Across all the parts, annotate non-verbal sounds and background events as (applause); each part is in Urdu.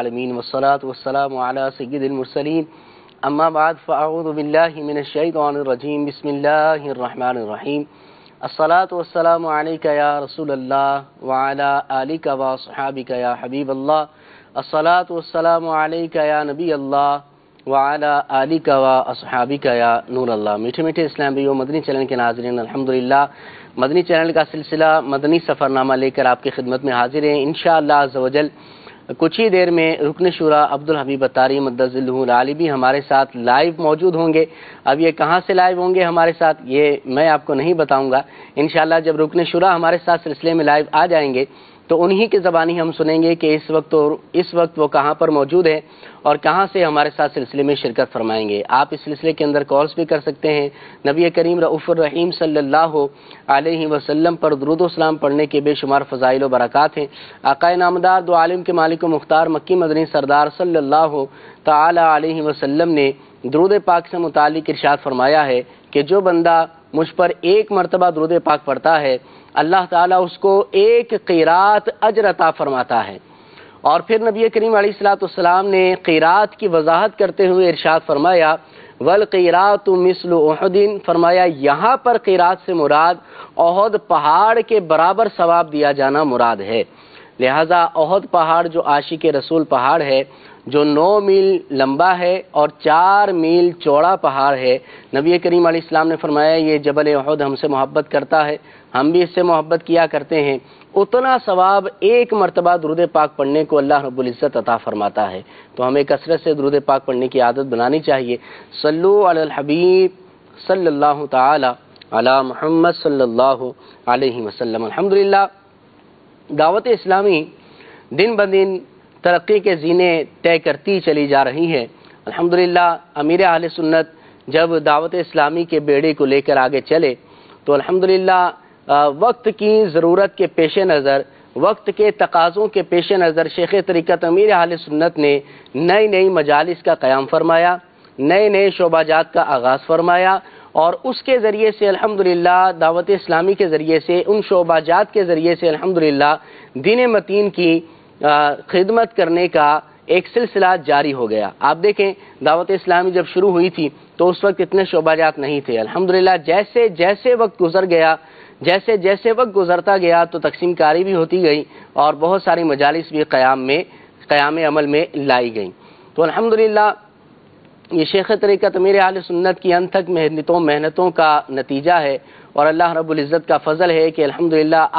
العالمین والصلاة والسلام على سید المرسلین اما بعد فاعوذ باللہ من الشیطان الرجیم بسم اللہ الرحمن الرحیم الصلاة والسلام علیکہ یا رسول اللہ وعلا آلیکہ وصحابکہ یا حبیب اللہ الصلاة والسلام علیکہ یا نبی اللہ وعلا آلیکہ وصحابکہ یا نور اللہ میٹھے میٹھے اسلام بیو مدنی چلن کے ناظرین الحمدللہ مدنی چینل کا سلسلہ مدنی سفرنامہ لے کر آپ کے خدمت میں حاضر ہیں انشاءاللہ عز و جل کچھ ہی دیر میں رکن شورا عبد الحبیب اتاری مدز العالی بھی ہمارے ساتھ لائیو موجود ہوں گے اب یہ کہاں سے لائیو ہوں گے ہمارے ساتھ یہ میں آپ کو نہیں بتاؤں گا انشاءاللہ جب رکن شورا ہمارے ساتھ سلسلے میں لائیو آ جائیں گے تو انہی کی زبانی ہم سنیں گے کہ اس وقت اور اس وقت وہ کہاں پر موجود ہیں اور کہاں سے ہمارے ساتھ سلسلے میں شرکت فرمائیں گے آپ اس سلسلے کے اندر کالس بھی کر سکتے ہیں نبی کریم رعف الرحیم صلی اللہ علیہ وسلم پر درود و سلام پڑھنے کے بے شمار فضائل و برکات ہیں نامدار دو عالم کے مالک و مختار مکی مدنی سردار صلی اللہ تعالی علیہ وسلم نے درود پاک سے متعلق ارشاد فرمایا ہے کہ جو بندہ مجھ پر ایک مرتبہ درود پاک پڑھتا ہے اللہ تعالیٰ اس کو ایک قیرات اجر عطا فرماتا ہے اور پھر نبی کریم علیہ السلاۃ السلام نے قیرات کی وضاحت کرتے ہوئے ارشاد فرمایا ولقیرات و مثل احدین فرمایا یہاں پر قیرات سے مراد عہد پہاڑ کے برابر ثواب دیا جانا مراد ہے لہٰذا عہد پہاڑ جو عاشق رسول پہاڑ ہے جو نو میل لمبا ہے اور چار میل چوڑا پہاڑ ہے نبی کریم علیہ السلام نے فرمایا یہ جبل عہد ہم سے محبت کرتا ہے ہم بھی اس سے محبت کیا کرتے ہیں اتنا ثواب ایک مرتبہ درود پاک پڑھنے کو اللہ رب العزت عطا فرماتا ہے تو ہمیں کثرت سے درود پاک پڑھنے کی عادت بنانی چاہیے صلو علی الحبیب صلی اللہ تعالی علی محمد صلی اللہ علیہ وسلم الحمد دعوت اسلامی دن بہ دن ترقی کے زینے طے کرتی چلی جا رہی ہے الحمد للہ امیر عالیہ سنت جب دعوت اسلامی کے بیڑے کو لے کر آگے چلے تو الحمد للہ وقت کی ضرورت کے پیش نظر وقت کے تقاضوں کے پیش نظر شیخ طریقت امیر اہل سنت نے نئی نئی مجالس کا قیام فرمایا نئے نئے شعبہ جات کا آغاز فرمایا اور اس کے ذریعے سے الحمد دعوت اسلامی کے ذریعے سے ان شعبہ جات کے ذریعے سے الحمد دین متین کی خدمت کرنے کا ایک سلسلہ جاری ہو گیا آپ دیکھیں دعوت اسلامی جب شروع ہوئی تھی تو اس وقت اتنے شعبہ جات نہیں تھے الحمد جیسے جیسے وقت گزر گیا جیسے جیسے وقت گزرتا گیا تو تقسیم کاری بھی ہوتی گئی اور بہت ساری مجالس بھی قیام میں قیام عمل میں لائی گئیں تو الحمدللہ یہ شیخ طریقہ تو میرے سنت کی انتھک محنتوں محنتوں کا نتیجہ ہے اور اللہ رب العزت کا فضل ہے کہ الحمد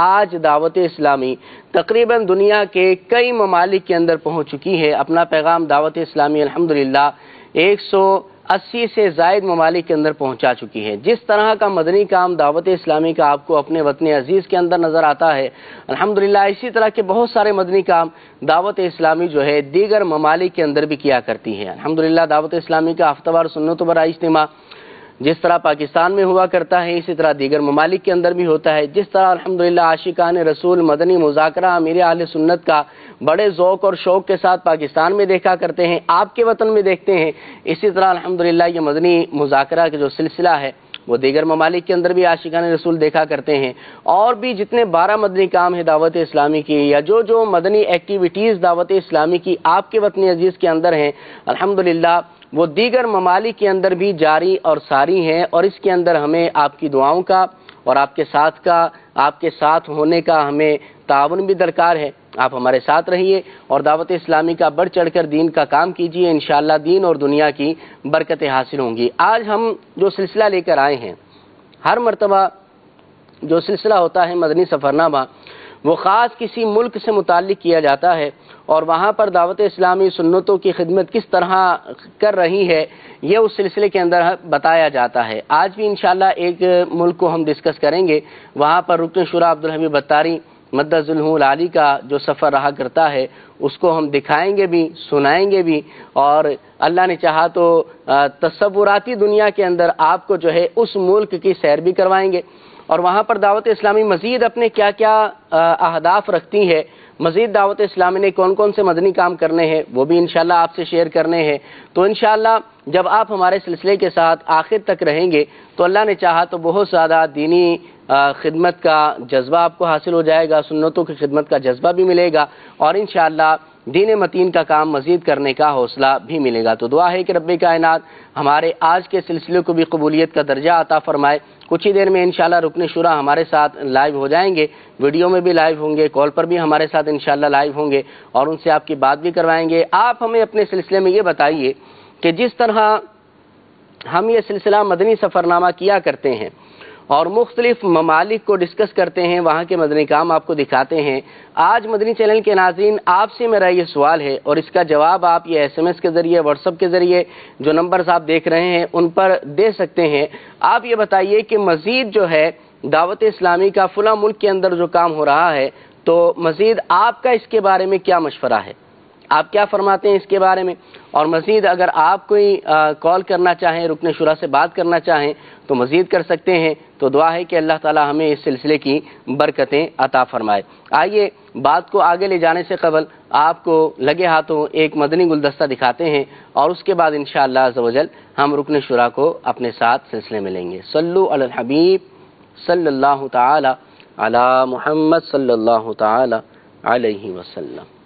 آج دعوت اسلامی تقریباً دنیا کے کئی ممالک کے اندر پہنچ چکی ہے اپنا پیغام دعوت اسلامی الحمد للہ ایک سو اسی سے زائد ممالک کے اندر پہنچا چکی ہے جس طرح کا مدنی کام دعوت اسلامی کا آپ کو اپنے وطن عزیز کے اندر نظر آتا ہے الحمدللہ اسی طرح کے بہت سارے مدنی کام دعوت اسلامی جو ہے دیگر ممالک کے اندر بھی کیا کرتی ہے الحمدللہ دعوت اسلامی کا ہفتہ وار سنت برا اجتماع جس طرح پاکستان میں ہوا کرتا ہے اسی طرح دیگر ممالک کے اندر بھی ہوتا ہے جس طرح الحمدللہ عاشقان رسول مدنی مذاکرہ امیر اہل سنت کا بڑے ذوق اور شوق کے ساتھ پاکستان میں دیکھا کرتے ہیں آپ کے وطن میں دیکھتے ہیں اسی طرح الحمدللہ یہ مدنی مذاکرہ کا جو سلسلہ ہے وہ دیگر ممالک کے اندر بھی عاشقان رسول دیکھا کرتے ہیں اور بھی جتنے بارہ مدنی کام ہیں دعوت اسلامی کی یا جو جو مدنی ایکٹیویٹیز دعوت اسلامی کی آپ کے وطنی عزیز کے اندر ہیں الحمدللہ وہ دیگر ممالک کے اندر بھی جاری اور ساری ہیں اور اس کے اندر ہمیں آپ کی دعاؤں کا اور آپ کے ساتھ کا آپ کے ساتھ ہونے کا ہمیں تعاون بھی درکار ہے آپ ہمارے ساتھ رہیے اور دعوت اسلامی کا بڑھ چڑھ کر دین کا کام کیجیے انشاءاللہ دین اور دنیا کی برکتیں حاصل ہوں گی آج ہم جو سلسلہ لے کر آئے ہیں ہر مرتبہ جو سلسلہ ہوتا ہے مدنی سفرنامہ وہ خاص کسی ملک سے متعلق کیا جاتا ہے اور وہاں پر دعوت اسلامی سنتوں کی خدمت کس طرح کر رہی ہے یہ اس سلسلے کے اندر بتایا جاتا ہے آج بھی انشاءاللہ ایک ملک کو ہم ڈسکس کریں گے وہاں پر رکن شورا عبدالحبیب بتاری مدہ ظلم العلی کا جو سفر رہا کرتا ہے اس کو ہم دکھائیں گے بھی سنائیں گے بھی اور اللہ نے چاہا تو تصوراتی دنیا کے اندر آپ کو جو ہے اس ملک کی سیر بھی کروائیں گے اور وہاں پر دعوت اسلامی مزید اپنے کیا کیا اہداف رکھتی ہے مزید دعوت اسلامی نے کون کون سے مدنی کام کرنے ہیں وہ بھی انشاءاللہ آپ سے شیئر کرنے ہیں تو انشاءاللہ جب آپ ہمارے سلسلے کے ساتھ آخر تک رہیں گے تو اللہ نے چاہا تو بہت زیادہ دینی خدمت کا جذبہ آپ کو حاصل ہو جائے گا سنتوں کی خدمت کا جذبہ بھی ملے گا اور انشاءاللہ اللہ دین متین کا کام مزید کرنے کا حوصلہ بھی ملے گا تو دعا ہے کہ رب کائنات ہمارے آج کے سلسلے کو بھی قبولیت کا درجہ عطا فرمائے کچھ ہی دیر میں انشاءاللہ رکن شورا ہمارے ساتھ لائیو ہو جائیں گے ویڈیو میں بھی لائیو ہوں گے کال پر بھی ہمارے ساتھ انشاءاللہ لائیو ہوں گے اور ان سے آپ کی بات بھی کروائیں گے آپ ہمیں اپنے سلسلے میں یہ بتائیے کہ جس طرح ہم یہ سلسلہ مدنی سفر نامہ کیا کرتے ہیں اور مختلف ممالک کو ڈسکس کرتے ہیں وہاں کے مدنی کام آپ کو دکھاتے ہیں آج مدنی چینل کے ناظرین آپ سے میرا یہ سوال ہے اور اس کا جواب آپ یہ ایس ایم ایس کے ذریعے واٹس اپ کے ذریعے جو نمبرز آپ دیکھ رہے ہیں ان پر دے سکتے ہیں آپ یہ بتائیے کہ مزید جو ہے دعوت اسلامی کا فلاں ملک کے اندر جو کام ہو رہا ہے تو مزید آپ کا اس کے بارے میں کیا مشورہ ہے آپ کیا فرماتے ہیں اس کے بارے میں اور مزید اگر آپ کوئی کال کرنا چاہیں رکن شورا سے بات کرنا چاہیں تو مزید کر سکتے ہیں تو دعا ہے کہ اللہ تعالی ہمیں اس سلسلے کی برکتیں عطا فرمائے آئیے بات کو آگے لے جانے سے قبل آپ کو لگے ہاتھوں ایک مدنی گلدستہ دکھاتے ہیں اور اس کے بعد ان شاء اللہ ہم رکن شورا کو اپنے ساتھ سلسلے میں لیں گے سلو الحبیب صلی اللہ تعالی علی محمد صلی اللہ تعالی علیہ وسلم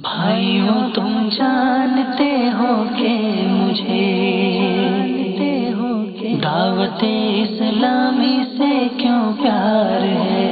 بھائیوں تم جانتے ہو کہ مجھے دعوت اسلامی سے کیوں پیار ہے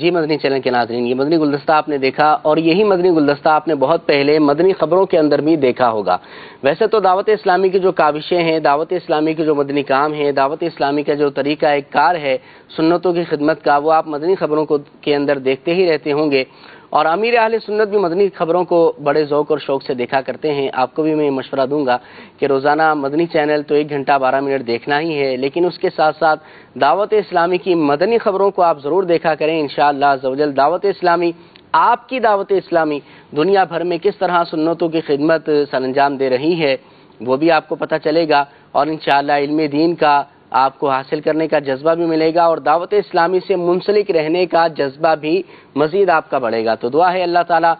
جی مدنی چینل کے ناظرین یہ مدنی گلدستہ آپ نے دیکھا اور یہی مدنی گلدستہ آپ نے بہت پہلے مدنی خبروں کے اندر بھی دیکھا ہوگا ویسے تو دعوت اسلامی کی جو کاوشیں ہیں دعوت اسلامی کے جو مدنی کام ہیں دعوت اسلامی کا جو طریقہ ایک کار ہے سنتوں کی خدمت کا وہ آپ مدنی خبروں کو کے اندر دیکھتے ہی رہتے ہوں گے اور امیر اہل سنت بھی مدنی خبروں کو بڑے ذوق اور شوق سے دیکھا کرتے ہیں آپ کو بھی میں مشورہ دوں گا کہ روزانہ مدنی چینل تو ایک گھنٹہ بارہ منٹ دیکھنا ہی ہے لیکن اس کے ساتھ ساتھ دعوت اسلامی کی مدنی خبروں کو آپ ضرور دیکھا کریں ان شاء دعوت اسلامی آپ کی دعوت اسلامی دنیا بھر میں کس طرح سنتوں کی خدمت سر انجام دے رہی ہے وہ بھی آپ کو پتہ چلے گا اور انشاءاللہ علم دین کا آپ کو حاصل کرنے کا جذبہ بھی ملے گا اور دعوت اسلامی سے منسلک رہنے کا جذبہ بھی مزید آپ کا بڑھے گا تو دعا ہے اللہ تعالیٰ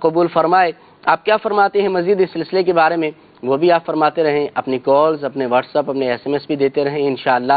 قبول فرمائے آپ کیا فرماتے ہیں مزید اس سلسلے کے بارے میں وہ بھی آپ فرماتے رہیں اپنی کالز اپنے واٹس اپ اپنے ایس ایم ایس بھی دیتے رہیں انشاءاللہ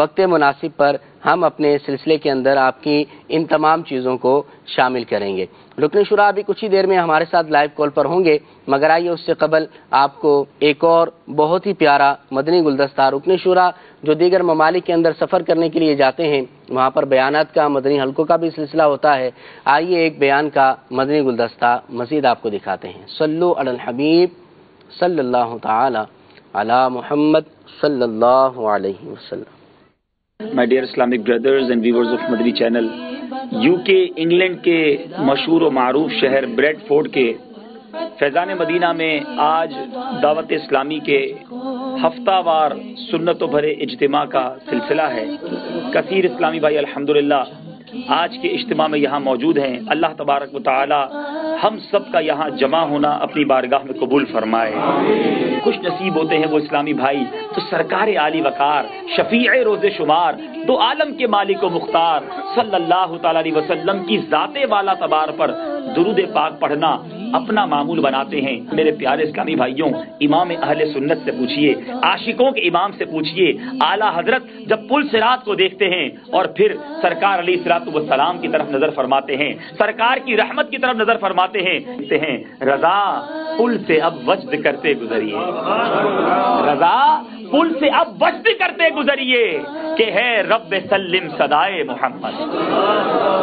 وقت مناسب پر ہم اپنے سلسلے کے اندر آپ کی ان تمام چیزوں کو شامل کریں گے رکن شورا ابھی کچھ ہی دیر میں ہمارے ساتھ لائیو کال پر ہوں گے مگر آئیے اس سے قبل آپ کو ایک اور بہت ہی پیارا مدنی گلدستہ رکن شورا جو دیگر ممالک کے اندر سفر کرنے کے لیے جاتے ہیں وہاں پر بیانات کا مدنی حلقوں کا بھی سلسلہ ہوتا ہے آئیے ایک بیان کا مدنی گلدستہ مزید آپ کو دکھاتے ہیں الحبیب صلی اللہ تعالی علی محمد صلی اللہ علیہ وسلم یو کے انگلینڈ کے مشہور و معروف شہر بریڈ فورڈ کے فیضان مدینہ میں آج دعوت اسلامی کے ہفتہ وار سنت و بھرے اجتماع کا سلسلہ ہے کثیر اسلامی بھائی الحمدللہ آج کے اجتماع میں یہاں موجود ہیں اللہ تبارک و تعالی ہم سب کا یہاں جمع ہونا اپنی بارگاہ میں قبول فرمائے خوش نصیب ہوتے ہیں وہ اسلامی بھائی تو سرکار عالی وقار شفیع روز شمار دو عالم کے مالک و مختار صلی اللہ تعالی وسلم کی ذات والا تبار پر درود پاک پڑھنا اپنا معمول بناتے ہیں میرے پیارے اسلامی بھائیوں امام اہل سنت سے پوچھیے عاشقوں کے امام سے پوچھیے اعلیٰ حضرت جب پل سرات کو دیکھتے ہیں اور پھر سرکار علی اصلاۃ السلام کی طرف نظر فرماتے ہیں سرکار کی رحمت کی طرف نظر فرماتے ہیں رضا پل سے اب وجد کرتے گزریے رضا پل سے اب وجد کرتے گزریے کہ ہے رب سلم سدائے محمد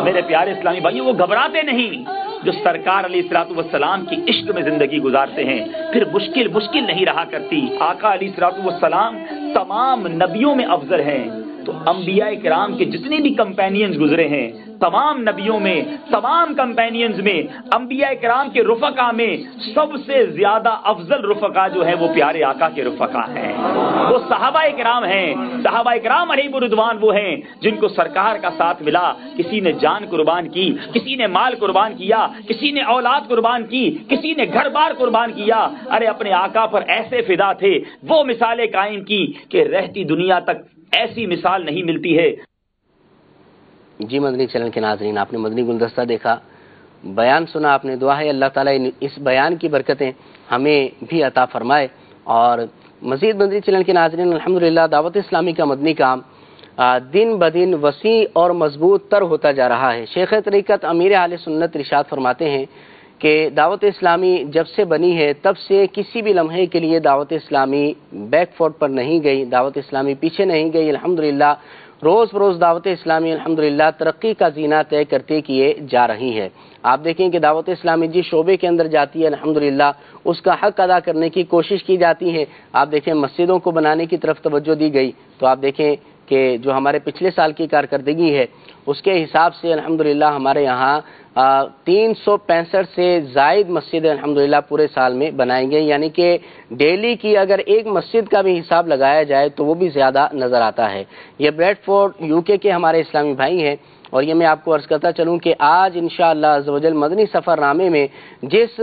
میرے پیارے اسلامی بھائی وہ گھبراتے نہیں جو سرکار علی اسرات والسلام کی عشق میں زندگی گزارتے ہیں پھر مشکل مشکل نہیں رہا کرتی آقا علی اسرات والسلام تمام نبیوں میں افضل ہیں تو انبیاء کرام کے جتنے بھی کمپینینز گزرے ہیں تمام نبیوں میں تمام کمپینینز میں انبیاء کرام کے رفقا میں سب سے زیادہ افضل رفقا جو ہے وہ پیارے آقا کے رفقا ہیں وہ صحابہ کرام ہیں صحابہ کرام ارے بردوان وہ ہیں جن کو سرکار کا ساتھ ملا کسی نے جان قربان کی کسی نے مال قربان کیا کسی نے اولاد قربان کی کسی نے گھر بار قربان کیا ارے اپنے آقا پر ایسے فدا تھے وہ مثالیں قائم کی کہ رہتی دنیا تک ایسی مثال نہیں ملتی ہے جی مدنی چلن کے ناظرین آپ نے مدنی گلدستہ دیکھا بیان سنا آپ نے دعا ہے اللہ تعالیٰ اس بیان کی برکتیں ہمیں بھی عطا فرمائے اور مزید مدنی چلن کے ناظرین الحمدللہ دعوت اسلامی کا مدنی کام دن بدن وسیع اور مضبوط تر ہوتا جا رہا ہے شیخ طریقت امیر عالیہ سنت رشاد فرماتے ہیں کہ دعوت اسلامی جب سے بنی ہے تب سے کسی بھی لمحے کے لیے دعوت اسلامی بیک فورڈ پر نہیں گئی دعوت اسلامی پیچھے نہیں گئی الحمدللہ روز بروز دعوت اسلامی الحمدللہ ترقی کا زینہ طے کرتے کیے جا رہی ہے آپ دیکھیں کہ دعوت اسلامی جس شعبے کے اندر جاتی ہے الحمدللہ اس کا حق ادا کرنے کی کوشش کی جاتی ہے آپ دیکھیں مسجدوں کو بنانے کی طرف توجہ دی گئی تو آپ دیکھیں کہ جو ہمارے پچھلے سال کی کارکردگی ہے اس کے حساب سے الحمدللہ ہمارے یہاں تین سو پینسٹھ سے زائد مسجد الحمد پورے سال میں بنائیں گے یعنی کہ ڈیلی کی اگر ایک مسجد کا بھی حساب لگایا جائے تو وہ بھی زیادہ نظر آتا ہے یہ بریڈ فورڈ یو کے کے ہمارے اسلامی بھائی ہیں اور یہ میں آپ کو عرض کرتا چلوں کہ آج انشاءاللہ شاء اللہ مدنی سفر نامے میں جس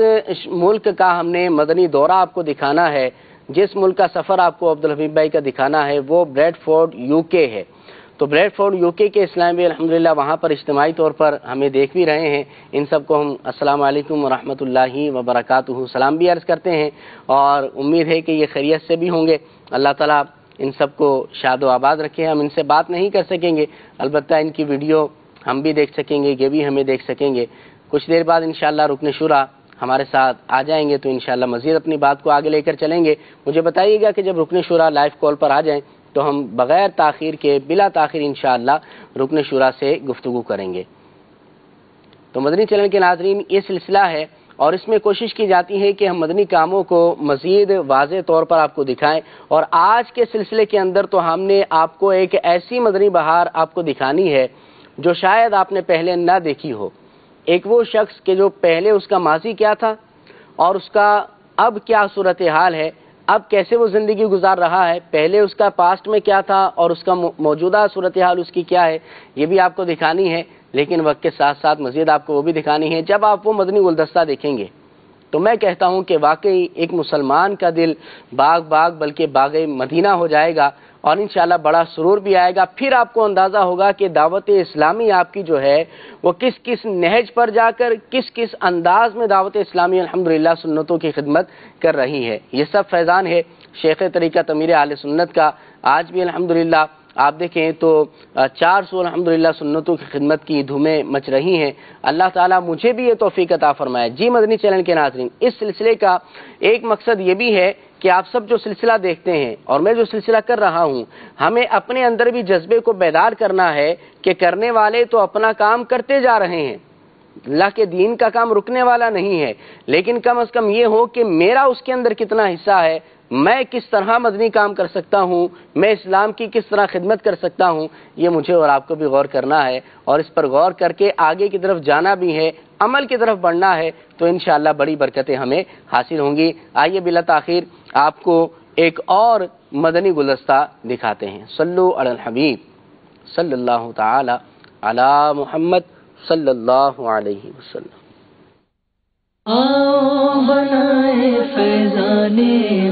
ملک کا ہم نے مدنی دورہ آپ کو دکھانا ہے جس ملک کا سفر آپ کو عبدالحبیب بھائی کا دکھانا ہے وہ بریڈ فورڈ یو کے ہے تو بریڈ فورڈ یو کے اسلام الحمد الحمدللہ وہاں پر اجتماعی طور پر ہمیں دیکھ بھی رہے ہیں ان سب کو ہم السلام علیکم ورحمۃ اللہ وبرکاتہ سلام بھی عرض کرتے ہیں اور امید ہے کہ یہ خیریت سے بھی ہوں گے اللہ تعالیٰ ان سب کو شاد و آباد رکھے ہم ان سے بات نہیں کر سکیں گے البتہ ان کی ویڈیو ہم بھی دیکھ سکیں گے یہ بھی ہمیں دیکھ سکیں گے کچھ دیر بعد ان شاء اللہ رکن شورا ہمارے ساتھ آ جائیں گے تو انشاءاللہ مزید اپنی بات کو آگے لے کر چلیں گے مجھے بتائیے گا کہ جب رکن شورا لائیو کال پر آ جائیں تو ہم بغیر تاخیر کے بلا تاخیر انشاءاللہ رکن شورا سے گفتگو کریں گے تو مدنی چلن کے ناظرین یہ سلسلہ ہے اور اس میں کوشش کی جاتی ہے کہ ہم مدنی کاموں کو مزید واضح طور پر آپ کو دکھائیں اور آج کے سلسلے کے اندر تو ہم نے آپ کو ایک ایسی مدنی بہار آپ کو دکھانی ہے جو شاید آپ نے پہلے نہ دیکھی ہو ایک وہ شخص کہ جو پہلے اس کا ماضی کیا تھا اور اس کا اب کیا صورتحال ہے اب کیسے وہ زندگی گزار رہا ہے پہلے اس کا پاسٹ میں کیا تھا اور اس کا موجودہ صورتحال اس کی کیا ہے یہ بھی آپ کو دکھانی ہے لیکن وقت کے ساتھ ساتھ مزید آپ کو وہ بھی دکھانی ہے جب آپ وہ مدنی گلدستہ دیکھیں گے تو میں کہتا ہوں کہ واقعی ایک مسلمان کا دل باغ باغ بلکہ باغ مدینہ ہو جائے گا اور انشاءاللہ بڑا سرور بھی آئے گا پھر آپ کو اندازہ ہوگا کہ دعوت اسلامی آپ کی جو ہے وہ کس کس نہج پر جا کر کس کس انداز میں دعوت اسلامی الحمدللہ سنتوں کی خدمت کر رہی ہے یہ سب فیضان ہے شیخ طریقہ تمیر عالیہ سنت کا آج بھی الحمدللہ للہ آپ دیکھیں تو چار سو الحمد سنتوں کی خدمت کی دھومیں مچ رہی ہیں اللہ تعالیٰ مجھے بھی یہ توفیق عطا فرمائے جی مدنی چینل کے ناظرین اس سلسلے کا ایک مقصد یہ بھی ہے کہ آپ سب جو سلسلہ دیکھتے ہیں اور میں جو سلسلہ کر رہا ہوں ہمیں اپنے اندر بھی جذبے کو بیدار کرنا ہے کہ کرنے والے تو اپنا کام کرتے جا رہے ہیں اللہ کے دین کا کام رکنے والا نہیں ہے لیکن کم از کم یہ ہو کہ میرا اس کے اندر کتنا حصہ ہے میں کس طرح مدنی کام کر سکتا ہوں میں اسلام کی کس طرح خدمت کر سکتا ہوں یہ مجھے اور آپ کو بھی غور کرنا ہے اور اس پر غور کر کے آگے کی طرف جانا بھی ہے عمل کی طرف بڑھنا ہے تو انشاءاللہ بڑی برکتیں ہمیں حاصل ہوں گی آئیے بلا تاخیر آپ کو ایک اور مدنی گلستہ دکھاتے ہیں صلو علی الحبیب صلی اللہ تعالی علی محمد صلی اللہ علیہ وسلم فضانے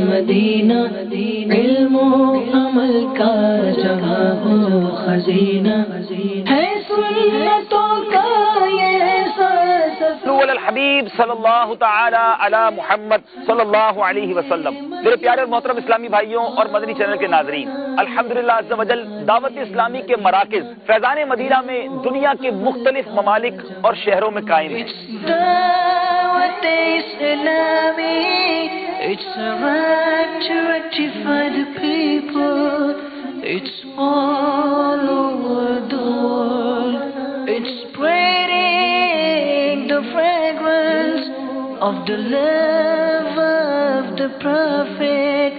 مدینہ مدین دل عمل کا جباب خزینہ تو صلو علی الحبیب صلی اللہ تعالی علی محمد صلی اللہ علیہ وسلم میرے پیارے اور محترم اسلامی بھائیوں اور مدنی چینل کے ناظرین الحمدللہ عزوجل دعوت اسلامی کے مراکز فیضان مدینہ میں دنیا کے مختلف ممالک اور شہروں میں قائم ہیں دعوت اسلامی it's a right to rectify the people it's all over the world it's spreading فریگس of the لیون دا پرفیکٹ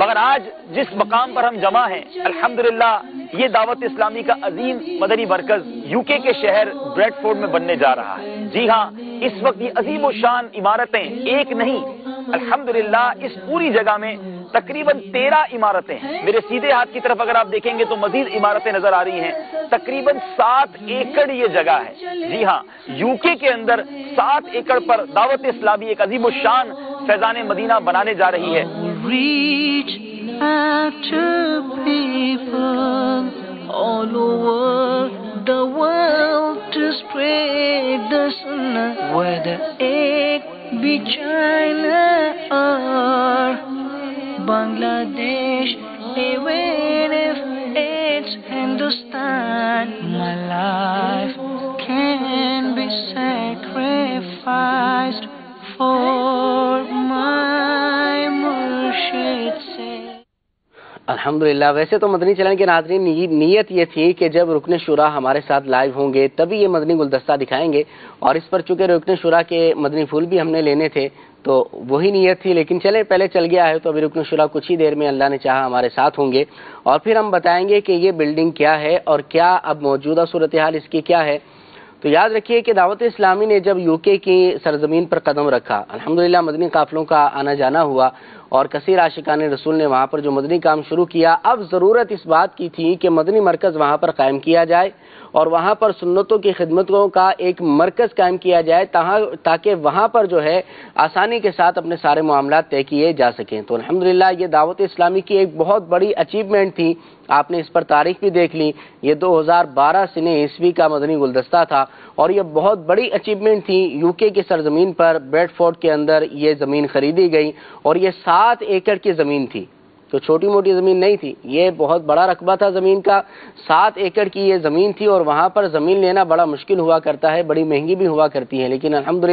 مگر آج جس مقام پر ہم جمع ہیں الحمدللہ یہ دعوت اسلامی کا عظیم مدنی مرکز یو کے کے شہر بریڈ فورڈ میں بننے جا رہا ہے جی ہاں اس وقت یہ عظیم و شان عمارتیں ایک نہیں الحمدللہ اس پوری جگہ میں تقریباً تیرہ عمارتیں ہیں میرے سیدھے ہاتھ کی طرف اگر آپ دیکھیں گے تو مزید عمارتیں نظر آ رہی ہیں تقریباً سات ایکڑ یہ جگہ ہے جی ہاں یو کے کے اندر سات ایکڑ پر دعوت اسلامی ایک عظیم و شان فیضان مدینہ بنانے جا رہی ہے د ویڈ ویڈ ایک بچنا Bangladesh T V Hindustan ملا الحمد ویسے تو مدنی چلن کے ناظرین نیت یہ تھی کہ جب رکن شورا ہمارے ساتھ لائیو ہوں گے تبھی یہ مدنی گلدستہ دکھائیں گے اور اس پر چونکہ رکن شورا کے مدنی پھول بھی ہم نے لینے تھے تو وہی نیت تھی لیکن چلے پہلے چل گیا ہے تو ابھی رکن شورا کچھ ہی دیر میں اللہ نے چاہا ہمارے ساتھ ہوں گے اور پھر ہم بتائیں گے کہ یہ بلڈنگ کیا ہے اور کیا اب موجودہ صورتحال اس کی کیا ہے تو یاد رکھیے کہ دعوت اسلامی نے جب یو کے کی سرزمین پر قدم رکھا الحمدللہ مدنی قافلوں کا آنا جانا ہوا اور کثیر عاشقان رسول نے وہاں پر جو مدنی کام شروع کیا اب ضرورت اس بات کی تھی کہ مدنی مرکز وہاں پر قائم کیا جائے اور وہاں پر سنتوں کی خدمتوں کا ایک مرکز قائم کیا جائے تاکہ وہاں پر جو ہے آسانی کے ساتھ اپنے سارے معاملات طے کیے جا سکیں تو الحمدللہ یہ دعوت اسلامی کی ایک بہت بڑی اچیومنٹ تھی آپ نے اس پر تاریخ بھی دیکھ لی یہ دو ہزار بارہ سن عیسوی کا مدنی گلدستہ تھا اور یہ بہت بڑی اچیومنٹ تھی یو کے کی سرزمین پر بیڈ فورٹ کے اندر یہ زمین خریدی گئی اور یہ سات ایکڑ کی زمین تھی تو چھوٹی موٹی زمین نہیں تھی یہ بہت بڑا رقبہ تھا زمین کا سات ایکڑ کی یہ زمین تھی اور وہاں پر زمین لینا بڑا مشکل ہوا کرتا ہے بڑی مہنگی بھی ہوا کرتی ہے لیکن الحمد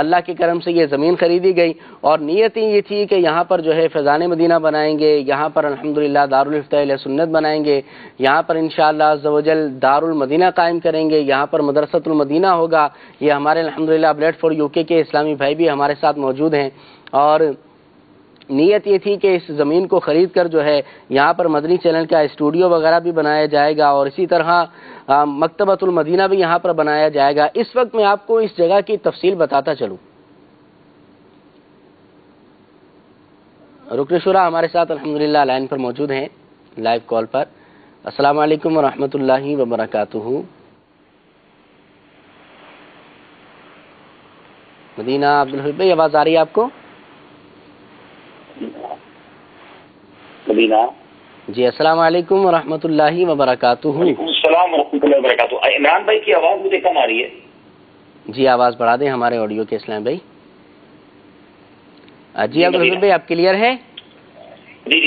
اللہ کے کرم سے یہ زمین خریدی گئی اور نیتیں یہ تھی کہ یہاں پر جو ہے فضان مدینہ بنائیں گے یہاں پر الحمد للہ دار علیہ سنت بنائیں گے یہاں پر ان شاء اللہ دار المدینہ قائم کریں گے یہاں پر مدرسۃ المدینہ ہوگا یہ ہمارے الحمد للہ بلیٹ فور یو کے اسلامی بھائی بھی ہمارے ساتھ موجود ہیں اور نیت یہ تھی کہ اس زمین کو خرید کر جو ہے یہاں پر مدنی چینل کا اسٹوڈیو وغیرہ بھی بنایا جائے گا اور اسی طرح مکتبۃ المدینہ بھی یہاں پر بنایا جائے گا اس وقت میں آپ کو اس جگہ کی تفصیل بتاتا چلوں رکن شورا ہمارے ساتھ الحمد لائن پر موجود ہیں لائیو کال پر السلام علیکم ورحمۃ اللہ وبرکاتہ مدینہ عبد الحبی آواز آ رہی ہے آپ کو جی السلام علیکم و اللہ وبرکاتہ السلام ورحمۃ اللہ وبرکاتہ عمران بھائی کم آ رہی ہے جی آواز بڑھا دیں ہمارے آڈیو کے اسلام بھائی جی عبد جی، جی۔ بھائی آپ کلیئر ہے جی،,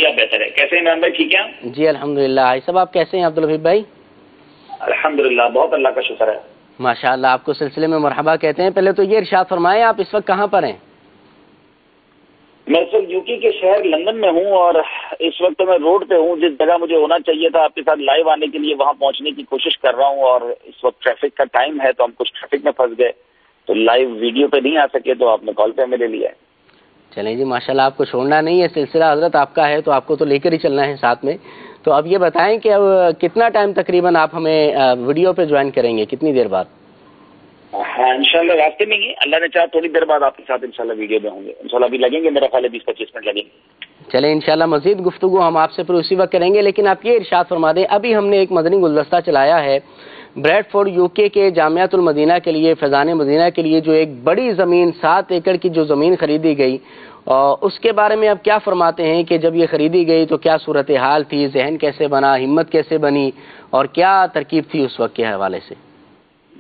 جی الحمد للہ صاحب آپ کیسے ہیں عبد الحبیب بھائی الحمد للہ بہت اللہ کا شکر ہے ماشاء اللہ آپ کو سلسلے میں مرحبا کہتے ہیں پہلے تو یہ ارشاد فرمائیں آپ اس وقت کہاں پر ہیں میں یو کے شہر لندن میں ہوں اور اس وقت میں روڈ پہ ہوں جس جگہ مجھے ہونا چاہیے تھا آپ کے ساتھ لائیو آنے کے لیے وہاں پہنچنے کی کوشش کر رہا ہوں اور اس وقت ٹریفک کا ٹائم ہے تو ہم کچھ ٹریفک میں پھنس گئے تو لائیو ویڈیو پہ نہیں آ سکے تو آپ نے کال پہ میرے لیے چلیں جی ماشاء اللہ آپ کو چھوڑنا نہیں ہے سلسلہ حضرت آپ کا ہے تو آپ کو تو لے کر ہی چلنا ہے ساتھ میں تو اب یہ بتائیں کہ اب کتنا ٹائم تقریباً آپ ہمیں ویڈیو پہ جوائن کریں گے کتنی دیر بعد ہاں ان شاء اللہ ہی میں اللہ نے چاہ تھوڑی دیر بعد آپ کے ساتھ ان شاء اللہ لگیں ان شاء اللہ مزید گفتگو ہم آپ سے پھر اسی وقت کریں گے لیکن آپ یہ ارشاد فرما دیں ابھی ہم نے ایک مدنی گلدستہ چلایا ہے بریڈ فورڈ یو کے کے جامعات المدینہ کے لیے فیضان مدینہ کے لیے جو ایک بڑی زمین سات ایکڑ کی جو زمین خریدی گئی اس کے بارے میں آپ کیا فرماتے ہیں کہ جب یہ خریدی گئی تو کیا صورتحال تھی ذہن کیسے بنا ہمت کیسے بنی اور کیا ترکیب تھی اس وقت کے حوالے سے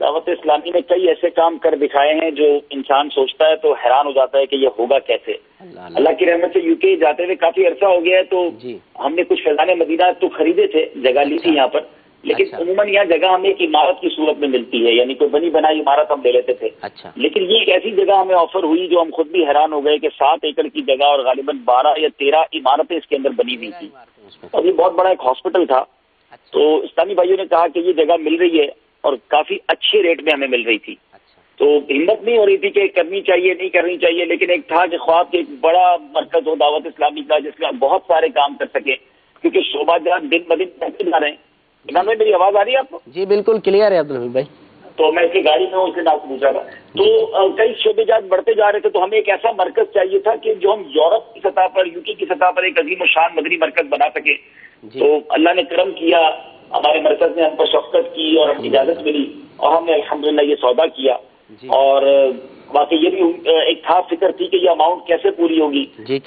دعوت اسلامی نے کئی ایسے کام کر دکھائے ہیں جو انسان سوچتا ہے تو حیران ہو جاتا ہے کہ یہ ہوگا کیسے اللہ کی رحمت سے یو کے جاتے ہوئے کافی عرصہ ہو گیا ہے تو جی۔ ہم نے کچھ فیضان مدینہ تو خریدے تھے جگہ لی تھی اچھا۔ یہاں پر لیکن اچھا۔ عموماً یہاں جگہ ہمیں ایک عمارت کی صورت میں ملتی ہے یعنی کوئی بنی بنائی عمارت ہم لے لیتے تھے اچھا۔ لیکن یہ ایک ایسی جگہ ہمیں آفر ہوئی جو ہم خود بھی حیران ہو گئے کہ سات ایکڑ کی جگہ اور غالباً بارہ یا تیرہ عمارتیں اس کے اندر بنی ہوئی تھیں اور یہ بہت بڑا ایک ہاسپٹل تھا تو اسلامی بھائیوں نے کہا کہ یہ جگہ مل رہی ہے اور کافی اچھے ریٹ میں ہمیں مل رہی تھی اچھا۔ تو ہمت نہیں ہو رہی تھی کہ کرنی چاہیے نہیں کرنی چاہیے لیکن ایک تھا کہ خواب ایک بڑا مرکز ہو دعوت اسلامی کا جس میں آپ بہت سارے کام کر سکے کیونکہ شعبہ جات دن بدن بڑھتے جا رہے ہیں عمران بھائی میری آواز آ رہی ہے آپ کو جی بالکل کلیئر ہے عبد رویل بھائی تو میں اس کی گاڑی میں ہوں اس کے نام پوچھا تھا تو کئی شعبے جات بڑھتے جا رہے تھے تو ہمیں ایک ایسا مرکز چاہیے تھا کہ جو ہم یورپ کی سطح پر یو کے کی سطح پر ایک عظیم و شان مدنی مرکز بنا سکے جی۔ تو اللہ نے کرم کیا ہمارے مرکز نے ہم کو شفقت کی اور ہم اجازت ملی اور ہم نے الحمد یہ سودا کیا جی۔ اور باقی یہ بھی ایک تھا فکر تھی کہ یہ اماؤنٹ کیسے پوری ہوگی جی،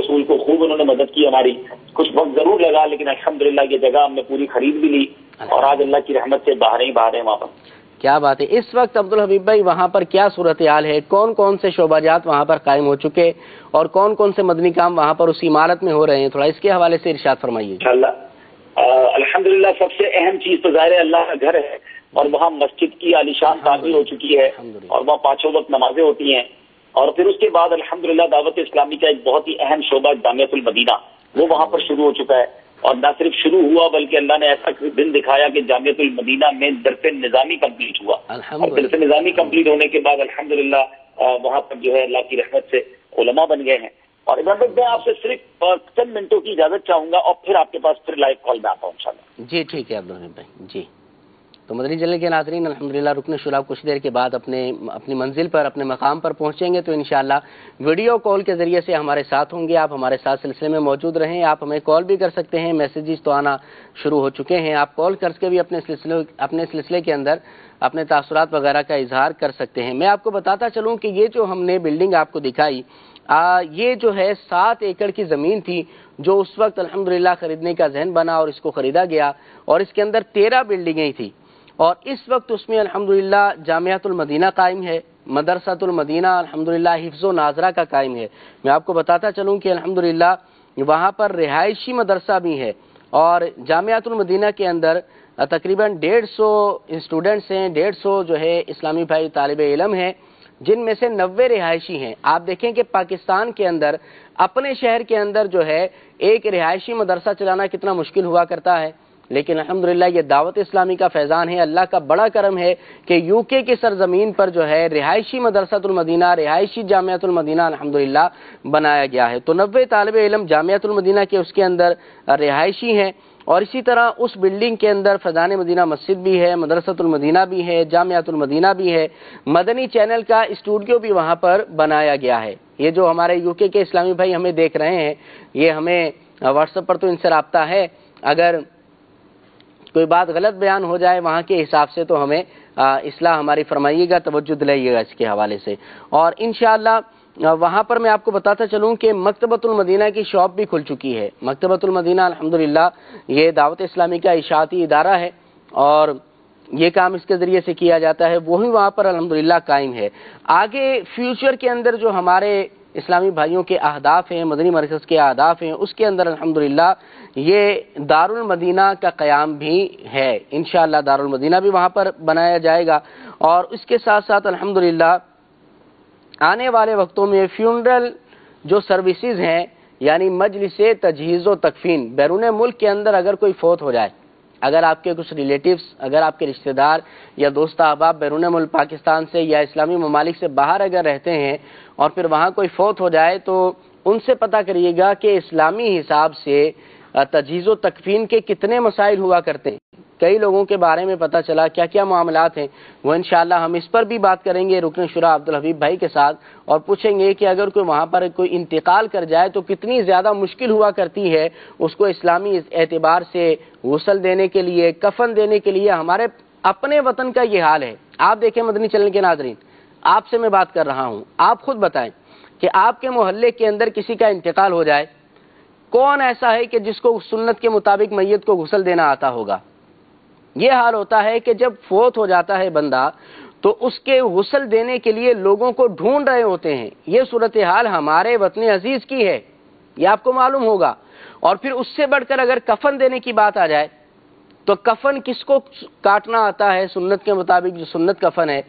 رسول کو خوب انہوں نے مدد کی ہماری کچھ وقت ضرور لگا لیکن الحمد للہ یہ جگہ ہم نے پوری خرید بھی لی اور آج اللہ کی رحمت سے باہر ہی باہر ہے وہاں پر کیا بات ہے اس وقت عبد الحبیب بھائی وہاں پر کیا صورتحال ہے کون کون سے شعبہ جات وہاں پر قائم ہو چکے اور کون کون سے مدنی کام وہاں پر اس عمارت میں ہو رہے ہیں تھوڑا اس کے حوالے سے ارشاد فرمائیے انشاءاللہ الحمد للہ سب سے اہم چیز تو ظاہر اللہ کا گھر ہے اور وہاں مسجد کی عالیشان تعمیر ہو چکی ہے اور وہاں پانچوں وقت نمازیں ہوتی ہیں اور پھر اس کے بعد الحمد دعوت اسلامی کا ایک بہت ہی اہم شعبہ جامعت المدینہ وہ وہاں پر شروع ہو چکا ہے اور نہ صرف شروع ہوا بلکہ اللہ نے ایسا دن دکھایا کہ جامعت المدینہ میں درس نظامی کمپلیٹ ہوا اور درس نظامی کمپلیٹ ہونے کے بعد الحمد وہاں پر جو ہے اللہ کی رحمت سے علماء بن گئے ہیں اور اور میں میں آپ آپ سے صرف چند منٹوں کی اجازت چاہوں گا پھر پھر کے پاس لائیو کال آتا ہوں جی ٹھیک ہے بھائی جی تو مدنی جلنے کے ناظرین الحمد للہ رکن شرح کچھ دیر کے بعد اپنے اپنی منزل پر اپنے مقام پر پہنچیں گے تو انشاءاللہ ویڈیو کال کے ذریعے سے ہمارے ساتھ ہوں گے آپ ہمارے ساتھ سلسلے میں موجود رہیں آپ ہمیں کال بھی کر سکتے ہیں میسیجز تو آنا شروع ہو چکے ہیں آپ کال کر کے بھی اپنے سلسلے اپنے سلسلے کے اندر اپنے تاثرات وغیرہ کا اظہار کر سکتے ہیں میں آپ کو بتاتا چلوں کہ یہ جو ہم نے بلڈنگ آپ کو دکھائی یہ جو ہے سات ایکڑ کی زمین تھی جو اس وقت الحمدللہ خریدنے کا ذہن بنا اور اس کو خریدا گیا اور اس کے اندر تیرہ بلڈنگیں تھیں اور اس وقت اس میں الحمدللہ للہ المدینہ قائم ہے مدرسۃ المدینہ الحمد للہ حفظ و ناظرہ کا قائم ہے میں آپ کو بتاتا چلوں کہ الحمد وہاں پر رہائشی مدرسہ بھی ہے اور جامعات المدینہ کے اندر تقریباً ڈیڑھ سو اسٹوڈنٹس ہیں ڈیڑھ سو جو ہے اسلامی بھائی طالب علم ہیں جن میں سے نوے رہائشی ہیں آپ دیکھیں کہ پاکستان کے اندر اپنے شہر کے اندر جو ہے ایک رہائشی مدرسہ چلانا کتنا مشکل ہوا کرتا ہے لیکن الحمدللہ یہ دعوت اسلامی کا فیضان ہے اللہ کا بڑا کرم ہے کہ یو کے سرزمین پر جو ہے رہائشی مدرسۃ المدینہ رہائشی جامعت المدینہ الحمدللہ بنایا گیا ہے تو نوے طالب علم جامعت المدینہ کے اس کے اندر رہائشی ہیں اور اسی طرح اس بلڈنگ کے اندر فضان مدینہ مسجد بھی ہے مدرسۃ المدینہ بھی ہے جامعات المدینہ بھی ہے مدنی چینل کا اسٹوڈیو بھی وہاں پر بنایا گیا ہے یہ جو ہمارے یو کے اسلامی بھائی ہمیں دیکھ رہے ہیں یہ ہمیں واٹس اپ پر تو ان سے رابطہ ہے اگر کوئی بات غلط بیان ہو جائے وہاں کے حساب سے تو ہمیں اصلاح ہماری فرمائیے گا توجہ دلائیے گا اس کے حوالے سے اور انشاءاللہ اللہ وہاں پر میں آپ کو بتاتا چلوں کہ مکتبۃ المدینہ کی شاپ بھی کھل چکی ہے مکتبۃ المدینہ الحمد یہ دعوت اسلامی کا اشاعتی ادارہ ہے اور یہ کام اس کے ذریعے سے کیا جاتا ہے وہی وہاں پر الحمد قائم ہے آگے فیوچر کے اندر جو ہمارے اسلامی بھائیوں کے اہداف ہیں مدنی مرکز کے اہداف ہیں اس کے اندر الحمد یہ دار المدینہ کا قیام بھی ہے انشاءاللہ شاء المدینہ بھی وہاں پر بنایا جائے گا اور اس کے ساتھ ساتھ الحمد للہ آنے والے وقتوں میں فیونرل جو سروسز ہیں یعنی مجلس تجہیز و تکفین بیرون ملک کے اندر اگر کوئی فوت ہو جائے اگر آپ کے کچھ ریلیٹیوز اگر آپ کے رشتہ دار یا دوست احباب بیرون ملک پاکستان سے یا اسلامی ممالک سے باہر اگر رہتے ہیں اور پھر وہاں کوئی فوت ہو جائے تو ان سے پتہ کریے گا کہ اسلامی حساب سے تجیز و تکفین کے کتنے مسائل ہوا کرتے ہیں کئی لوگوں کے بارے میں پتہ چلا کیا کیا معاملات ہیں وہ انشاءاللہ ہم اس پر بھی بات کریں گے رکن شرح عبدالحبیب بھائی کے ساتھ اور پوچھیں گے کہ اگر کوئی وہاں پر کوئی انتقال کر جائے تو کتنی زیادہ مشکل ہوا کرتی ہے اس کو اسلامی اعتبار سے غسل دینے کے لیے کفن دینے کے لیے ہمارے اپنے وطن کا یہ حال ہے آپ دیکھیں مدنی چلن کے ناظرین آپ سے میں بات کر رہا ہوں آپ خود بتائیں کہ آپ کے محلے کے اندر کسی کا انتقال ہو جائے کون ایسا ہے کہ جس کو سنت کے مطابق میت کو غسل دینا آتا ہوگا یہ حال ہوتا ہے کہ جب فوت ہو جاتا ہے بندہ تو اس کے غسل دینے کے لیے لوگوں کو ڈھونڈ رہے ہوتے ہیں یہ صورتحال ہمارے وطن عزیز کی ہے یہ آپ کو معلوم ہوگا اور پھر اس سے بڑھ کر اگر کفن دینے کی بات آ جائے تو کفن کس کو کاٹنا آتا ہے سنت کے مطابق جو سنت کفن ہے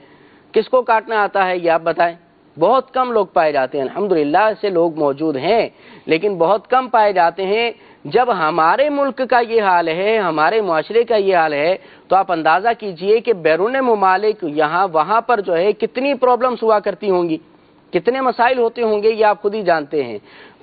کس کو کاٹنا آتا ہے یہ آپ بتائیں بہت کم لوگ پائے جاتے ہیں الحمدللہ للہ سے لوگ موجود ہیں لیکن بہت کم پائے جاتے ہیں جب ہمارے ملک کا یہ حال ہے ہمارے معاشرے کا یہ حال ہے تو آپ اندازہ کیجئے کہ بیرون ممالک یہاں وہاں پر جو ہے کتنی پرابلمس ہوا کرتی ہوں گی کتنے مسائل ہوتے ہوں گے یہ آپ خود ہی جانتے ہیں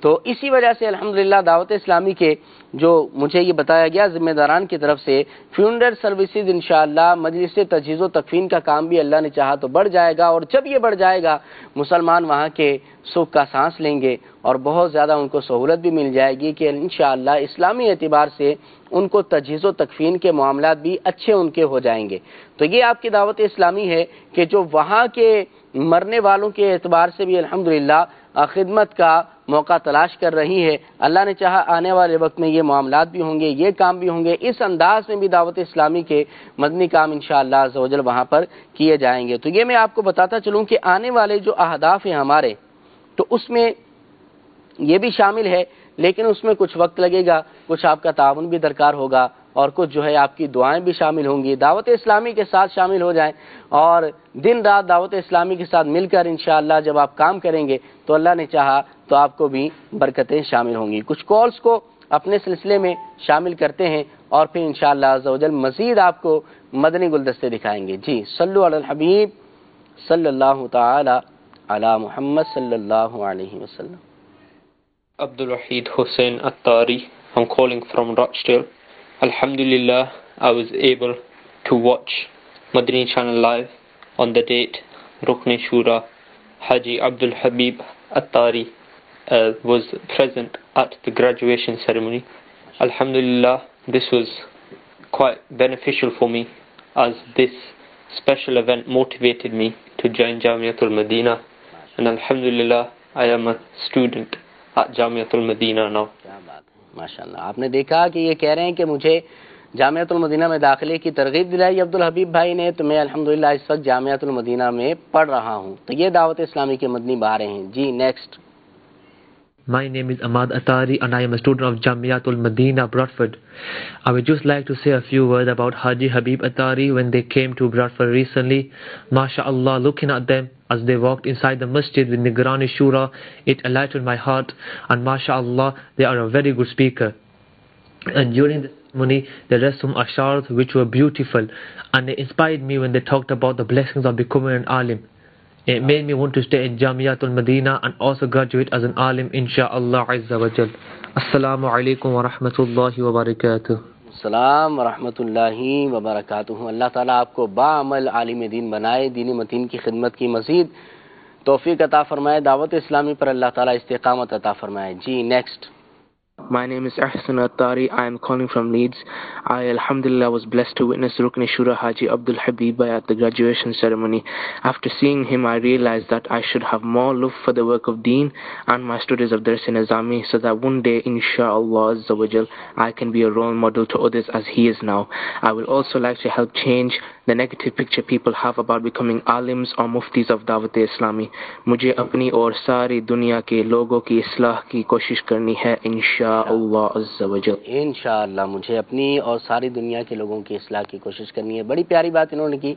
تو اسی وجہ سے الحمدللہ دعوت اسلامی کے جو مجھے یہ بتایا گیا ذمہ داران کی طرف سے فیونڈر سروسز انشاءاللہ مجلس تجہیز و تقفین کا کام بھی اللہ نے چاہا تو بڑھ جائے گا اور جب یہ بڑھ جائے گا مسلمان وہاں کے سکھ کا سانس لیں گے اور بہت زیادہ ان کو سہولت بھی مل جائے گی کہ انشاءاللہ اسلامی اعتبار سے ان کو تجہیز و تقفین کے معاملات بھی اچھے ان کے ہو جائیں گے تو یہ آپ کی دعوت اسلامی ہے کہ جو وہاں کے مرنے والوں کے اعتبار سے بھی الحمدللہ خدمت کا موقع تلاش کر رہی ہے اللہ نے چاہا آنے والے وقت میں یہ معاملات بھی ہوں گے یہ کام بھی ہوں گے اس انداز میں بھی دعوت اسلامی کے مدنی کام انشاءاللہ شاء اللہ وہاں پر کیے جائیں گے تو یہ میں آپ کو بتاتا چلوں کہ آنے والے جو اہداف ہیں ہمارے تو اس میں یہ بھی شامل ہے لیکن اس میں کچھ وقت لگے گا کچھ آپ کا تعاون بھی درکار ہوگا اور کچھ جو ہے آپ کی دعائیں بھی شامل ہوں گی دعوت اسلامی کے ساتھ شامل ہو جائیں اور دن رات دعوت اسلامی کے ساتھ مل کر انشاءاللہ جب آپ کام کریں گے تو اللہ نے چاہا تو آپ کو بھی برکتیں شامل ہوں گی کچھ کالز کو اپنے سلسلے میں شامل کرتے ہیں اور پھر انشاءاللہ شاء اللہ مزید آپ کو مدنی گلدستے دکھائیں گے جی صلو علی الحبیب صلی اللہ تعالی علی محمد صلی اللہ علیہ وسلم عبد الرحید حسین اتاری I'm calling from Rochdale. Alhamdulillah, I was able to watch Madini Channel Live on the date Rukhne Shura Haji Abdul Habib Attari uh, was present at the graduation ceremony. Alhamdulillah, this was quite beneficial for me as this special event motivated me to join Jamiatul Medina. And Alhamdulillah, I am a student at Jamiatul Medina now. MashaAllah. آپ نے دیکھا کہ یہ کہہ رہے ہیں کہ مجھے جامعت المدینہ میں داخلے کی ترغیب دلائی عبدالحبیب بھائی نے تو میں الحمدللہ اس وقت جامعت المدینہ میں پڑھ رہا ہوں تو یہ دعوت اسلامی کے مدنی بارے ہیں جی next my name is Imad Attari and I am student of Jamiat Almadina I would just like to see a few word about Haji Habib Attari when they کے very good speaker which were beautiful inspire Alam It made me want to stay in and also graduate as an alim inshaAllah Azza wa wa Jal. Assalamu alaikum السلام ورحمۃ اللہ وبرکاتہ اللہ تعالیٰ آپ کو با عالم دین بنائے دین متین کی خدمت کی مزید توفیق عطا فرمائے دعوت اسلامی پر اللہ تعالیٰ استقامت عطا فرمائے جی نیکسٹ دعوت اسلامی مجھے اپنی اور ساری دنیا کے لوگوں کی اصلاح کی کوشش کرنی ہے ان شاء اللہ و شاء اللہ مجھے اپنی اور ساری دنیا کے لوگوں کی اصلاح کی کوشش کرنی ہے بڑی پیاری بات انہوں نے کی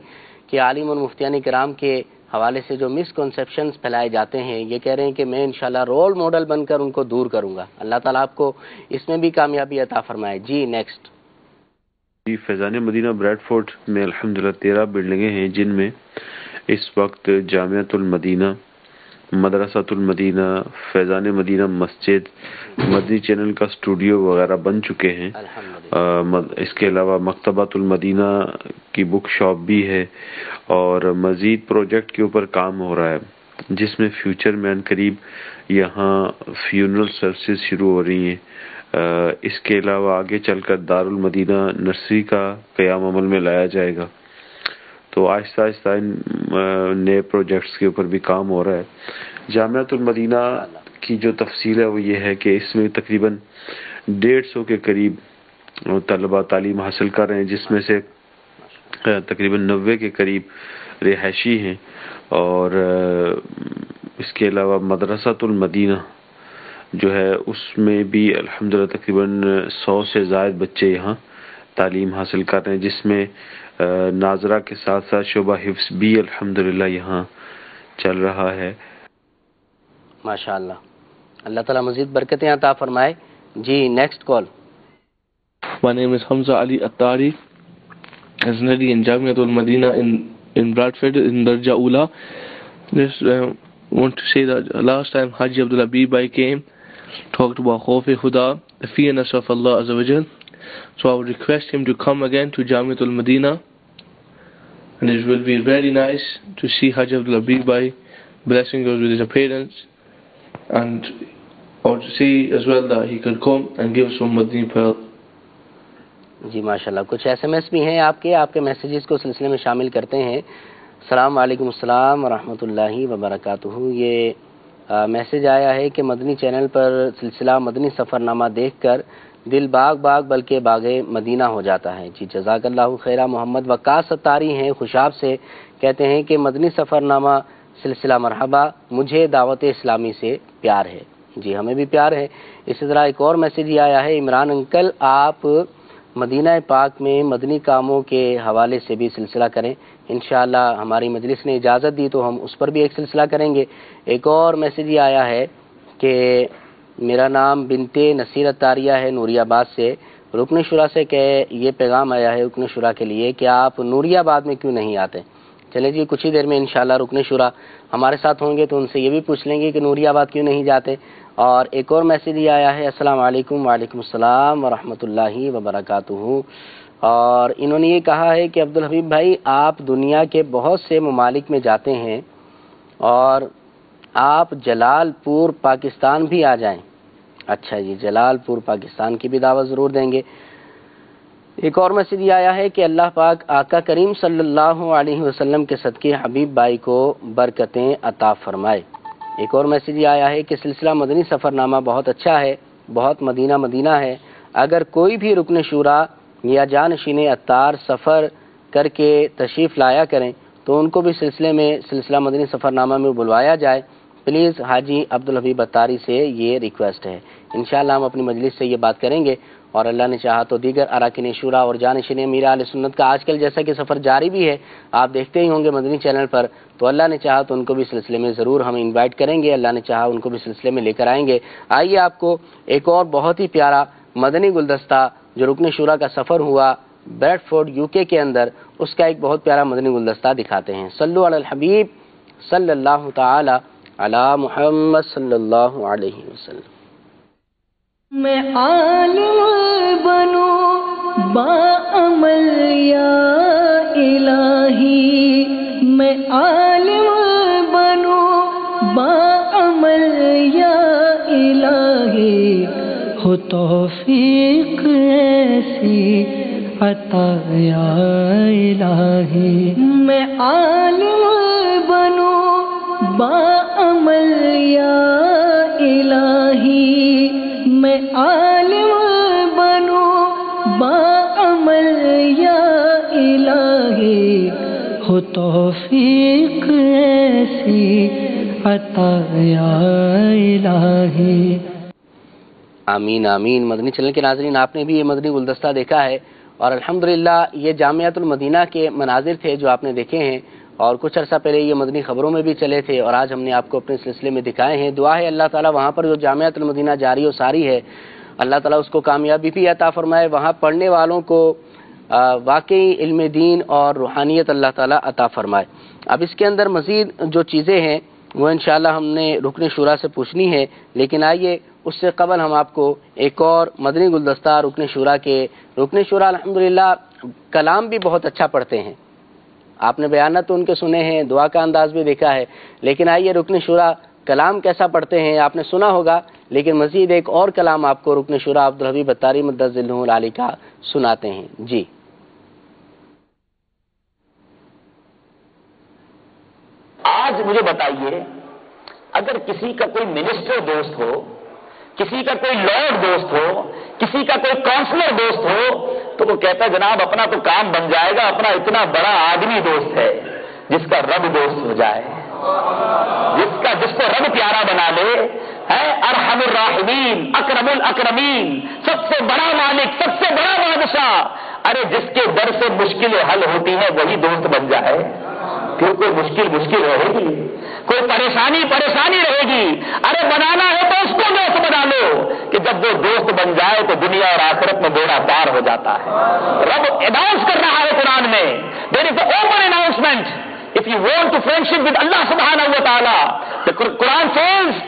کہ عالم اور مفتیان کرام کے حوالے سے جو مس کنسیپشنز پھیلائے جاتے ہیں یہ کہہ رہے ہیں کہ میں انشاءاللہ رول ماڈل بن کر ان کو دور کروں گا اللہ تعالیٰ آپ کو اس میں بھی کامیابی عطا فرمائے جی نیکسٹ جی فیضان مدینہ بریڈ فورٹ میں الحمدللہ تیرہ بلڈنگیں ہیں جن میں اس وقت جامعت المدینہ مدرسۃ المدینہ فیضان مدینہ مسجد مدنی چینل کا اسٹوڈیو وغیرہ بن چکے ہیں اس کے علاوہ مکتبہ المدینہ کی بک شاپ بھی ہے اور مزید پروجیکٹ کے اوپر کام ہو رہا ہے جس میں فیوچر مین قریب یہاں فیونرل سروسز شروع ہو رہی ہیں اس کے علاوہ آگے چل کر دار المدینہ نرسری کا قیام عمل میں لایا جائے گا تو آہستہ آہستہ ان نئے پروجیکٹس کے اوپر بھی کام ہو رہا ہے جامعہ المدینہ کی جو تفصیل ہے وہ یہ ہے کہ اس میں تقریباً ڈیڑھ سو کے قریب طلبا تعلیم حاصل کر رہے ہیں جس میں سے تقریباً نوے کے قریب رہائشی ہیں اور اس کے علاوہ مدرسۃ المدینہ جو ہے اس میں بھی الحمدللہ تقریباً سو سے زائد بچے یہاں تعلیم حاصل کر رہے ہیں جس میں ناظرہ کے ساتھ ساتھ شعبہ حفظ بھی الحمدللہ یہاں چل رہا ہے ماشاء اللہ اللہ تعالیٰ مزید برکتیں عطا فرمائے جی next call My name is Hamza Ali Attari. I study in Jamiat al-Madina in, in Bradford in Darja Ula. Just uh, want to say that last time Haji Abdullah Bibai came, talked about Khawfi Khuda, the fearness of Allah Azza wa Jal. So I would request him to come again to Jamiat al-Madina and it will be very nice to see Hajj Abdullah be by blessing us with his appearance and or to see as well that he could come and give us some Madini pearl. جی ماشاء اللہ کچھ ایس ایم ایس بھی ہیں آپ کے آپ کے میسیجز کو سلسلے میں شامل کرتے ہیں السلام علیکم السلام ورحمۃ اللہ وبرکاتہ یہ میسیج آیا ہے کہ مدنی چینل پر سلسلہ مدنی سفر نامہ دیکھ کر دل باغ باغ بلکہ باغ مدینہ ہو جاتا ہے جی جزاک اللہ خیرہ محمد وقاص ستاری ہیں خوشاب سے کہتے ہیں کہ مدنی سفر نامہ سلسلہ مرحبا مجھے دعوت اسلامی سے پیار ہے جی ہمیں بھی پیار ہے اسی طرح ایک اور میسیج یہ آیا ہے عمران انکل آپ مدینہ پاک میں مدنی کاموں کے حوالے سے بھی سلسلہ کریں انشاءاللہ ہماری مجلس نے اجازت دی تو ہم اس پر بھی ایک سلسلہ کریں گے ایک اور میسیج یہ آیا ہے کہ میرا نام بنتے نصیر تاریہ ہے نوری آباد سے رکن شورا سے کہ یہ پیغام آیا ہے رکن شورا کے لیے کہ آپ نوری آباد میں کیوں نہیں آتے چلے جی کچھ ہی دیر میں انشاءاللہ رکن شورا ہمارے ساتھ ہوں گے تو ان سے یہ بھی پوچھ لیں گے کہ نوری آباد کیوں نہیں جاتے اور ایک اور میسیج یہ آیا ہے السلام علیکم وعلیکم السلام ورحمۃ اللہ وبرکاتہ اور انہوں نے یہ کہا ہے کہ عبد الحبیب بھائی آپ دنیا کے بہت سے ممالک میں جاتے ہیں اور آپ جلال پور پاکستان بھی آ جائیں اچھا جی جلال پور پاکستان کی بھی دعوت ضرور دیں گے ایک اور مسجد یہ آیا ہے کہ اللہ پاک آقا کریم صلی اللہ علیہ وسلم کے صدقے حبیب بھائی کو برکتیں عطا فرمائے ایک اور مسجد یہ آیا ہے کہ سلسلہ مدنی سفر نامہ بہت اچھا ہے بہت مدینہ مدینہ ہے اگر کوئی بھی رکن شورا یا جانشین اطار سفر کر کے تشریف لایا کریں تو ان کو بھی سلسلے میں سلسلہ مدنی سفر نامہ میں بلوایا جائے پلیز حاجی عبدالحبی بطاری سے یہ ریکویسٹ ہے انشاءاللہ ہم اپنی مجلس سے یہ بات کریں گے اور اللہ نے چاہا تو دیگر اراکین شورا اور جانشین میرا علیہ سنت کا آج کل جیسا کہ سفر جاری بھی ہے آپ دیکھتے ہی ہوں گے مدنی چینل پر تو اللہ نے چاہا تو ان کو بھی سلسلے میں ضرور ہم انوائٹ کریں گے اللہ نے چاہا ان کو بھی سلسلے میں لے کر آئیں گے آئیے آپ کو ایک اور بہت ہی پیارا مدنی گلدستہ جو رکن شورا کا سفر ہوا بریڈ فورڈ یو کے اندر اس کا ایک بہت پیارا مدنی گلدستہ دکھاتے ہیں صلو علی الحبیب صلی اللہ تعالی علی محمد صلی اللہ علیہ وسلم میں عالم بنو با عمل یا الہی میں عالم بنو با عمل یا الہی ہو تو عطا یا الہی میں عالم آل منو توفیق ایسی عطا یا الہی آمین آمین مدنی چلنے کے ناظرین آپ نے بھی یہ مدنی گلدستہ دیکھا ہے اور الحمدللہ یہ جامعہ المدینہ کے مناظر تھے جو آپ نے دیکھے ہیں اور کچھ عرصہ پہلے یہ مدنی خبروں میں بھی چلے تھے اور آج ہم نے آپ کو اپنے سلسلے میں دکھائے ہیں دعا ہے اللہ تعالیٰ وہاں پر جو جامعہ المدینہ جاری و ساری ہے اللہ تعالیٰ اس کو کامیابی بھی عطا فرمائے وہاں پڑھنے والوں کو واقعی علم دین اور روحانیت اللہ تعالیٰ عطا فرمائے اب اس کے اندر مزید جو چیزیں ہیں وہ انشاءاللہ ہم نے رکن شعرا سے پوچھنی ہے لیکن آئیے اس سے قبل ہم آپ کو ایک اور مدنی گلدستہ رکن شورا کے رکن شورا الحمد کلام بھی بہت اچھا پڑھتے ہیں آپ نے بیانات ان کے سنے ہیں دعا کا انداز بھی دیکھا ہے لیکن آئیے رکن شورا کلام کیسا پڑھتے ہیں آپ نے سنا ہوگا لیکن مزید ایک اور کلام آپ کو رکن شورا عبدالحبی بطاری مدد اللہ علی کا سناتے ہیں جی آج مجھے بتائیے اگر کسی کا کوئی منسٹر دوست ہو کسی کا کوئی لارڈ دوست ہو کسی کا کوئی کاؤنسلر دوست ہو تو وہ کہتا ہے جناب اپنا تو کام بن جائے گا اپنا اتنا بڑا آدمی دوست ہے جس کا رب دوست ہو جائے جس کا جس کو رب پیارا بنا لے ہے ارحم الراحمین اکرم الاکرمین سب سے بڑا مالک سب سے بڑا بادشاہ ارے جس کے در سے مشکلیں حل ہوتی ہیں وہی دوست بن جائے پھر کوئی مشکل مشکل رہے گی کوئی پریشانی پریشانی رہے گی ارے بنانا ہے تو اس کو دوست بنا لو کہ جب وہ دوست بن جائے تو دنیا اور آخرت میں بیڑا پار ہو جاتا ہے رب اناؤنس کر رہا ہے قرآن میں there is a open announcement if you want to friendship with Allah سبحانہ و تعالیٰ قرآن سیز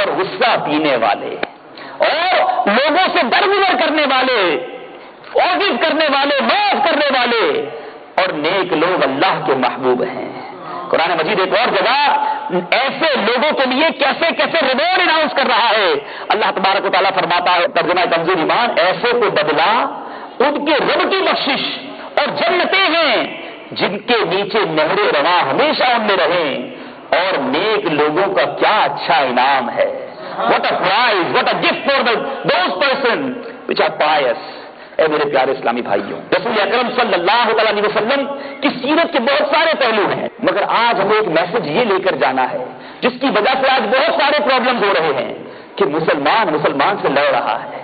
اور غصہ پینے والے اور لوگوں سے گر گزر کرنے والے کرنے والے معاف کرنے والے اور نیک لوگ اللہ کے محبوب ہیں قرآن مجید ایک اور جگہ ایسے لوگوں کے لیے کیسے کیسے ریوارڈ اناؤنس کر رہا ہے اللہ تبارک و تعالیٰ فرماتا ہے ترجمہ تنظیم ایمان ایسے کو بدلا ان کے رب کی بخش اور جنتے ہیں جن کے نیچے نہرے روا ہمیشہ ہم میں رہیں اور نیک لوگوں کا کیا اچھا انعام ہے what a prize what a gift for those person which are pious اے میرے پیارے اسلامی بھائیوں رسول اکرم صلی اللہ وسلم کی سیرت کے بہت سارے پہلو ہیں مگر آج ہمیں ایک میسج یہ لے کر جانا ہے جس کی وجہ سے آج بہت سارے پرابلم ہو رہے ہیں کہ مسلمان مسلمان سے لڑ رہا ہے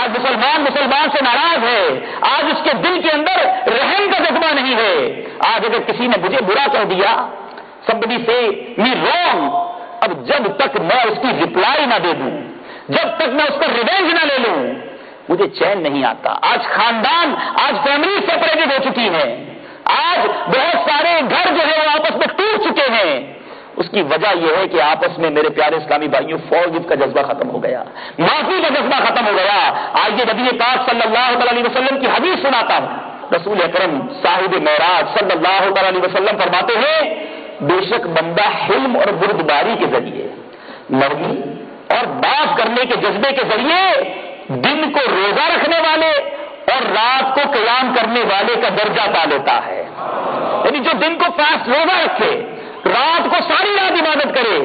آج مسلمان مسلمان سے ناراض ہے آج اس کے دل کے اندر رحم کا جذبہ نہیں ہے آج اگر کسی نے مجھے برا کہہ دیا سبنی سے می رونگ اب جب تک میں اس کی ریپلائی نہ دے دوں جب تک میں اس کا ریوینج نہ لے لوں مجھے چین نہیں آتا آج خاندان آج فیملی سپریٹڈ ہو چکی ہے آج بہت سارے گھر جو ہے وہ آپس میں ٹوٹ چکے ہیں اس کی وجہ یہ ہے کہ آپس میں میرے پیارے اسلامی بھائیوں فوج کا جذبہ ختم ہو گیا معافی کا جذبہ ختم ہو گیا آج یہ نبی پاک صلی اللہ علیہ وسلم کی حدیث سناتا ہوں رسول اکرم صاحب معراج صلی اللہ علیہ وسلم فرماتے ہیں بے شک بندہ حلم اور بردباری کے ذریعے مرغی اور بات کرنے کے جذبے کے ذریعے دن کو روزہ رکھنے والے اور رات کو قیام کرنے والے کا درجہ پا لیتا ہے یعنی جو دن کو پاس روزہ رکھے رات کو ساری رات عبادت کرے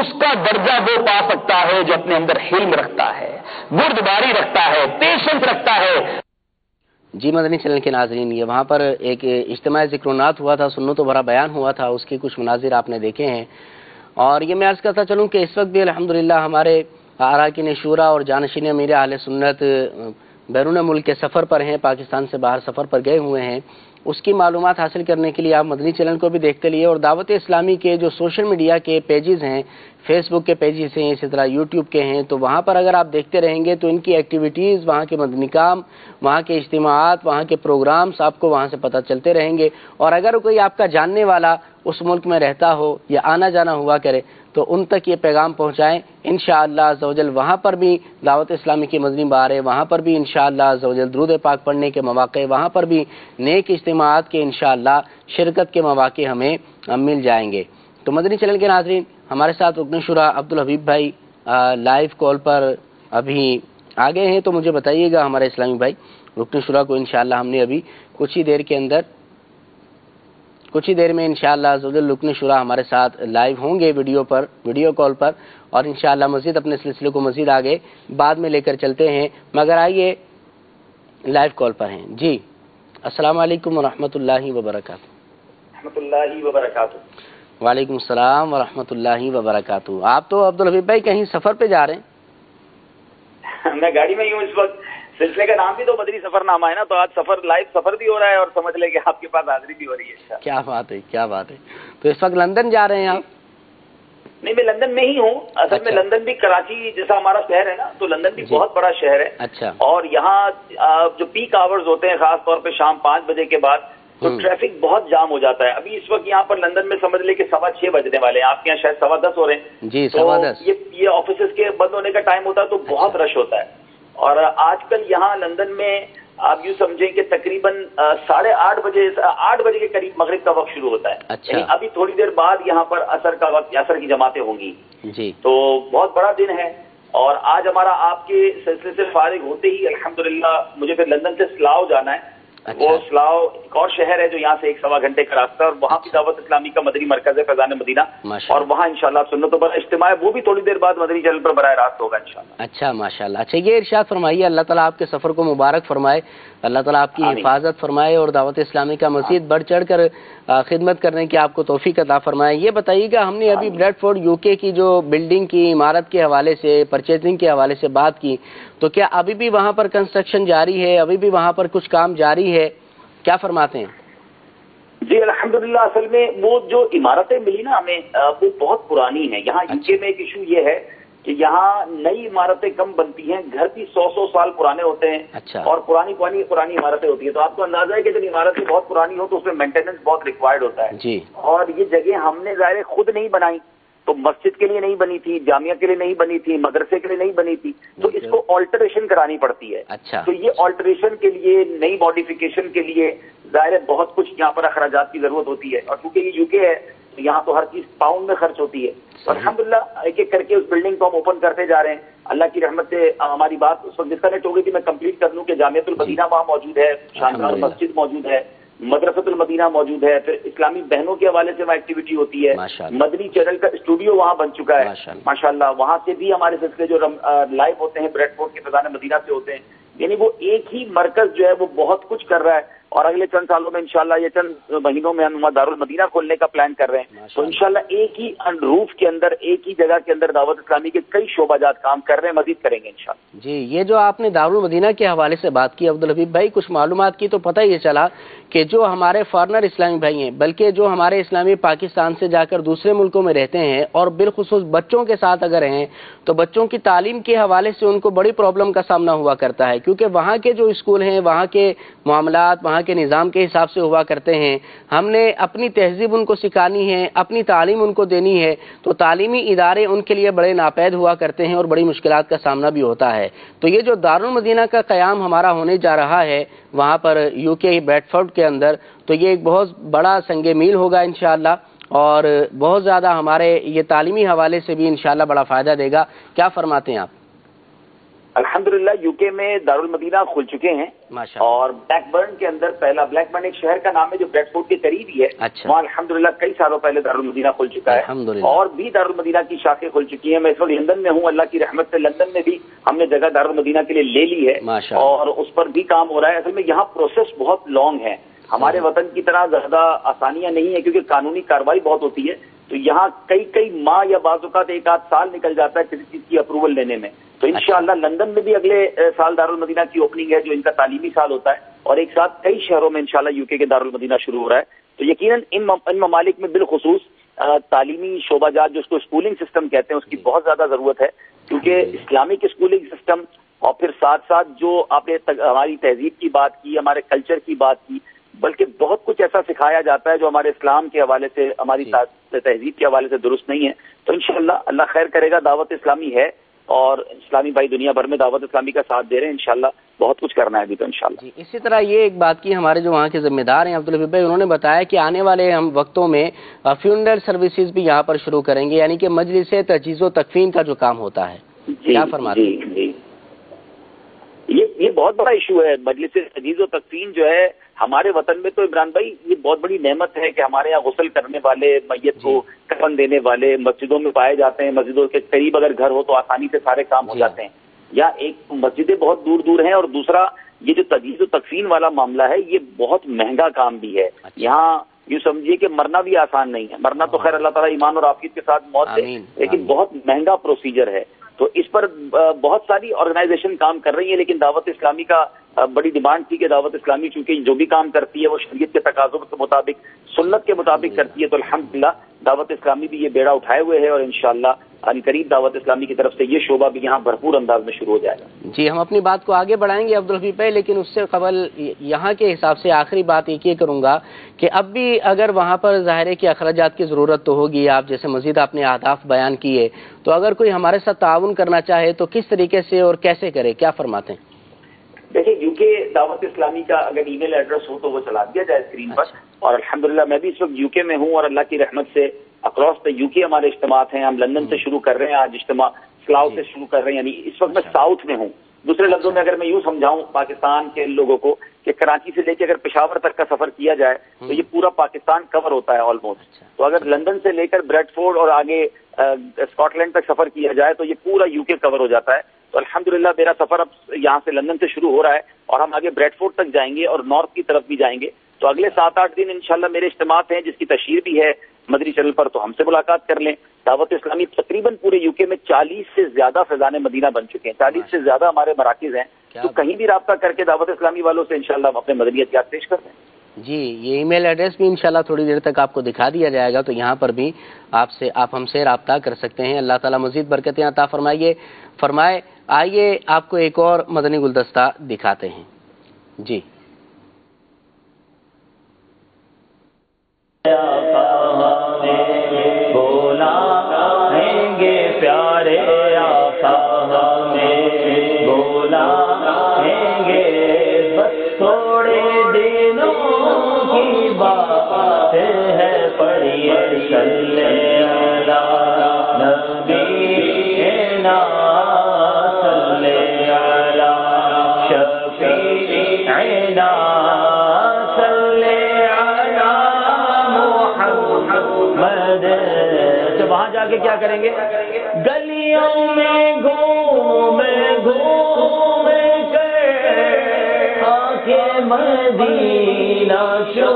اس کا درجہ وہ پا سکتا ہے جو اپنے اندر حلم رکھتا ہے بردباری باری رکھتا ہے پیشنٹ رکھتا ہے جی مدنی چلن کے ناظرین یہ وہاں پر ایک اجتماع ذکر ہوا تھا سنو تو بھرا بیان ہوا تھا اس کے کچھ مناظر آپ نے دیکھے ہیں اور یہ میں عرض کرتا چلوں کہ اس وقت بھی الحمدللہ ہمارے اراکین شورا اور جانشین امیر اعلی سنت بیرون ملک کے سفر پر ہیں پاکستان سے باہر سفر پر گئے ہوئے ہیں اس کی معلومات حاصل کرنے کے لیے آپ مدنی چینل کو بھی دیکھتے لیے اور دعوت اسلامی کے جو سوشل میڈیا کے پیجز ہیں فیس بک کے پیجز ہیں اسی طرح یوٹیوب کے ہیں تو وہاں پر اگر آپ دیکھتے رہیں گے تو ان کی ایکٹیویٹیز وہاں کے مدنی کام وہاں کے اجتماعات وہاں کے پروگرامز آپ کو وہاں سے پتہ چلتے رہیں گے اور اگر کوئی آپ کا جاننے والا اس ملک میں رہتا ہو یا آنا جانا ہوا کرے تو ان تک یہ پیغام پہنچائیں ان شاء اللہ زوجل وہاں پر بھی دعوت اسلامی کی مدنی بارے وہاں پر بھی انشاءاللہ شاء اللہ درود پاک پڑھنے کے مواقع وہاں پر بھی نیک اجتماعات کے انشاءاللہ شرکت کے مواقع ہمیں مل جائیں گے تو مدنی چلن کے ناظرین ہمارے ساتھ رکن شرا عبد الحبیب بھائی لائیو کال پر ابھی آگے ہیں تو مجھے بتائیے گا ہمارے اسلامی بھائی رکن شرا کو انشاءاللہ ہم نے ابھی کچھ ہی دیر کے اندر کچھ ہی دیر میں انشاءاللہ شاء اللہ شرح ہمارے ساتھ لائیو ہوں گے ویڈیو پر ویڈیو کال پر اور انشاءاللہ مزید اپنے سلسلے کو مزید آگے بعد میں لے کر چلتے ہیں مگر آئیے لائیو کال پر ہیں جی السلام علیکم ورحمۃ اللہ وبرکاتہ وعلیکم السلام ورحمۃ اللہ وبرکاتہ آپ تو عبد الحبیب بھائی کہیں سفر پہ جا رہے ہیں میں گاڑی میں ہی ہوں اس وقت سلسلے کا نام بھی تو بدری سفر نامہ ہے نا تو آج سفر لائف سفر بھی ہو رہا ہے اور سمجھ لے کہ آپ کے پاس حاضری بھی ہو رہی ہے کیا بات ہے کیا بات ہے تو اس وقت لندن جا رہے ہیں آپ نہیں میں لندن میں ہی ہوں اصل میں اچھا۔ لندن بھی کراچی جیسا ہمارا شہر ہے نا تو لندن بھی جی۔ بہت بڑا شہر ہے اچھا اور یہاں جو پیک آور ہوتے ہیں خاص طور پہ شام پانچ بجے کے بعد تو ٹریفک بہت جام ہو جاتا ہے ابھی اس وقت یہاں پر لندن میں سمجھ لے کہ سوا چھ بجنے والے ہیں آپ کے یہاں شاید سوا دس ہو رہے ہیں جی سوا دس یہ آفیسز کے بند ہونے کا ٹائم ہوتا ہے تو اچھا۔ بہت رش ہوتا ہے اور آج کل یہاں لندن میں آپ یوں سمجھیں کہ تقریباً ساڑھے آٹھ بجے آٹھ بجے کے قریب مغرب کا وقت شروع ہوتا ہے اچھا۔ یعنی ابھی تھوڑی دیر بعد یہاں پر اثر کا وقت اثر کی جماعتیں ہوں گی جی تو بہت بڑا دن ہے اور آج ہمارا آپ کے سلسلے سے فارغ ہوتے ہی الحمدللہ مجھے پھر لندن سے سلاؤ جانا ہے اچھا۔ ایک اور شہر ہے جو یہاں سے ایک سوا گھنٹے کا راستہ اور وہاں بھی دعوت اسلامی کا مدری مرکز ہے فیضان مدینہ اور وہاں انشاءاللہ شاء اللہ سننے تو بہت اجتماع وہ بھی تھوڑی دیر بعد مدری چینل پر براہ راست ہوگا انشاءاللہ اچھا ماشاءاللہ اچھا یہ ارشاد فرمائیے اللہ تعالیٰ آپ کے سفر کو مبارک فرمائے اللہ تعالیٰ آپ کی حفاظت فرمائے اور دعوت اسلامی کا مزید بڑھ چڑھ کر خدمت کرنے کی آپ کو توفیق عطا فرمائے یہ بتائیے گا ہم نے ابھی بریڈ فورڈ یو کے کی جو بلڈنگ کی عمارت کے حوالے سے پرچیزنگ کے حوالے سے بات کی تو کیا ابھی بھی وہاں پر کنسٹرکشن جاری ہے ابھی بھی وہاں پر کچھ کام جاری ہے کیا فرماتے ہیں جی الحمد للہ اصل میں وہ جو عمارتیں ملی نا ہمیں وہ بہت پرانی ہیں یہاں کے اچھا۔ میں ایک ایشو یہ ہے کہ یہاں نئی عمارتیں کم بنتی ہیں گھر بھی سو سو سال پرانے ہوتے ہیں اچھا اور پرانی پرانی پرانی عمارتیں ہوتی ہیں تو آپ کو اندازہ ہے کہ جب عمارتیں بہت پرانی ہو تو اس میں مینٹیننس بہت ریکوائرڈ ہوتا ہے جی اور یہ جگہ ہم نے ظاہر خود نہیں بنائی تو مسجد کے لیے نہیں بنی تھی جامعہ کے لیے نہیں بنی تھی مدرسے کے لیے نہیں بنی تھی تو اس کو آلٹریشن کرانی پڑتی ہے اچھا تو یہ آلٹریشن کے لیے نئی ماڈیفکیشن کے لیے ظاہر بہت کچھ یہاں پر اخراجات کی ضرورت ہوتی ہے اور کیونکہ یہ یو کے ہے یہاں تو ہر چیز پاؤنڈ میں خرچ ہوتی ہے اور حمد ایک ایک کر کے اس بلڈنگ کو ہم اوپن کرتے جا رہے ہیں اللہ کی رحمت سے ہماری بات اس وقت ڈسکنیکٹ ہو گئی تھی میں کمپلیٹ کر لوں کہ جامعۃ المدینہ وہاں موجود ہے شاندار مسجد موجود ہے مدرسۃ المدینہ موجود ہے پھر اسلامی بہنوں کے حوالے سے وہاں ایکٹیویٹی ہوتی ہے مدنی چینل کا اسٹوڈیو وہاں بن چکا ہے ماشاء اللہ وہاں سے بھی ہمارے سلسلے جو لائیو ہوتے ہیں بریڈ فورٹ کے فضان مدینہ سے ہوتے ہیں یعنی وہ ایک ہی مرکز جو ہے وہ بہت کچھ کر رہا ہے اور اگلے چند سالوں میں انشاءاللہ یہ چند مہینوں میں ہم دارالمدینہ کھولنے کا پلان کر رہے ہیں تو انشاءاللہ ایک ہی روف کے اندر ایک ہی جگہ کے اندر دعوت اسلامی کے کئی شعبہ جات کام کر رہے ہیں مزید کریں گے انشاءاللہ جی یہ جو آپ نے دارالمدینہ کے حوالے سے بات کی عبدالحبیب بھائی کچھ معلومات کی تو پتہ یہ چلا کہ جو ہمارے فارنر اسلامی بھائی ہیں بلکہ جو ہمارے اسلامی پاکستان سے جا کر دوسرے ملکوں میں رہتے ہیں اور بالخصوص بچوں کے ساتھ اگر ہیں تو بچوں کی تعلیم کے حوالے سے ان کو بڑی پرابلم کا سامنا ہوا کرتا ہے کیونکہ وہاں کے جو اسکول ہیں وہاں کے معاملات وہاں کے نظام کے حساب سے ہوا کرتے ہیں ہم نے اپنی تہذیب ان کو سکھانی ہے اپنی تعلیم ان کو دینی ہے تو تعلیمی ادارے ان کے لیے بڑے ناپید ہوا کرتے ہیں اور بڑی مشکلات کا سامنا بھی ہوتا ہے تو یہ جو دار المدینہ کا قیام ہمارا ہونے جا رہا ہے وہاں پر یو کے بیٹ فورڈ کے اندر تو یہ ایک بہت بڑا سنگ میل ہوگا ان اور بہت زیادہ ہمارے یہ تعلیمی حوالے سے بھی انشاءاللہ بڑا فائدہ دے گا کیا فرماتے ہیں آپ الحمدللہ یو کے میں دار المدینہ کھل چکے ہیں اور بلیک برن کے اندر پہلا بلیک برن ایک شہر کا نام ہے جو بلیک فورڈ کے قریب ہی ہے اچھا۔ وہاں الحمدللہ کئی سالوں پہلے دارالمدینہ کھل چکا ہے اور بھی دارالمدینہ کی شاخیں کھل چکی ہیں میں اس وقت لندن میں ہوں اللہ کی رحمت سے لندن میں بھی ہم نے جگہ دار المدینہ کے لیے لے لی ہے اور اس پر بھی کام ہو رہا ہے اصل میں یہاں پروسیس بہت لانگ ہے ہاں۔ ہمارے وطن کی طرح زیادہ آسانیاں نہیں ہیں کیونکہ قانونی کاروائی بہت ہوتی ہے تو یہاں کئی کئی ماہ یا بعض اوقات ایک آدھ سال نکل جاتا ہے کسی چیز کی اپروول لینے میں تو اچھا۔ انشاءاللہ لندن میں بھی اگلے سال دارالمدینہ کی اوپننگ ہے جو ان کا تعلیمی سال ہوتا ہے اور ایک ساتھ کئی شہروں میں انشاءاللہ یو کے دار المدینہ شروع ہو رہا ہے تو یقیناً ان ممالک میں بالخصوص تعلیمی شعبہ جات جو اس کو اسکولنگ سسٹم کہتے ہیں اس کی بہت زیادہ ضرورت ہے کیونکہ اسلامک اسکولنگ سسٹم اور پھر ساتھ ساتھ جو آپ نے ہماری تہذیب کی بات کی ہمارے کلچر کی بات کی بلکہ بہت کچھ ایسا سکھایا جاتا ہے جو ہمارے اسلام کے حوالے سے ہماری جی۔ تہذیب کے حوالے سے درست نہیں ہے تو انشاءاللہ اللہ خیر کرے گا دعوت اسلامی ہے اور اسلامی بھائی دنیا بھر میں دعوت اسلامی کا ساتھ دے رہے ہیں انشاءاللہ بہت کچھ کرنا ہے ابھی تو انشاءاللہ جی اسی طرح یہ ایک بات کی ہمارے جو وہاں کے ذمہ دار ہیں عبدالحبی بھائی انہوں نے بتایا کہ آنے والے ہم وقتوں میں فیونڈر سروسز بھی یہاں پر شروع کریں گے یعنی کہ مجلس تجیز و تقفین کا جو کام ہوتا ہے جی کیا فرما جی، جی۔ یہ بہت بڑا ایشو ہے مجلس تجیز و تقفین جو ہے ہمارے وطن میں تو عمران بھائی یہ بہت بڑی نعمت ہے کہ ہمارے یہاں غسل کرنے والے میت کو جی۔ کفن دینے والے مسجدوں میں پائے جاتے ہیں مسجدوں کے قریب اگر گھر ہو تو آسانی سے سارے کام ہو جی۔ جاتے ہیں یا ایک مسجدیں بہت دور دور ہیں اور دوسرا یہ جو تجیز و تقسیم والا معاملہ ہے یہ بہت مہنگا کام بھی ہے اچھا۔ یہاں یہ سمجھیے کہ مرنا بھی آسان نہیں ہے مرنا تو خیر اللہ تعالیٰ ایمان اور آفیت کے ساتھ موت ہے لیکن بہت مہنگا پروسیجر ہے تو اس پر بہت ساری آرگنائزیشن کام کر رہی ہے لیکن دعوت اسلامی کا بڑی ڈیمانڈ تھی کہ دعوت اسلامی چونکہ جو بھی کام کرتی ہے وہ شریعت کے تقاضوں کے مطابق سنت کے مطابق جی۔ کرتی ہے تو الحمدللہ دعوت اسلامی بھی یہ بیڑا اٹھائے ہوئے ہے اور انشاءاللہ ان قریب دعوت اسلامی کی طرف سے یہ شعبہ بھی یہاں بھرپور انداز میں شروع ہو جائے گا جی ہم اپنی بات کو آگے بڑھائیں گے عبد پہ لیکن اس سے قبل یہاں کے حساب سے آخری بات ایک یہ کروں گا کہ اب بھی اگر وہاں پر ظاہر کے اخراجات کی ضرورت تو ہوگی آپ جیسے مزید آپ نے آداف بیان کیے تو اگر کوئی ہمارے ساتھ تعاون کرنا چاہے تو کس طریقے سے اور کیسے کرے کیا فرماتے ہیں دیکھیں یو کے دعوت اسلامی کا اگر ای میل ایڈریس ہو تو وہ چلا دیا جائے اسکرین پر اچھا۔ اور الحمدللہ میں بھی اس وقت یو کے میں ہوں اور اللہ کی رحمت سے اکراس دا یو کے ہمارے اجتماعات ہیں ہم لندن سے شروع کر رہے ہیں آج اجتماع سلاؤ سے جی۔ شروع کر رہے ہیں یعنی اس وقت میں ساؤتھ اچھا۔ میں ہوں دوسرے لفظوں میں اگر میں یوں سمجھاؤں پاکستان کے لوگوں کو کہ کراچی سے لے کے اگر پشاور تک کا سفر کیا جائے تو یہ پورا پاکستان کور ہوتا ہے آلموسٹ اچھا. تو اگر لندن سے لے کر بریڈ فورڈ اور آگے اسکاٹ لینڈ تک سفر کیا جائے تو یہ پورا یو کے کور ہو جاتا ہے تو الحمد میرا سفر اب یہاں سے لندن سے شروع ہو رہا ہے اور ہم آگے بریڈ فورڈ تک جائیں گے اور نارتھ کی طرف بھی جائیں گے تو اگلے سات آٹھ دن انشاءاللہ میرے اجتماعات ہیں جس کی تشہیر بھی ہے مدری چینل پر تو ہم سے ملاقات کر لیں دعوت اسلامی تقریباً پورے یو کے میں چالیس سے زیادہ فیضان مدینہ بن چکے ہیں چالیس سے زیادہ ہمارے مراکز ہیں تو کہیں بھی رابطہ کر کے دعوت اسلامی والوں سے انشاءاللہ ہم اپنے مدنی احتیاط پیش کر دیں جی یہ ای میل ایڈریس بھی انشاءاللہ تھوڑی دیر تک آپ کو دکھا دیا جائے گا تو یہاں پر بھی آپ سے آپ ہم سے رابطہ کر سکتے ہیں اللہ تعالیٰ مزید برکتیں عطا فرمائیے فرمائے آئیے آپ کو ایک اور مدنی گلدستہ دکھاتے ہیں جی مسئیں کریں گے گلیوں میں گو مل گو مل کر مدینہ نشو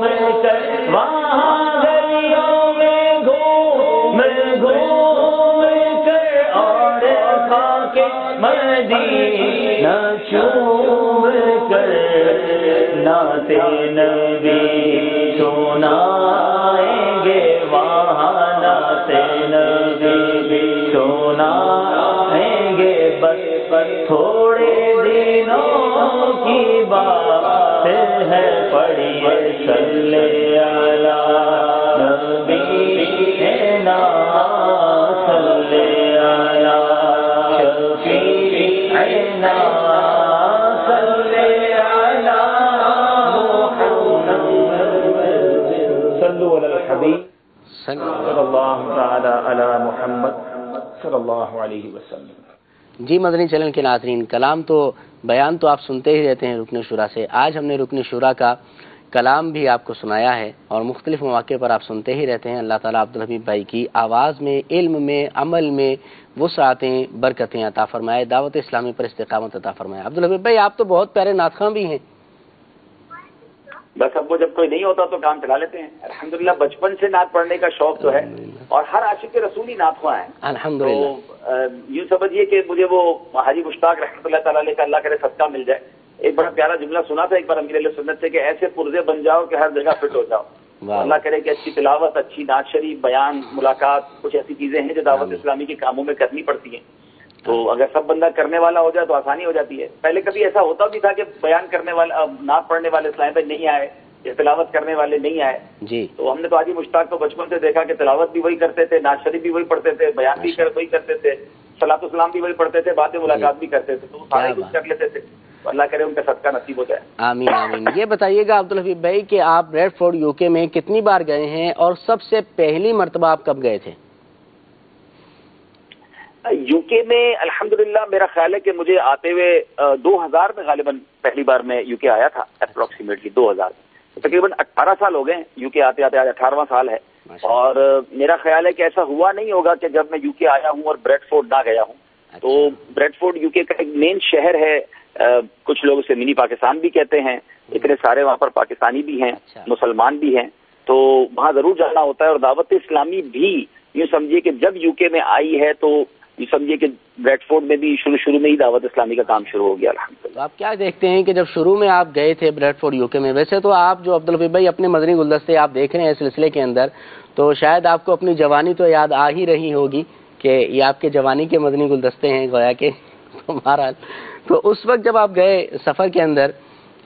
مل کر وہاں گلیوں میں گو مل گو مل کر اور مہدی نشو مل کر نا نبی سونا ن بیونا گے بے پی تھوڑے دینا جی با سڑی بسلے آیا چلے آیا جی مدنی چلن کے ناظرین کلام تو بیان تو آپ سنتے ہی رہتے ہیں رکن شورا سے آج ہم نے رکن شورا کا کلام بھی آپ کو سنایا ہے اور مختلف مواقع پر آپ سنتے ہی رہتے ہیں اللہ تعالیٰ عبد الحبیب بھائی کی آواز میں علم میں عمل میں وسراتیں برکتیں عطا فرمائے دعوت اسلامی پر استقامت عطا عبد الحبیب بھائی آپ تو بہت پیارے ناطخاں بھی ہیں بس اب وہ جب کوئی نہیں ہوتا تو کام چلا لیتے ہیں الحمدللہ بچپن سے نعت پڑھنے کا شوق تو ہے اور ہر عاشق کے رسولی نعت ہیں الحمدللہ تو یوں سمجھیے کہ مجھے وہ حاجی مشتاق رحمۃ اللہ تعالیٰ کا اللہ کرے صدقہ مل جائے ایک بڑا پیارا جملہ سنا تھا ایک بار امیر علیہ سنت سے کہ ایسے پرزے بن جاؤ کہ ہر جگہ فٹ ہو جاؤ اللہ کرے کہ اچھی تلاوت اچھی نعت شریف بیان ملاقات کچھ ایسی چیزیں ہیں جو دعوت ہاں۔ اسلامی کے کاموں میں کرنی پڑتی ہیں تو ہاں. اگر سب بندہ کرنے والا ہو جائے تو آسانی ہو جاتی ہے پہلے کبھی ایسا ہوتا بھی تھا کہ بیان کرنے والا نہ پڑھنے والے اسلام پہ نہیں آئے تلاوت کرنے والے نہیں آئے جی تو ہم نے تو آج ہی مشتاق کو بچپن سے دیکھا کہ تلاوت بھی وہی کرتے تھے ناز شریف بھی وہی پڑھتے تھے بیان بھی وہی کرتے تھے سلاط اسلام بھی وہی پڑھتے تھے باتیں جی. ملاقات بھی کرتے تھے تو سارے کچھ کر لیتے تھے اللہ کرے ان کا صدقہ کا نصیب ہو جائے یہ بتائیے گا عبد الحبیب بھائی کہ آپ ریڈ فورڈ یو کے میں کتنی بار گئے ہیں اور سب سے پہلی مرتبہ آپ کب گئے تھے یو کے میں الحمد میرا خیال ہے کہ مجھے آتے ہوئے دو ہزار میں غالباً پہلی بار میں یو کے آیا تھا اپروکسیمیٹلی دو ہزار میں تقریباً اٹھارہ سال ہو گئے یو کے آتے آتے آج اٹھارہواں سال ہے اور میرا خیال ہے کہ ایسا ہوا نہیں ہوگا کہ جب میں یو کے آیا ہوں اور بریڈ فورڈ نہ گیا ہوں اچھا۔ تو بریڈ فورڈ یو کے کا ایک مین شہر ہے کچھ لوگ اسے منی پاکستان بھی کہتے ہیں اتنے سارے وہاں پر پاکستانی بھی ہیں اچھا۔ مسلمان بھی ہیں تو وہاں ضرور جانا ہوتا ہے اور دعوت اسلامی بھی یوں سمجھیے کہ جب یو کے میں آئی ہے تو یہ سمجھیے ہی دعوت اسلامی کا کام شروع ہو گیا آپ کیا دیکھتے ہیں کہ جب شروع میں آپ گئے تھے بریڈ فورٹ یو کے میں ویسے تو آپ جو عبد الفی بھائی اپنے مدنی گلدستے آپ دیکھ رہے ہیں اس سلسلے کے اندر تو شاید آپ کو اپنی جوانی تو یاد آ ہی رہی ہوگی کہ یہ آپ کے جوانی کے مدنی گلدستے ہیں گویا کے (laughs) تو تو اس وقت جب آپ گئے سفر کے اندر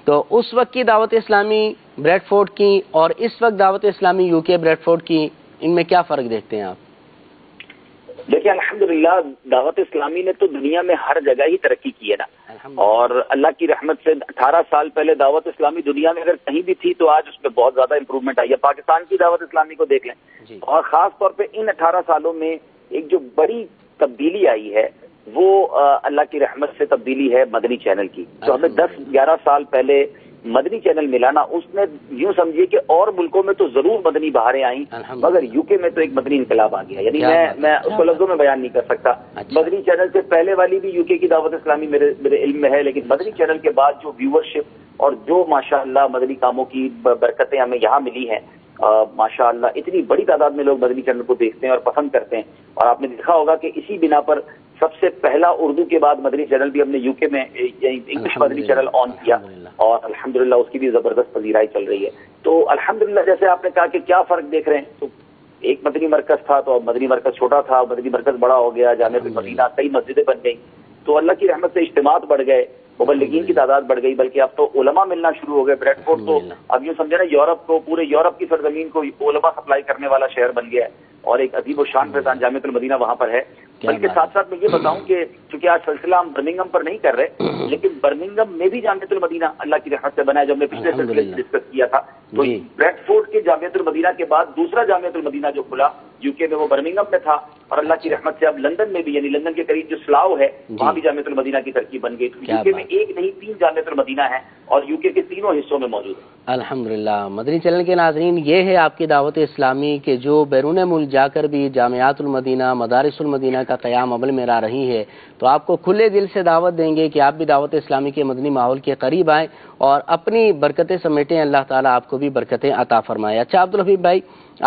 تو اس وقت کی دعوت اسلامی بریڈ فورٹ کی اور اس وقت Dawat Islami U K Bradford کی ان میں کیا فرق دیکھتے ہیں آپ دیکھیں الحمدللہ دعوت اسلامی نے تو دنیا میں ہر جگہ ہی ترقی کی ہے نا اور اللہ کی رحمت سے اٹھارہ سال پہلے دعوت اسلامی دنیا میں اگر کہیں بھی تھی تو آج اس میں بہت زیادہ امپروومنٹ آئی ہے پاکستان کی دعوت اسلامی کو دیکھ لیں جی۔ اور خاص طور پہ ان اٹھارہ سالوں میں ایک جو بڑی تبدیلی آئی ہے وہ اللہ کی رحمت سے تبدیلی ہے مدنی چینل کی تو ہمیں دس گیارہ سال پہلے مدنی چینل ملانا اس نے یوں سمجھیے کہ اور ملکوں میں تو ضرور مدنی بہاریں آئیں مگر یو کے میں تو ایک مدنی انقلاب آ گیا یعنی میں اس کو لفظوں میں بیان نہیں کر سکتا اچھا۔ مدنی چینل سے پہلے والی بھی یو کے کی دعوت اسلامی میرے میرے علم میں ہے لیکن مدنی چینل کے بعد جو ویورشپ اور جو ماشاء اللہ مدنی کاموں کی برکتیں ہمیں یہاں ملی ہیں ماشاء اللہ اتنی بڑی تعداد میں لوگ مدنی چینل کو دیکھتے ہیں اور پسند کرتے ہیں اور آپ نے دیکھا ہوگا کہ اسی بنا پر سب سے پہلا اردو کے بعد مدنی چینل بھی ہم نے یو کے میں یعنی انگلش مدنی چینل آن کیا اور الحمد للہ اس کی بھی زبردست پذیرائی چل رہی ہے تو الحمد للہ جیسے آپ نے کہا کہ کیا فرق دیکھ رہے ہیں تو ایک مدنی مرکز تھا تو اب مدنی مرکز چھوٹا تھا مدنی مرکز بڑا ہو گیا جامع ہاں۔ المدینہ کئی مسجدیں بن گئیں تو اللہ کی رحمت سے اجتماعات بڑھ گئے مبلگین کی تعداد بڑھ گئی بلکہ اب تو علماء ملنا شروع ہو گئے بریڈ فورٹ تو اب یوں سمجھے نا یورپ کو پورے یورپ کی سرزمین کو علماء سپلائی کرنے والا شہر بن گیا ہے اور ایک عظیم و شان فیضان ہاں۔ جامعت المدینہ وہاں پر ہے بلکہ ساتھ ساتھ میں یہ بتاؤں کہ چونکہ آج سلسلہ ہم برمنگم پر نہیں کر رہے لیکن برمنگم میں بھی جامعت المدینہ اللہ کی رحمت سے بنا ہے جب ہم نے پچھلے سلسلے سے ڈسکس کیا تھا تو جی۔ بریڈ فورڈ کے جامعت المدینہ کے بعد دوسرا جامعت المدینہ جو کھلا یو کے میں وہ برمنگم میں تھا اور اللہ کی رحمت سے اب لندن میں بھی یعنی لندن کے قریب جو سلاؤ ہے جی۔ وہاں بھی جامعت المدینہ کی ترقی بن گئی یو کے میں ایک نہیں تین جامعت المدینہ ہے اور یو کے تینوں حصوں میں موجود ہیں الحمدللہ مدنی چلن کے ناظرین یہ ہے آپ کی دعوت اسلامی کہ جو بیرون ملک جا کر بھی جامعات المدینہ مدارس المدینہ کا قیام عمل میں را رہی ہے تو آپ کو کھلے دل سے دعوت دیں گے کہ آپ بھی دعوت اسلامی کے مدنی ماحول کے قریب آئیں اور اپنی برکتیں سمیٹیں اللہ تعالیٰ آپ کو بھی برکتیں عطا فرمائے اچھا عبدالحبیب بھائی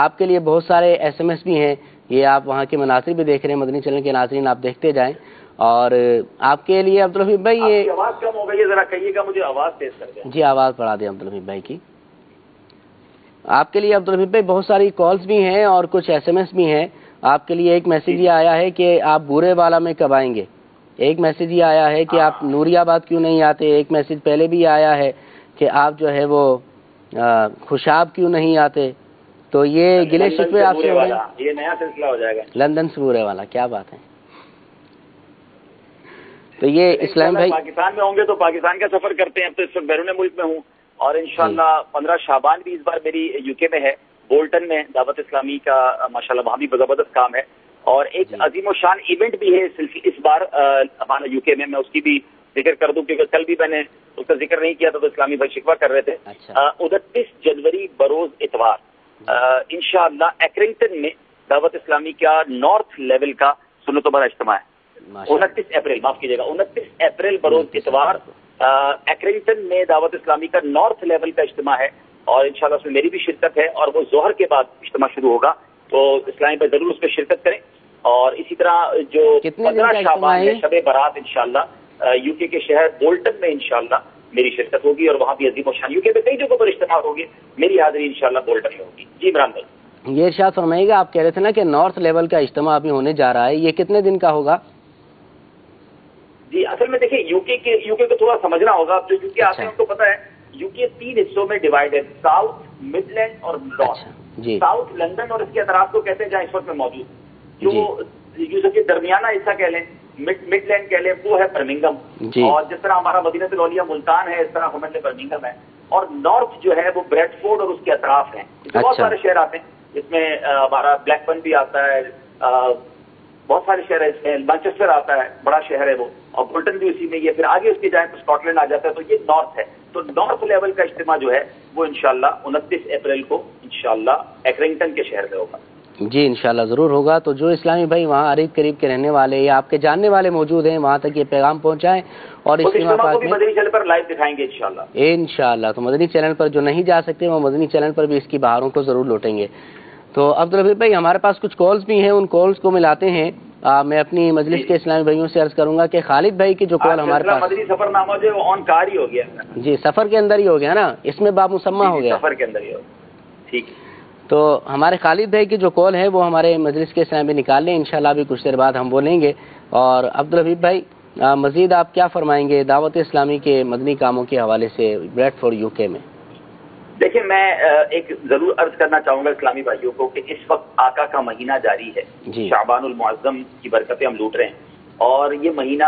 آپ کے لیے بہت سارے ایس ایم ایس بھی ہیں یہ آپ وہاں کے مناظر بھی دیکھ رہے ہیں مدنی چلن کے ناظرین آپ دیکھتے جائیں اور آپ کے لیے عبد الحفیب بھائی یہ آواز کم ہو گئی ذرا کہیے گا مجھے آواز تیز سکتے جی آواز بڑھا دیں عبد بھائی کی آپ کے لیے عبد الحفیب بھائی بہت ساری کالس بھی ہیں اور کچھ ایس ایم ایس بھی ہیں آپ کے لیے ایک میسیج یہ آیا ہے کہ آپ بورے والا میں کب آئیں گے ایک میسیج یہ آیا ہے کہ آپ نوری آباد کیوں نہیں آتے ایک میسیج پہلے بھی آیا ہے کہ آپ جو ہے وہ خوشاب کیوں نہیں آتے تو یہ یعنی گلے شخص یہ نیا سلسلہ ہو جائے گا لندن سے بورے والا کیا بات ہے تو یہ اسلام بھائی پاکستان میں ہوں گے تو پاکستان کا سفر کرتے ہیں تو اس وقت بیرون ملک میں ہوں اور انشاءاللہ شاء جی۔ پندرہ شابان بھی اس بار میری یو کے میں ہے بولٹن میں دعوت اسلامی کا ماشاء اللہ وہاں بھی زبردست کام ہے اور ایک جی۔ عظیم و شان ایونٹ بھی ہے اس بار ہمارا یو کے میں اس کی بھی ذکر کر دوں کیونکہ کل بھی میں نے اس کا ذکر نہیں کیا تھا تو اسلامی بھائی شکوا کر رہے تھے اچھا۔ انتیس جنوری بروز اتوار جی۔ ان شاء اللہ ایکرنگٹن میں دعوت اسلامی کا نارتھ لیول کا سنت بھرا اجتماع ہے انتیس اپریل معاف کیجیے گا انتیس اپریل بروز اتوار ایکرنگٹن میں دعوت اسلامی کا نارتھ لیول کا اجتماع ہے اور ان شاء اللہ اس میں میری بھی شرکت ہے اور وہ زہر کے بعد اجتماع شروع ہوگا تو اسلامی پہ ضرور اس پہ شرکت کریں اور اسی طرح جو پندرہ ہے شب برات ان شاء اللہ یو کے شہر بولٹن میں ان شاء اللہ میری شرکت ہوگی اور وہاں بھی عظیم و شان یو کے پہ کئی جگہوں پر اجتماع ہوگی میری حاضری ان شاء اللہ میں ہوگی جی عمران بھائی یہ ارشاد فرمائیے گا آپ کہہ رہے تھے نا کہ نارتھ لیول کا اجتماع ابھی ہونے جا رہا ہے یہ کتنے دن کا ہوگا جی اصل میں دیکھیں یو کے یو کے کو تھوڑا سمجھنا ہوگا جو یو کے آتے ہیں اچھا۔ ان کو پتا ہے یو کے تین حصوں میں ڈیوائڈ ہے ساؤتھ مڈ لینڈ اور نارتھ ساؤتھ لندن اور اس کے اطراف کو کہتے ہیں جہاں اس وقت میں موجود جو جی۔ یوں کے درمیانہ حصہ کہہ لیں مڈ لینڈ کہہ لیں وہ ہے برمنگم جی۔ اور جس طرح ہمارا مدینہ لولیا ملتان ہے اس طرح ہومن برمنگم ہے اور نارتھ جو ہے وہ بریڈ فورڈ اور اس کے اطراف ہیں بہت اچھا۔ سارے شہر آتے ہیں اس میں ہمارا بلیک بن بھی آتا ہے بہت سارے شہر ہیں آتا ہے بڑا شہر ہے وہ اور بلٹن بھی اسی میں پھر آگے اس کے جائیں تو آ جاتا ہے تو یہ نارتھ لیول کا اجتماع جو ہے وہ انشاءاللہ شاء انتیس اپریل کو انشاءاللہ ایکرنگٹن کے شہر میں ہوگا جی انشاءاللہ ضرور ہوگا تو جو اسلامی بھائی وہاں اریب قریب کے رہنے والے یا آپ کے جاننے والے موجود ہیں وہاں تک یہ پیغام پہنچائیں اور ان شاء انشاءاللہ تو مدنی چینل پر جو نہیں جا سکتے وہ مدنی چینل پر بھی اس کی باہروں کو ضرور لوٹیں گے تو عبد الحبیب بھائی ہمارے پاس کچھ کالز بھی ہیں ان کالز کو ملاتے ہیں میں اپنی مجلس کے اسلامی بھائیوں سے عرض کروں گا کہ خالد بھائی کی جو کال ہمارے پاس سفر نامہ جو آن کار ہی ہو گیا جی سفر کے اندر ہی ہو گیا نا اس میں باب مسمہ جی، ہو گیا سفر ٹھیک تو ہمارے خالد بھائی کی جو کال ہے وہ ہمارے مجلس کے اسلامی نکال لیں انشاءاللہ بھی کچھ دیر بعد ہم بولیں گے اور عبد الحبیب بھائی مزید آپ کیا فرمائیں گے دعوت اسلامی کے مدنی کاموں کے حوالے سے بریڈ فور یو کے میں دیکھیں میں ایک ضرور عرض کرنا چاہوں گا اسلامی بھائیوں کو کہ اس وقت آقا کا مہینہ جاری ہے جی۔ شعبان المعظم کی برکتیں ہم لوٹ رہے ہیں اور یہ مہینہ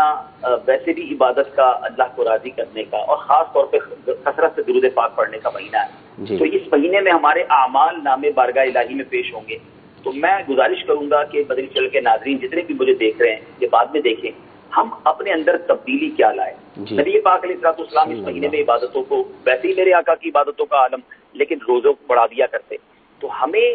ویسے بھی عبادت کا اللہ کو راضی کرنے کا اور خاص طور پہ خسرت سے درود پاک پڑھنے کا مہینہ ہے جی۔ تو اس مہینے میں ہمارے اعمال نامے بارگاہ الہی میں پیش ہوں گے تو میں گزارش کروں گا کہ بدری چل کے ناظرین جتنے بھی مجھے دیکھ رہے ہیں یہ بعد میں دیکھیں ہم اپنے اندر تبدیلی کیا لائے جی۔ پاک علیہ پاکرات اسلام اس مہینے میں عبادتوں کو ویسے ہی میرے آقا کی عبادتوں کا عالم لیکن روزوں کو بڑھا دیا کرتے تو ہمیں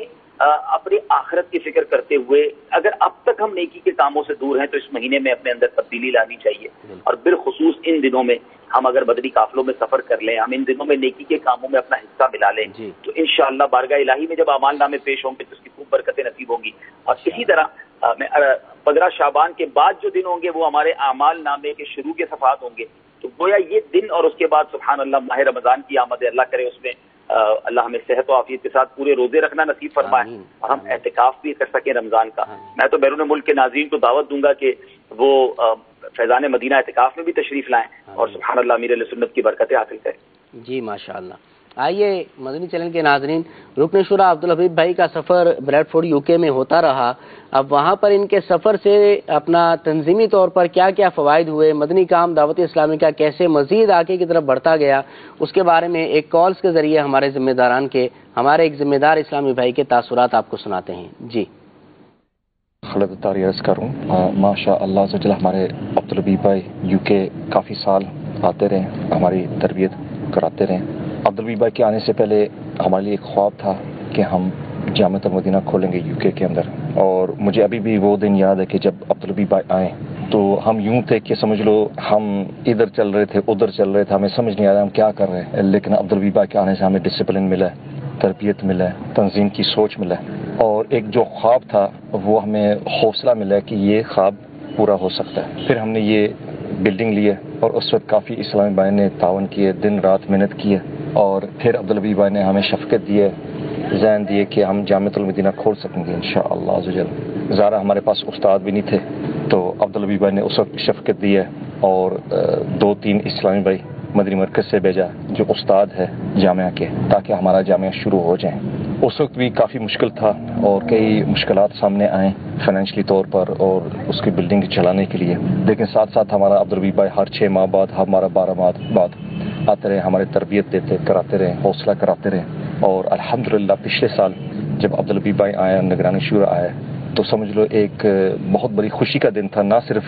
اپنے آخرت کی فکر کرتے ہوئے اگر اب تک ہم نیکی کے کاموں سے دور ہیں تو اس مہینے میں اپنے اندر تبدیلی لانی چاہیے اور بالخصوص ان دنوں میں ہم اگر بدری قافلوں میں سفر کر لیں ہم ان دنوں میں نیکی کے کاموں میں اپنا حصہ ملا لیں جی۔ تو انشاءاللہ بارگاہ الہی میں جب عمال نامے پیش ہوں گے تو اس کی خوب برکتیں نصیب ہوں گی اور اسی طرح میں پندرہ شابان کے بعد جو دن ہوں گے وہ ہمارے اعمال نامے کے شروع کے صفحات ہوں گے تو گویا یہ دن اور اس کے بعد سبحان اللہ ماہ رمضان کی آمد اللہ کرے اس میں اللہ ہمیں صحت و عافیت کے ساتھ پورے روزے رکھنا نصیب فرمائے اور ہم احتکاف بھی کر سکیں رمضان کا میں تو بیرون ملک کے ناظرین کو دعوت دوں گا کہ وہ فیضان مدینہ احتکاف میں بھی تشریف لائیں اور سبحان اللہ میر علیہ سنت کی برکتیں حاصل کریں جی ماشاء اللہ آئیے مدنی چینل کے ناظرین رکن شورا عبدالحبیب بھائی کا سفر بریڈ فورڈ یو کے میں ہوتا رہا اب وہاں پر ان کے سفر سے اپنا تنظیمی طور پر کیا کیا فوائد ہوئے مدنی کام دعوت اسلامی کا کیسے مزید آگے کی طرف بڑھتا گیا اس کے بارے میں ایک کالز کے ذریعے ہمارے ذمہ داران کے ہمارے ایک ذمہ دار اسلامی بھائی کے تاثرات آپ کو سناتے ہیں جی تاری عرض کروں ماشاء اللہ سے ہمارے عبدالحبیب بھائی یو کے کافی سال آتے رہے ہماری تربیت کراتے رہے عبدالبی بھائی کے آنے سے پہلے ہمارے لیے ایک خواب تھا کہ ہم جامع مدینہ کھولیں گے یو کے اندر اور مجھے ابھی بھی وہ دن یاد ہے کہ جب عبدالبی بھائی آئیں تو ہم یوں تھے کہ سمجھ لو ہم ادھر چل رہے تھے ادھر چل رہے تھے ہمیں سمجھ نہیں آ رہا ہم کیا کر رہے ہیں لیکن عبدالبی بھائی کے آنے سے ہمیں ڈسپلن ملا تربیت ملا تنظیم کی سوچ ملا اور ایک جو خواب تھا وہ ہمیں حوصلہ ملا کہ یہ خواب پورا ہو سکتا ہے پھر ہم نے یہ بلڈنگ لیے اور اس وقت کافی اسلامی بھائی نے تعاون کیے دن رات محنت کیے اور پھر عبدالبی بھائی نے ہمیں شفقت دیے ذہن دیے کہ ہم جامعۃ المدینہ کھول سکیں گے انشاءاللہ شاء اللہ زارا ہمارے پاس استاد بھی نہیں تھے تو عبدالبی بھائی نے اس وقت شفقت دیے اور دو تین اسلامی بھائی مدری مرکز سے بھیجا جو استاد ہے جامعہ کے تاکہ ہمارا جامعہ شروع ہو جائیں اس وقت بھی کافی مشکل تھا اور کئی مشکلات سامنے آئیں فائنینشلی طور پر اور اس کی بلڈنگ چلانے کے لیے لیکن ساتھ ساتھ ہمارا عبدالربی بھائی ہر چھ ماہ بعد ہمارا بارہ ماہ بعد آتے رہے ہمارے تربیت دیتے کراتے رہے حوصلہ کراتے رہے اور الحمدللہ پچھلے سال جب عبدالبی بھائی آیا نگرانی شورا آیا تو سمجھ لو ایک بہت بڑی خوشی کا دن تھا نہ صرف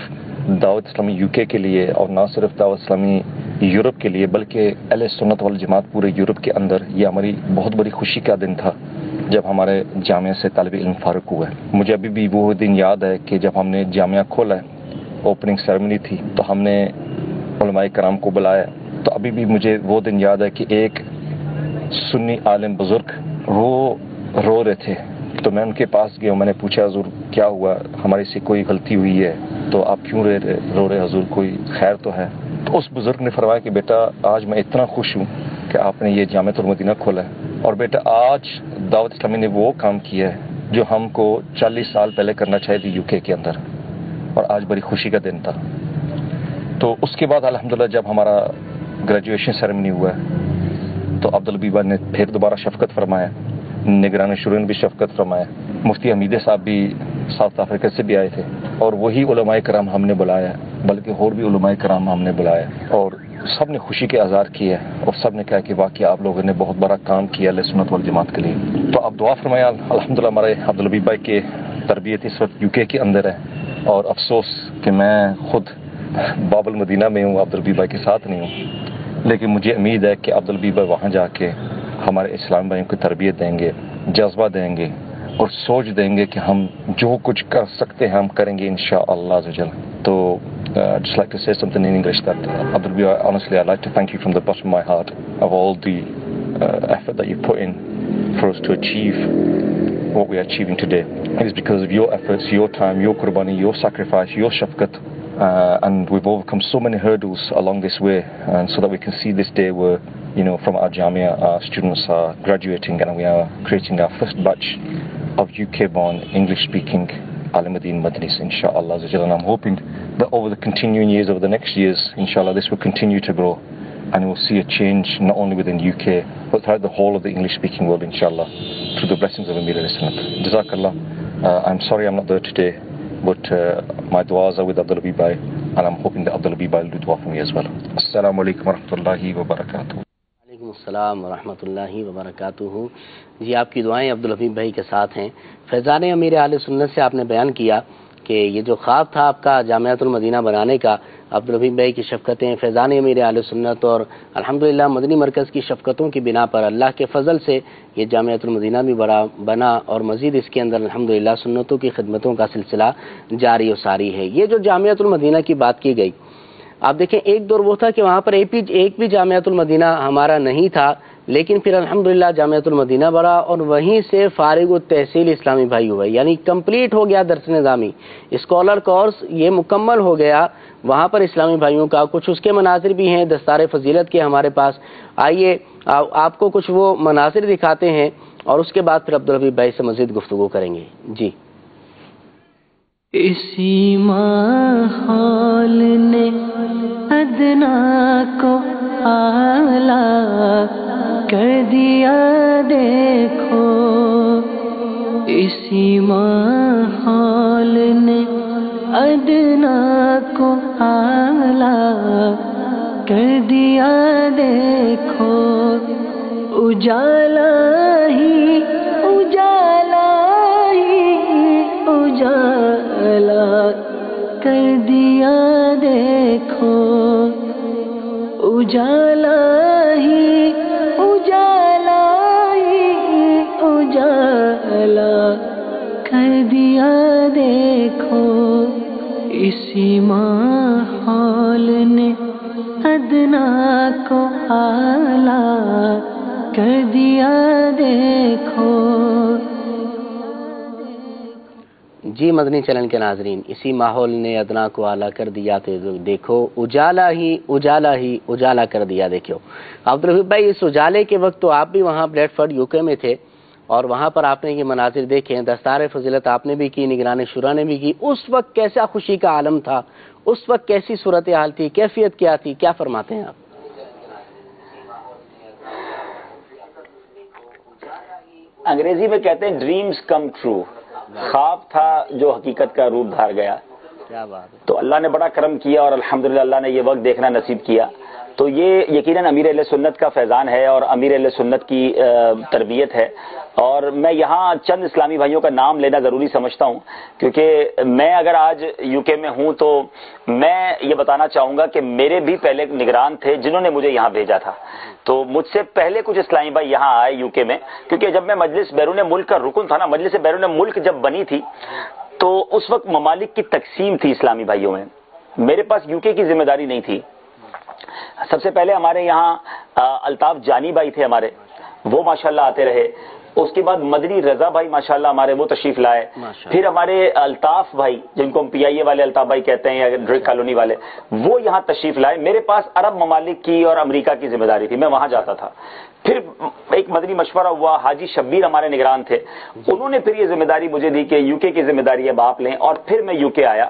دعوت اسلامی یو کے لیے اور نہ صرف دعوت اسلامی یورپ کے لیے بلکہ اہل سنت وال جماعت پورے یورپ کے اندر یہ ہماری بہت بڑی خوشی کا دن تھا جب ہمارے جامعہ سے طالب علم فارغ ہوا ہے مجھے ابھی بھی وہ دن یاد ہے کہ جب ہم نے جامعہ کھولا ہے اوپننگ سیرمنی تھی تو ہم نے علماء کرام کو بلایا تو ابھی بھی مجھے وہ دن یاد ہے کہ ایک سنی عالم بزرگ وہ رو رہے تھے تو میں ان کے پاس گیا ہوں میں نے پوچھا حضور کیا ہوا ہمارے سے کوئی غلطی ہوئی ہے تو آپ کیوں رہے رو رہے حضور کوئی خیر تو ہے تو اس بزرگ نے فرمایا کہ بیٹا آج میں اتنا خوش ہوں کہ آپ نے یہ جامع اور مدینہ کھولا اور بیٹا آج دعوت اسلامی نے وہ کام کیا ہے جو ہم کو چالیس سال پہلے کرنا چاہیے تھی یو کے کے اندر اور آج بڑی خوشی کا دن تھا تو اس کے بعد الحمدللہ جب ہمارا گریجویشن سیرمنی ہوا ہے تو عبد نے پھر دوبارہ شفقت فرمایا نگران شرین بھی شفقت فرمایا مفتی حمیدے صاحب بھی ساؤتھ افریقہ سے بھی آئے تھے اور وہی علماء کرام ہم نے بلایا بلکہ اور بھی علماء کرام ہم نے بلایا اور سب نے خوشی کے آزار کیے اور سب نے کہا کہ واقعی آپ لوگوں نے بہت بڑا کام کیا لسمت سنت والجماعت کے لیے تو آپ دعا فرمایا الحمد للہ ہمارے عبدالبی بھائی کے تربیت اس وقت یو کے کے اندر ہے اور افسوس کہ میں خود باب المدینہ میں ہوں عبدالبی بھائی کے ساتھ نہیں ہوں لیکن مجھے امید ہے کہ عبدالبی بھائی وہاں جا کے ہمارے اسلام بھائیوں کو تربیت دیں گے جذبہ دیں گے اور سوچ دیں گے کہ ہم جو کچھ کر سکتے ہیں ہم کریں گے time, شاء اللہ تو سیکریفائس your شفقت and we would welcome so many her those along this way so that we can see this day where from Jamia students a graduating our first batch of U K bound English speaking عالم الدین مدرس ان شاء اللہ over the continue the next years ان شاء اللہ this we've continue to grow see it change نا with enough the English speaking ان شاء اللہ آئی ایم سوری ایم نا birthday but uh, my du'as are with Abdullah Bibai and I'm hoping that Abdullah Bibai will do du'a for me as well. Assalamu alaikum wa rahmatullahi wa barakatuh. السلام ورحمۃ اللہ وبرکاتہ جی آپ کی دعائیں عبدالحبیب بھائی کے ساتھ ہیں فیضان امیر عالیہ سنت سے آپ نے بیان کیا کہ یہ جو خواب تھا آپ کا جامعۃ المدینہ بنانے کا عبد الرحیم بھائی کی شفقتیں فیضان امیر عال سنت اور الحمد مدنی مرکز کی شفقتوں کی بنا پر اللہ کے فضل سے یہ جامعات المدینہ بھی بڑا بنا اور مزید اس کے اندر الحمد سنتوں کی خدمتوں کا سلسلہ جاری و ساری ہے یہ جو جامعۃ المدینہ کی بات کی گئی آپ دیکھیں ایک دور وہ تھا کہ وہاں پر ایک ایک بھی جامعۃ المدینہ ہمارا نہیں تھا لیکن پھر الحمد للہ جامعۃ المدینہ بڑا اور وہیں سے فارغ التحصیل اسلامی بھائی ہوئے یعنی کمپلیٹ ہو گیا درس نظامی اسکالر کورس یہ مکمل ہو گیا وہاں پر اسلامی بھائیوں کا کچھ اس کے مناظر بھی ہیں دستار فضیلت کے ہمارے پاس آئیے آپ کو کچھ وہ مناظر دکھاتے ہیں اور اس کے بعد پھر عبدالربی بھائی سے مزید گفتگو کریں گے جی اسی ماحول نے ادنا کو آلہ کر دیا دیکھو اسی ماحول نے ادنا کو آلہ کر دیا دیکھو اجالا ہی اجالا ہی اجالا لا کر دیا دیکھو اجالا ہی اجالا ہی اجالا کر دیا دیکھو اسی ماحول نے ادنا کو آلہ کر دیا دیکھو جی مدنی چلن کے ناظرین اسی ماحول نے ادنا کو اعلیٰ کر دیا تھے دیکھو اجالا ہی اجالا ہی اجالا کر دیا دیکھو عبد تو بھائی اس اجالے کے وقت تو آپ بھی وہاں بلیڈ فرڈ یو کے میں تھے اور وہاں پر آپ نے یہ مناظر دیکھے دستار فضیلت آپ نے بھی کی نگران شورا نے بھی کی اس وقت کیسا خوشی کا عالم تھا اس وقت کیسی صورت حال تھی کیفیت کیا تھی کیا فرماتے ہیں آپ انگریزی میں کہتے ہیں ڈریمز کم ٹرو خواب تھا جو حقیقت کا روپ دھار گیا تو اللہ نے بڑا کرم کیا اور الحمد اللہ نے یہ وقت دیکھنا نصیب کیا تو یہ یقیناً امیر علیہ سنت کا فیضان ہے اور امیر علیہ سنت کی تربیت ہے اور میں یہاں چند اسلامی بھائیوں کا نام لینا ضروری سمجھتا ہوں کیونکہ میں اگر آج یو کے میں ہوں تو میں یہ بتانا چاہوں گا کہ میرے بھی پہلے نگران تھے جنہوں نے مجھے یہاں بھیجا تھا تو مجھ سے پہلے کچھ اسلامی بھائی یہاں آئے یو کے میں کیونکہ جب میں مجلس بیرون ملک کا رکن تھا نا مجلس بیرون ملک جب بنی تھی تو اس وقت ممالک کی تقسیم تھی اسلامی بھائیوں میں میرے پاس یو کے کی ذمہ داری نہیں تھی سب سے پہلے ہمارے یہاں الطاف جانی بھائی تھے ہمارے وہ ماشاءاللہ آتے رہے اس کے بعد مدری رضا بھائی ماشاءاللہ ہمارے وہ تشریف لائے پھر ہمارے الطاف بھائی جن کو ہم پی آئی اے والے الطاف بھائی کہتے ہیں یا ڈرگ کالونی والے وہ یہاں تشریف لائے میرے پاس عرب ممالک کی اور امریکہ کی ذمہ داری تھی میں وہاں جاتا تھا پھر ایک مدنی مشورہ ہوا حاجی شبیر ہمارے نگران تھے انہوں نے پھر یہ ذمہ داری مجھے دی کہ یو کے کی ذمہ داری ہے باپ لیں اور پھر میں یو کے آیا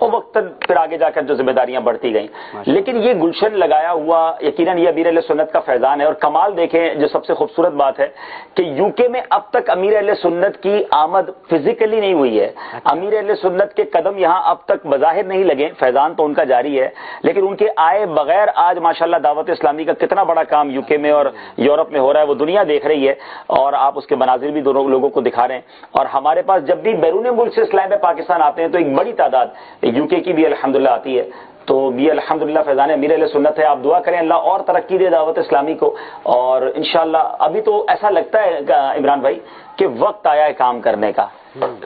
وقت پھر آگے جا کر جو ذمہ داریاں بڑھتی گئیں لیکن یہ گلشن لگایا ہوا یقیناً یہ امیر علیہ سنت کا فیضان ہے اور کمال دیکھیں جو سب سے خوبصورت بات ہے کہ یو کے میں اب تک امیر علیہ سنت کی آمد فزیکلی نہیں ہوئی ہے اچھا۔ امیر علیہ سنت کے قدم یہاں اب تک بظاہر نہیں لگے فیضان تو ان کا جاری ہے لیکن ان کے آئے بغیر آج ماشاء دعوت اسلامی کا کتنا بڑا کام یو کے میں اور یورپ میں ہو رہا ہے وہ دنیا دیکھ رہی ہے اور آپ اس کے مناظر بھی دونوں لوگوں کو دکھا رہے ہیں اور ہمارے پاس جب بھی بیرون ملک سے اسلام پاکستان آتے ہیں تو ایک بڑی تعداد یو کے کی بھی الحمدللہ آتی ہے تو بھی الحمدللہ للہ فیضان امیر علیہ سنت ہے آپ دعا کریں اللہ اور ترقی دے دعوت اسلامی کو اور انشاءاللہ ابھی تو ایسا لگتا ہے عمران بھائی کہ وقت آیا ہے کام کرنے کا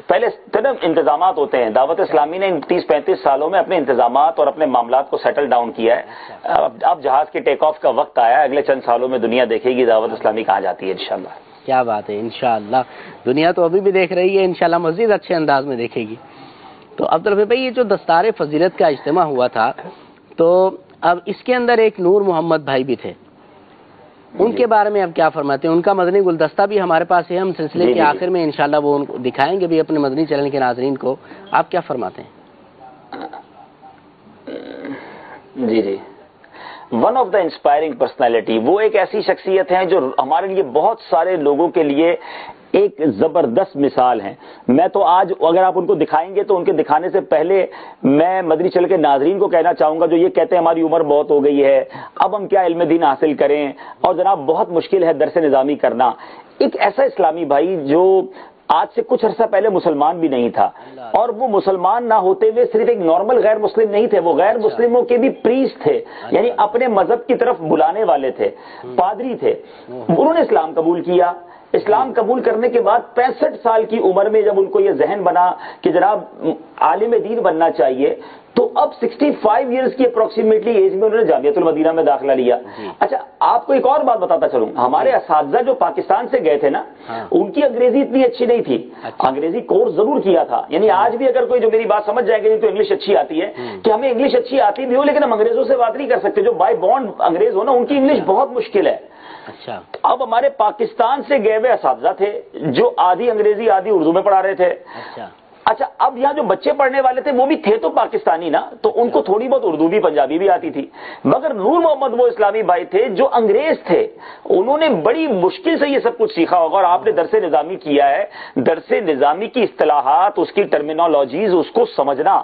پہلے تین انتظامات ہوتے ہیں دعوت اسلامی نے تیس پینتیس سالوں میں اپنے انتظامات اور اپنے معاملات کو سیٹل ڈاؤن کیا ہے اب جہاز کے ٹیک آف کا وقت آیا ہے اگلے چند سالوں میں دنیا دیکھے گی دعوت اسلامی کہاں جاتی ہے انشاءاللہ کیا بات ہے انشاءاللہ دنیا تو ابھی بھی دیکھ رہی ہے انشاءاللہ مزید اچھے انداز میں دیکھے گی تو عبد تو بھائی یہ جو دستار فضیلت کا اجتماع ہوا تھا تو اب اس کے اندر ایک نور محمد بھائی بھی تھے ان کے بارے میں اب کیا فرماتے ہیں ان کا مدنی گلدستہ بھی ہمارے پاس ہے ہم سلسلے جی، کے جی، جی۔ آخر میں انشاءاللہ وہ ان کو دکھائیں گے بھی اپنے مدنی چلن کے ناظرین کو آپ کیا فرماتے ہیں جی جی one of the inspiring personality وہ ایک ایسی شخصیت ہیں جو ہمارے لیے بہت سارے لوگوں کے لیے ایک زبردست مثال ہیں میں تو آج اگر آپ ان کو دکھائیں گے تو ان کے دکھانے سے پہلے میں مدری چل کے ناظرین کو کہنا چاہوں گا جو یہ کہتے ہیں ہماری عمر بہت ہو گئی ہے اب ہم کیا علم دین حاصل کریں اور جناب بہت مشکل ہے درس نظامی کرنا ایک ایسا اسلامی بھائی جو آج سے کچھ عرصہ پہلے مسلمان بھی نہیں تھا اور وہ مسلمان نہ ہوتے ہوئے صرف ایک نارمل غیر مسلم نہیں تھے وہ غیر اچھا۔ مسلموں کے بھی پریس تھے اچھا۔ یعنی اپنے مذہب کی طرف بلانے والے تھے پادری تھے انہوں نے اسلام قبول کیا اسلام قبول کرنے کے بعد پینسٹھ سال کی عمر میں جب ان کو یہ ذہن بنا کہ جناب عالم دین بننا چاہیے تو اب سکسٹی فائیو ایئرس کی اپروکسیمیٹلی ایج میں انہوں نے جامعت المدینہ میں داخلہ لیا جی۔ اچھا آپ کو ایک اور بات بتاتا چلوں جی۔ ہمارے اساتذہ جو پاکستان سے گئے تھے نا ہاں۔ ان کی انگریزی اتنی اچھی نہیں تھی اچھا۔ انگریزی کورس ضرور کیا تھا یعنی آج بھی اگر کوئی جو میری بات سمجھ جائے گی تو انگلش اچھی آتی ہے ہاں۔ کہ ہمیں انگلش اچھی آتی بھی ہو لیکن ہم انگریزوں سے بات نہیں کر سکتے جو بائی بانڈ انگریز ہو نا ان کی انگلش ہاں۔ بہت مشکل ہے اچھا اب ہمارے پاکستان سے گئے ہوئے اساتذہ تھے جو آدھی انگریزی آدھی اردو میں پڑھا رہے تھے اچھا اچھا اب یہاں جو بچے پڑھنے والے تھے وہ بھی تھے تو پاکستانی نا تو ان کو تھوڑی بہت اردو بھی پنجابی بھی آتی تھی مگر نور محمد وہ اسلامی بھائی تھے جو انگریز تھے انہوں نے بڑی مشکل سے یہ سب کچھ سیکھا ہوگا اور آپ نے درس نظامی کیا ہے درس نظامی کی اصطلاحات اس کی ٹرمینالوجیز اس کو سمجھنا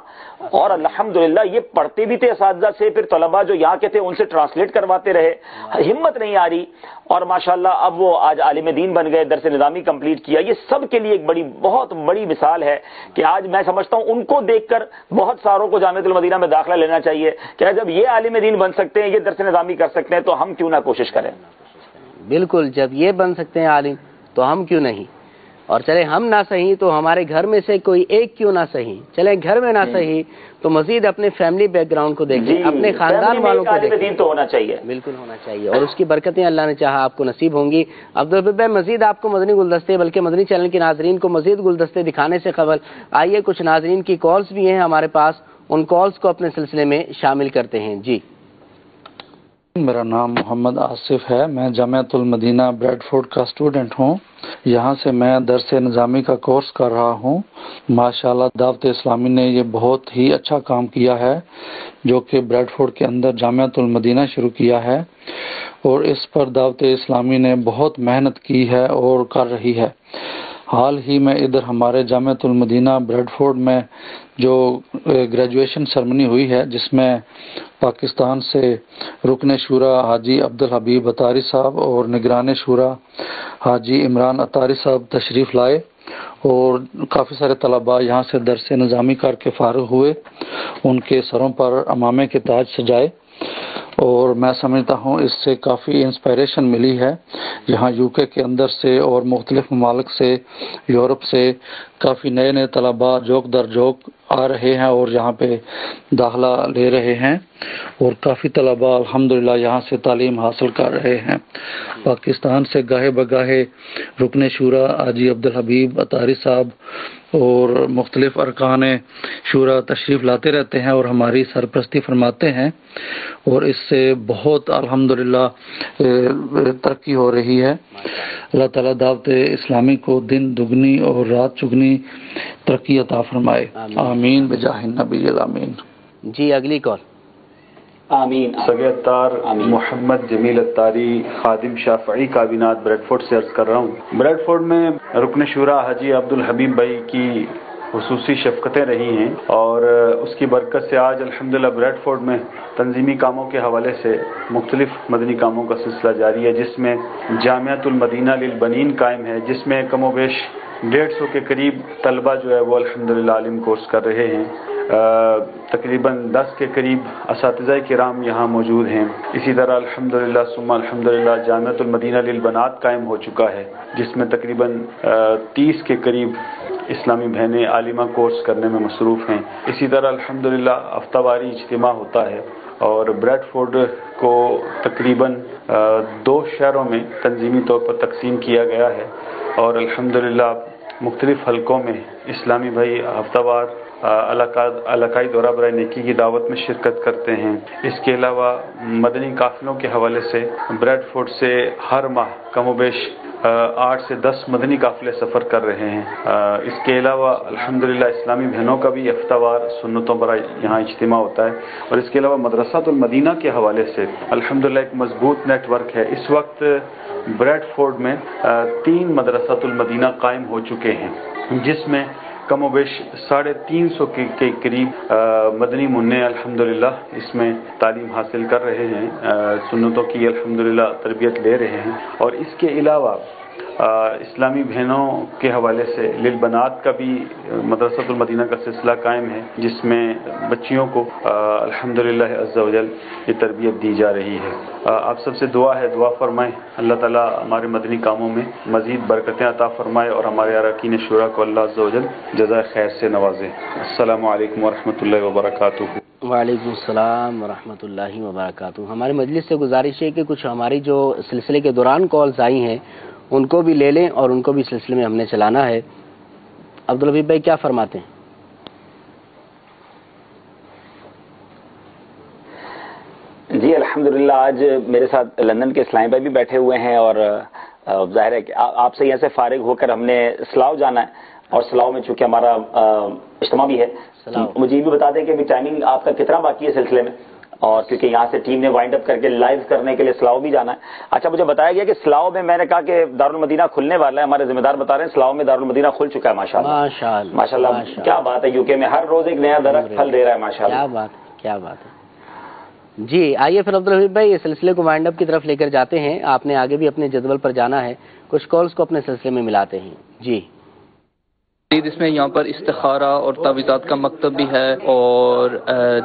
اور الحمد یہ پڑھتے بھی تھے اساتذہ سے پھر طلبا جو یہاں کے تھے ان سے ٹرانسلیٹ کرواتے رہے ہمت نہیں آ رہی اور ماشاء اللہ اب وہ آج عالم دین بن گئے درس نظامی کمپلیٹ کیا یہ سب کے لیے ایک بڑی بہت بڑی مثال ہے کہ آج میں سمجھتا ہوں ان کو دیکھ کر بہت ساروں کو جامع المدینہ میں داخلہ لینا چاہیے کہ جب یہ عالم دین بن سکتے ہیں یہ درس نظامی کر سکتے ہیں تو ہم کیوں نہ کوشش کریں بالکل جب یہ بن سکتے ہیں عالم تو ہم کیوں نہیں اور چلے ہم نہ صحیح تو ہمارے گھر میں سے کوئی ایک کیوں نہ صحیح چلے گھر میں نہ جی۔ صحیح تو مزید اپنے فیملی بیک گراؤنڈ کو دیکھیں جی۔ اپنے خاندان والوں کو دیکھیں تو ہونا چاہیے بالکل ہونا چاہیے اور اس کی برکتیں اللہ نے چاہا آپ کو نصیب ہوں گی عبد البہ مزید آپ کو مدنی گلدستے بلکہ مدنی چینل کے ناظرین کو مزید گلدستے دکھانے سے خبر آئیے کچھ ناظرین کی کالس بھی ہیں ہمارے پاس ان کالس کو اپنے سلسلے میں شامل کرتے ہیں جی میرا نام محمد آصف ہے میں جامعات المدینہ بریڈ فورڈ کا اسٹوڈنٹ ہوں یہاں سے میں درس نظامی کا کورس کر رہا ہوں ماشاء اللہ دعوت اسلامی نے یہ بہت ہی اچھا کام کیا ہے جو کہ بریڈ فورڈ کے اندر جامعۃ المدینہ شروع کیا ہے اور اس پر دعوت اسلامی نے بہت محنت کی ہے اور کر رہی ہے حال ہی میں ادھر ہمارے جامع المدینہ بریڈ فورڈ میں جو گریجویشن سرمنی ہوئی ہے جس میں پاکستان سے رکن شورا حاجی عبد الحبیب اطاری صاحب اور نگران شورا حاجی عمران اطاری صاحب تشریف لائے اور کافی سارے طلباء یہاں سے درس نظامی کر کے فارغ ہوئے ان کے سروں پر امامے کے تاج سجائے اور میں سمجھتا ہوں اس سے کافی انسپائریشن ملی ہے یہاں یو کے اندر سے اور مختلف ممالک سے یورپ سے کافی نئے نئے طلبہ جوک در جوک آ رہے ہیں اور یہاں پہ داخلہ لے رہے ہیں اور کافی طلباء الحمدللہ یہاں سے تعلیم حاصل کر رہے ہیں پاکستان سے گاہے بگاہے رکن شورا آجی عبدالحبیب اطاری صاحب اور مختلف ارکان شورا تشریف لاتے رہتے ہیں اور ہماری سرپرستی فرماتے ہیں اور اس سے بہت الحمد ترقی ہو رہی ہے اللہ تعالیٰ دعوت اسلامی کو دن دگنی اور رات چگنی ترقی عطا فرمائے آمین بجاہ الامین جی اگلی کال آمین سگے آمین محمد جمیل اتاری خادم شافعی کابینات بریڈ فورڈ سے عرض کر رہا ہوں بریڈ فورڈ میں رکن شورا حجی عبد الحبیب بھائی کی خصوصی شفقتیں رہی ہیں اور اس کی برکت سے آج الحمدللہ بریڈ فورڈ میں تنظیمی کاموں کے حوالے سے مختلف مدنی کاموں کا سلسلہ جاری ہے جس میں جامعت المدینہ للبنین قائم ہے جس میں کم و بیش ڈیڑھ سو کے قریب طلبہ جو ہے وہ الحمدللہ عالم کورس کر رہے ہیں تقریباً دس کے قریب اساتذہ کرام یہاں موجود ہیں اسی طرح الحمد للہ سما الحمد للہ جامع المدینہ للبنات قائم ہو چکا ہے جس میں تقریباً تیس کے قریب اسلامی بہنیں عالمہ کورس کرنے میں مصروف ہیں اسی طرح الحمد للہ ہفتہ واری اجتماع ہوتا ہے اور بریڈ فورڈ کو تقریباً دو شہروں میں تنظیمی طور پر تقسیم کیا گیا ہے اور الحمد مختلف حلقوں میں اسلامی بھائی ہفتہ وار علاقائی دورہ برائے نیکی کی دعوت میں شرکت کرتے ہیں اس کے علاوہ مدنی قافلوں کے حوالے سے بریڈ فورٹ سے ہر ماہ کم و بیش آٹھ سے دس مدنی قافلے سفر کر رہے ہیں اس کے علاوہ الحمدللہ اسلامی بہنوں کا بھی وار سنتوں پر یہاں اجتماع ہوتا ہے اور اس کے علاوہ مدرسہ المدینہ کے حوالے سے الحمدللہ ایک مضبوط نیٹ ورک ہے اس وقت بریڈ فورڈ میں تین مدرسہ المدینہ قائم ہو چکے ہیں جس میں کم و بیش ساڑھے تین سو کے قریب مدنی منع الحمدللہ اس میں تعلیم حاصل کر رہے ہیں سنتوں کی الحمدللہ تربیت لے رہے ہیں اور اس کے علاوہ اسلامی بہنوں کے حوالے سے للبنات کا بھی مدرسۃ المدینہ کا سلسلہ قائم ہے جس میں بچیوں کو الحمد للہ یہ تربیت دی جا رہی ہے آپ سب سے دعا ہے دعا فرمائے اللہ تعالیٰ ہمارے مدنی کاموں میں مزید برکتیں عطا فرمائے اور ہمارے اراکین شعرا کو اللہ جزائے خیر سے نوازے السلام علیکم ورحمۃ اللہ وبرکاتہ وعلیکم السلام ورحمۃ اللہ وبرکاتہ ہمارے مجلس سے گزارش ہے کہ کچھ ہماری جو سلسلے کے دوران کالز آئی ہیں ان کو بھی لے لیں اور ان کو بھی سلسلے میں ہم نے چلانا ہے عبد الحبیب بھائی کیا فرماتے ہیں جی الحمد للہ آج میرے ساتھ لندن کے اسلام بھائی بھی بیٹھے ہوئے ہیں اور ظاہر ہے کہ آپ سے یہاں سے فارغ ہو کر ہم نے سلاؤ جانا ہے اور سلاؤ میں چونکہ ہمارا اجتماع بھی ہے مجھے یہ بھی بتا دیں کہ ابھی ٹائمنگ آپ کا کتنا باقی ہے سلسلے میں اور کیونکہ یہاں سے ٹیم نے وائنڈ اپ کر کے لائیو کرنے کے لیے سلاؤ بھی جانا ہے اچھا مجھے بتایا گیا کہ سلاؤ میں میں نے کہا کہ دارالمدینہ کھلنے والا ہے ہمارے ذمہ دار بتا رہے ہیں سلاؤ میں دارالمدینہ کھل چکا ہے ماشاء اللہ کیا بات ہے یو کے میں ہر روز ایک نیا درخت جی، پھل دے رہا ہے ماشاء اللہ کیا بات ہے جی آئیے پھر عبد الحبیب بھائی اس سلسلے کو وائنڈ اپ کی طرف لے کر جاتے ہیں آپ نے آگے بھی اپنے جدول پر جانا ہے کچھ کالس کو اپنے سلسلے میں ملاتے ہیں جی مزید اس میں یہاں پر استخارہ اور تعویزات کا مکتب بھی ہے اور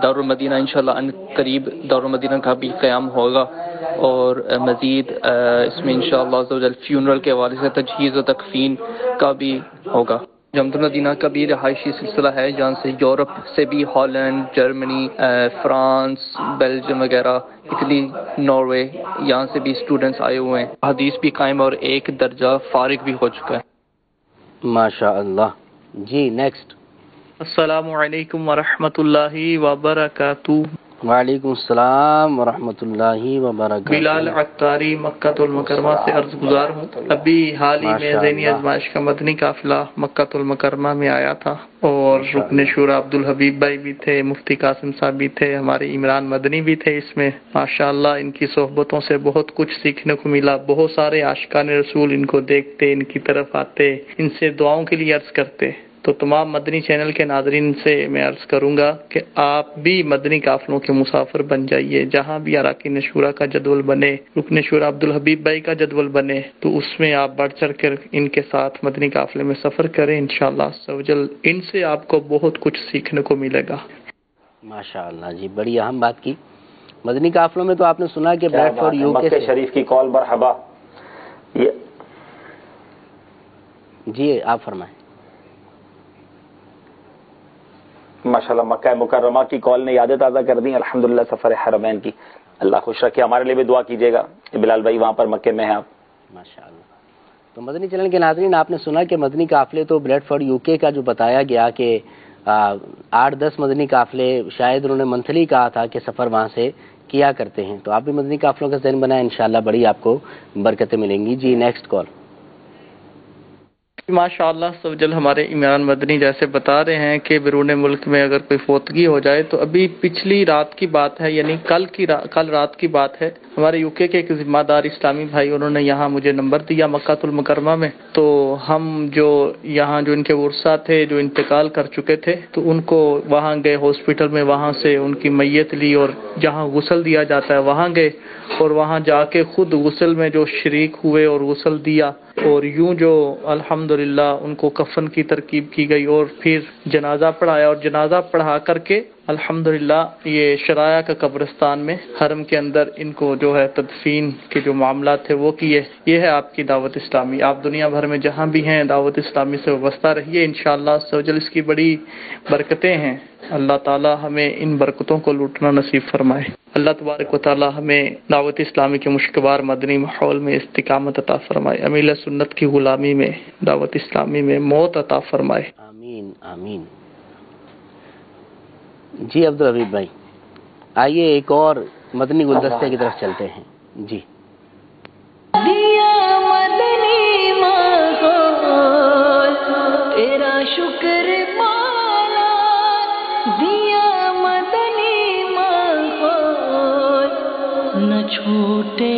دار المدینہ ان شاء اللہ قریب دار المدینہ کا بھی قیام ہوگا اور مزید اس میں ان شاء اللہ فیونرل کے حوالے سے تجہیز و تکفین کا بھی ہوگا جمد المدینہ کا بھی رہائشی سلسلہ ہے جہاں سے یورپ سے بھی ہالینڈ جرمنی فرانس بیلجیم وغیرہ اٹلی ناروے یہاں سے بھی اسٹوڈنٹس آئے ہوئے ہیں حدیث بھی قائم اور ایک درجہ فارغ بھی ہو چکا ہے ماشاء اللہ جی نیکسٹ السلام علیکم ورحمۃ اللہ وبرکاتہ وعلیکم السلام ورحمۃ اللہ وبرکاتہ بلال عطاری اختاری مکہ المکرمہ سے عرض گزار ہوں ابھی حال ہی میں ذہنی ازمائش کا مدنی قافلہ مکہ المکرمہ میں آیا تھا اور رکن شورا عبد الحبیب بھائی بھی تھے مفتی قاسم صاحب بھی تھے ہمارے عمران مدنی بھی تھے اس میں ماشاء اللہ ان کی صحبتوں سے بہت کچھ سیکھنے کو ملا بہت سارے عاشقان رسول ان کو دیکھتے ان کی طرف آتے ان سے دعاؤں کے لیے عرض کرتے تو تمام مدنی چینل کے ناظرین سے میں عرض کروں گا کہ آپ بھی مدنی قافلوں کے مسافر بن جائیے جہاں بھی اراکین نشورا کا جدول بنے رکن شورا عبد الحبیب بھائی کا جدول بنے تو اس میں آپ بڑھ چڑھ کر ان کے ساتھ مدنی قافلے میں سفر کریں انشاءاللہ سوجل ان سے آپ کو بہت کچھ سیکھنے کو ملے گا ماشاء اللہ جی بڑی اہم بات کی مدنی کافلوں میں تو آپ نے سنا کہ جی آپ فرمائیں ماشاءاللہ مکہ مکرمہ کی کال نے یادیں تازہ کر دی الحمد للہ سفر حرمین کی اللہ خوش رکھے ہمارے لیے بھی دعا کیجیے گا بلال بھائی وہاں پر مکے میں ہیں آپ ماشاء اللہ تو مدنی چلن کے ناظرین آپ نے سنا کہ مدنی قافلے تو بلڈ فارڈ یو کے کا جو بتایا گیا کہ آٹھ دس مدنی قافلے شاید انہوں نے منتھلی کہا تھا کہ سفر وہاں سے کیا کرتے ہیں تو آپ بھی مدنی قافلوں کا ذہن بنائیں انشاءاللہ بڑی آپ کو برکتیں ملیں گی جی نیکسٹ کال ماشاء اللہ سب جل ہمارے عمران مدنی جیسے بتا رہے ہیں کہ بیرون ملک میں اگر کوئی فوتگی ہو جائے تو ابھی پچھلی رات کی بات ہے یعنی کل کی را... کل رات کی بات ہے ہمارے یو کے ایک ذمہ دار اسلامی بھائی انہوں نے یہاں مجھے نمبر دیا مکات المکرمہ میں تو ہم جو یہاں جو ان کے ورثہ تھے جو انتقال کر چکے تھے تو ان کو وہاں گئے ہاسپٹل میں وہاں سے ان کی میت لی اور جہاں غسل دیا جاتا ہے وہاں گئے اور وہاں جا کے خود غسل میں جو شریک ہوئے اور غسل دیا اور یوں جو الحمدللہ ان کو کفن کی ترکیب کی گئی اور پھر جنازہ پڑھایا اور جنازہ پڑھا کر کے الحمدللہ یہ شرایا کا قبرستان میں حرم کے اندر ان کو جو ہے تدفین کے جو معاملات تھے وہ کیے یہ ہے آپ کی دعوت اسلامی آپ دنیا بھر میں جہاں بھی ہیں دعوت اسلامی سے وابستہ رہیے ان شاء اللہ سوجل اس کی بڑی برکتیں ہیں اللہ تعالی ہمیں ان برکتوں کو لوٹنا نصیب فرمائے اللہ تبارک و تعالی ہمیں دعوت اسلامی کے مشکوار مدنی ماحول میں استقامت عطا فرمائے امیل سنت کی غلامی میں دعوت اسلامی میں موت عطا فرمائے آمین آمین جی عبد الحبیب بھائی آئیے ایک اور مدنی گلدستے کی طرف چلتے ہیں جی دیا مدنی چھوٹے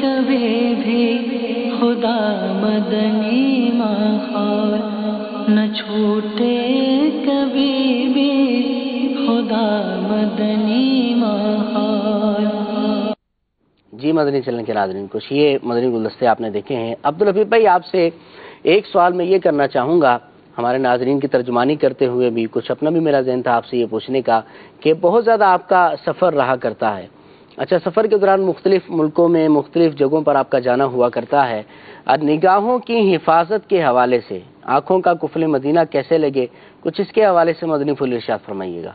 کبھی بھی خدا مدنی نہ چھوٹے کبھی بھی خدا مدنی جی مدنی چلنے کے ناظرین کچھ یہ مدنی گلدستے آپ نے دیکھے ہیں عبد الرفیب بھائی آپ سے ایک سوال میں یہ کرنا چاہوں گا ہمارے ناظرین کی ترجمانی کرتے ہوئے بھی کچھ اپنا بھی میرا ذہن تھا آپ سے یہ پوچھنے کا کہ بہت زیادہ آپ کا سفر رہا کرتا ہے اچھا سفر کے دوران مختلف ملکوں میں مختلف جگہوں پر آپ کا جانا ہوا کرتا ہے اور نگاہوں کی حفاظت کے حوالے سے آنکھوں کا کفل مدینہ کیسے لگے کچھ اس کے حوالے سے مدنی فل ارشاد فرمائیے گا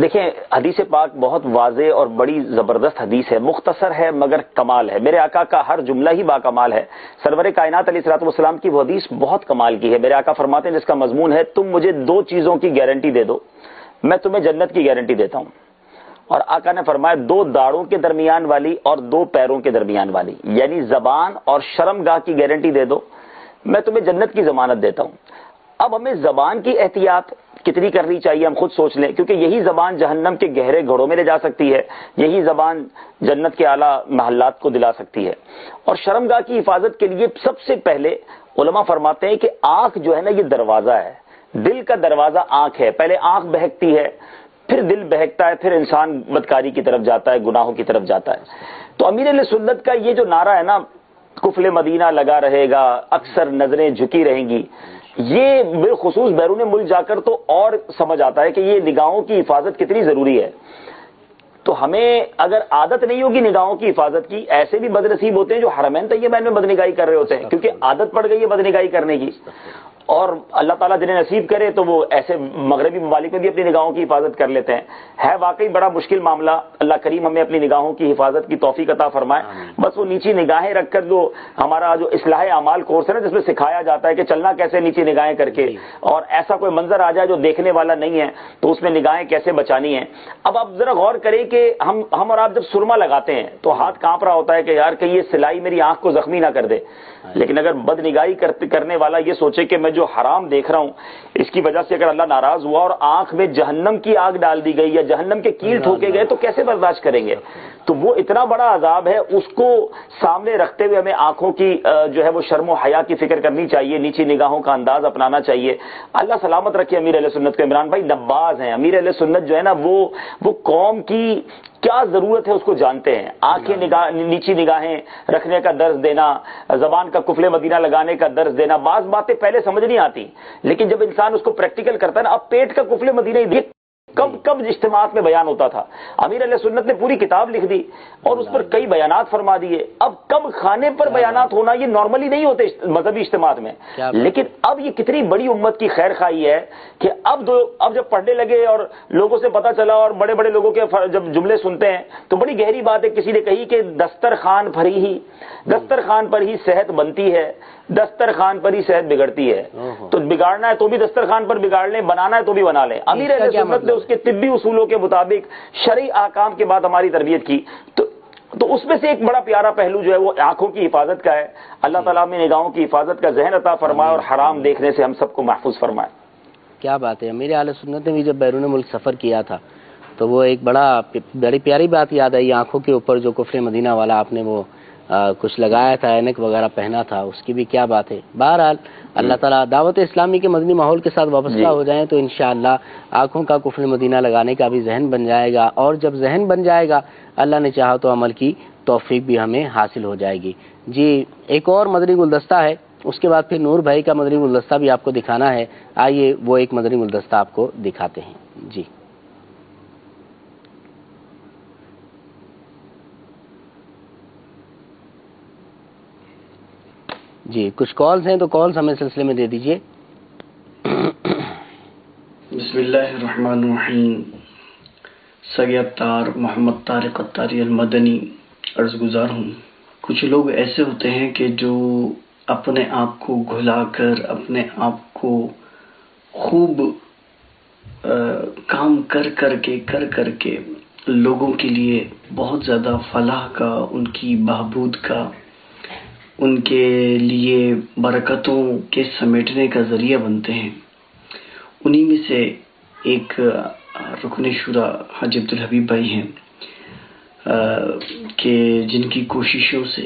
دیکھیں حدیث پاک بہت واضح اور بڑی زبردست حدیث ہے مختصر ہے مگر کمال ہے میرے آقا کا ہر جملہ ہی با کمال ہے سرور کائنات علی صلاحت وسلام کی وہ حدیث بہت کمال کی ہے میرے آقا فرماتے ہیں جس کا مضمون ہے تم مجھے دو چیزوں کی گارنٹی دے دو میں تمہیں جنت کی گارنٹی دیتا ہوں اور آقا نے فرمایا دو داڑوں کے درمیان والی اور دو پیروں کے درمیان والی یعنی زبان اور شرم گاہ کی گارنٹی دے دو میں تمہیں جنت کی ضمانت دیتا ہوں اب ہمیں زبان کی احتیاط کتنی کرنی چاہیے ہم خود سوچ لیں کیونکہ یہی زبان جہنم کے گہرے گھڑوں میں لے جا سکتی ہے یہی زبان جنت کے اعلیٰ محلات کو دلا سکتی ہے اور شرم گاہ کی حفاظت کے لیے سب سے پہلے علماء فرماتے ہیں کہ آنکھ جو ہے نا یہ دروازہ ہے دل کا دروازہ آنکھ ہے پہلے آنکھ بہکتی ہے پھر دل بہکتا ہے پھر انسان بدکاری کی طرف جاتا ہے گناہوں کی طرف جاتا ہے تو امیر سنت کا یہ جو نعرہ ہے نا کفل مدینہ لگا رہے گا اکثر نظریں جھکی رہیں گی یہ بالخصوص بیرون ملک جا کر تو اور سمجھ آتا ہے کہ یہ نگاہوں کی حفاظت کتنی ضروری ہے تو ہمیں اگر عادت نہیں ہوگی نگاہوں کی حفاظت کی ایسے بھی بدنصیب ہوتے ہیں جو حرمین طیبین میں بدنگاہی کر رہے ہوتے ہیں کیونکہ عادت پڑ گئی ہے بدنگاہی کرنے کی اور اللہ تعالیٰ جنہیں نصیب کرے تو وہ ایسے مغربی ممالک میں بھی اپنی نگاہوں کی حفاظت کر لیتے ہیں ہے واقعی بڑا مشکل معاملہ اللہ کریم ہمیں اپنی نگاہوں کی حفاظت کی توفیق عطا فرمائے بس وہ نیچی نگاہیں رکھ کر جو ہمارا جو اصلاح اعمال کورس ہے نا جس میں سکھایا جاتا ہے کہ چلنا کیسے نیچی نگاہیں کر کے جی۔ اور ایسا کوئی منظر آ جائے جو دیکھنے والا نہیں ہے تو اس میں نگاہیں کیسے بچانی ہیں اب آپ ذرا غور کریں کہ کہ ہم ہم اور آپ جب سرما لگاتے ہیں تو ہاتھ کانپ رہا ہوتا ہے کہ یار کہ یہ سلائی میری آنکھ کو زخمی نہ کر دے لیکن اگر بد نگاہی کرنے والا یہ سوچے کہ میں جو حرام دیکھ رہا ہوں اس کی وجہ سے اگر اللہ ناراض ہوا اور آنکھ میں جہنم کی آگ ڈال دی گئی یا جہنم کے کیل ٹھوکے گئے تو کیسے برداشت کریں گے تو وہ اتنا بڑا عذاب ہے اس کو سامنے رکھتے ہوئے ہمیں آنکھوں کی جو ہے وہ شرم و حیا کی فکر کرنی چاہیے نیچی نگاہوں کا انداز اپنانا چاہیے اللہ سلامت رکھے امیر علیہ سنت کے عمران بھائی نباز ہیں امیر علیہ سنت جو ہے نا وہ وہ قوم کی کیا ضرورت ہے اس کو جانتے ہیں آنکھیں نگاہ نیچی نگاہیں رکھنے کا درس دینا زبان کا کفلے مدینہ لگانے کا درس دینا بعض باتیں پہلے سمجھ نہیں آتی لیکن جب انسان اس کو پریکٹیکل کرتا ہے نا اب پیٹ کا کفلے مدینہ یہ سب اجتماعات میں بیان ہوتا تھا امیر علیہ سنت نے پوری کتاب لکھ دی اور اس پر کئی بیانات فرما دیے اب کم خانے پر بیانات ہونا یہ نارملی نہیں ہوتے مذہبی اجتماعات میں لیکن اب یہ کتنی بڑی امت کی خیر خائی ہے کہ اب دو اب جب پڑھنے لگے اور لوگوں سے پتہ چلا اور بڑے بڑے لوگوں کے جب جملے سنتے ہیں تو بڑی گہری بات ہے کسی نے کہی کہ دسترخوان پر ہی دسترخوان پر ہی صحت بنتی ہے دسترخوان پر ہی صحت بگڑتی ہے تو بگاڑنا ہے تو بھی دسترخوان پر بگاڑ لیں بنانا ہے تو بھی بنا لیں امیر سنت نے اس کے طبی اصولوں کے مطابق شرعی آکام کے بعد ہماری تربیت کی تو تو اس میں سے ایک بڑا پیارا پہلو جو ہے وہ آنکھوں کی حفاظت کا ہے اللہ تعالیٰ میں نگاہوں کی حفاظت کا ذہن عطا فرمائے اور حرام دیکھنے سے ہم سب کو محفوظ فرمائے کیا بات ہے میرے عالیہ نے بھی جب بیرون ملک سفر کیا تھا تو وہ ایک بڑا بڑی پیاری بات یاد آئی آنکھوں کے اوپر جو کفر مدینہ والا آپ نے وہ کچھ لگایا تھا اینک وغیرہ پہنا تھا اس کی بھی کیا بات ہے بہرحال اللہ تعالیٰ دعوت اسلامی کے مدنی ماحول کے ساتھ وابستہ جی۔ ہو جائیں تو انشاءاللہ آنکھوں کا کفل مدینہ لگانے کا بھی ذہن بن جائے گا اور جب ذہن بن جائے گا اللہ نے چاہا تو عمل کی توفیق بھی ہمیں حاصل ہو جائے گی جی ایک اور مدنی گلدستہ ہے اس کے بعد پھر نور بھائی کا مدنی گلدستہ بھی آپ کو دکھانا ہے آئیے وہ ایک مدنی گلدستہ آپ کو دکھاتے ہیں جی جی کچھ کالز ہیں تو کالز ہمیں سلسلے میں دے بسم اللہ الرحمن الرحیم محمد طارق المدنی عرض گزار ہوں کچھ لوگ ایسے ہوتے ہیں کہ جو اپنے آپ کو گھلا کر اپنے آپ کو خوب کام کر کر کے کر کر کے لوگوں کے لیے بہت زیادہ فلاح کا ان کی بہبود کا ان کے لیے برکتوں کے سمیٹنے کا ذریعہ بنتے ہیں انہی میں سے ایک رکن شرح عبد الحبیب بھائی ہیں کہ جن کی کوششوں سے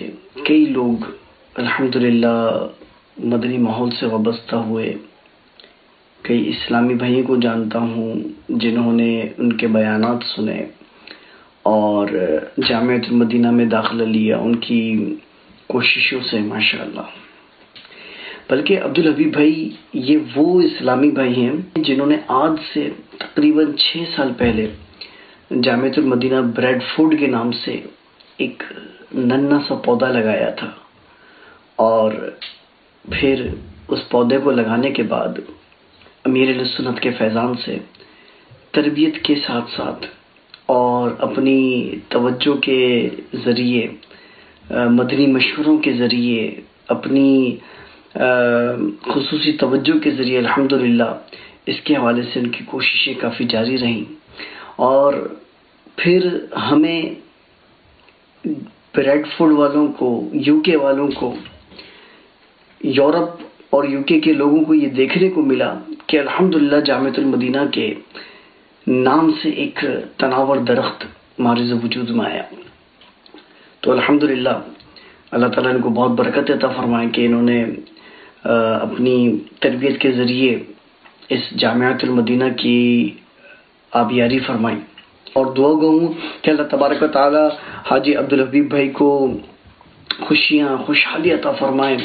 کئی لوگ الحمد مدنی ماحول سے وابستہ ہوئے کئی اسلامی بھائیوں کو جانتا ہوں جنہوں نے ان کے بیانات سنے اور جامعہ المدینہ میں داخلہ لیا ان کی کوششوں سے ماشاء اللہ بلکہ عبد الحبی بھائی یہ وہ اسلامی بھائی ہیں جنہوں نے آج سے تقریباً چھ سال پہلے جامعۃ المدینہ بریڈ فوڈ کے نام سے ایک ننا سا پودا لگایا تھا اور پھر اس پودے کو لگانے کے بعد امیر السنت کے فیضان سے تربیت کے ساتھ ساتھ اور اپنی توجہ کے ذریعے مدنی مشوروں کے ذریعے اپنی خصوصی توجہ کے ذریعے الحمد اس کے حوالے سے ان کی کوششیں کافی جاری رہیں اور پھر ہمیں بریڈ فوڈ والوں کو یو کے والوں کو یورپ اور یو کے لوگوں کو یہ دیکھنے کو ملا کہ الحمد للہ المدینہ کے نام سے ایک تناور درخت مارز وجود میں آیا تو الحمد للہ اللہ تعالیٰ ان کو بہت برکت عطا فرمائے کہ انہوں نے اپنی تربیت کے ذریعے اس جامعات المدینہ کی آبیاری فرمائی اور دعا کہ اللہ تبارک و جی عبد الحبیب بھائی کو خوشیاں خوشحالی عطا فرمائے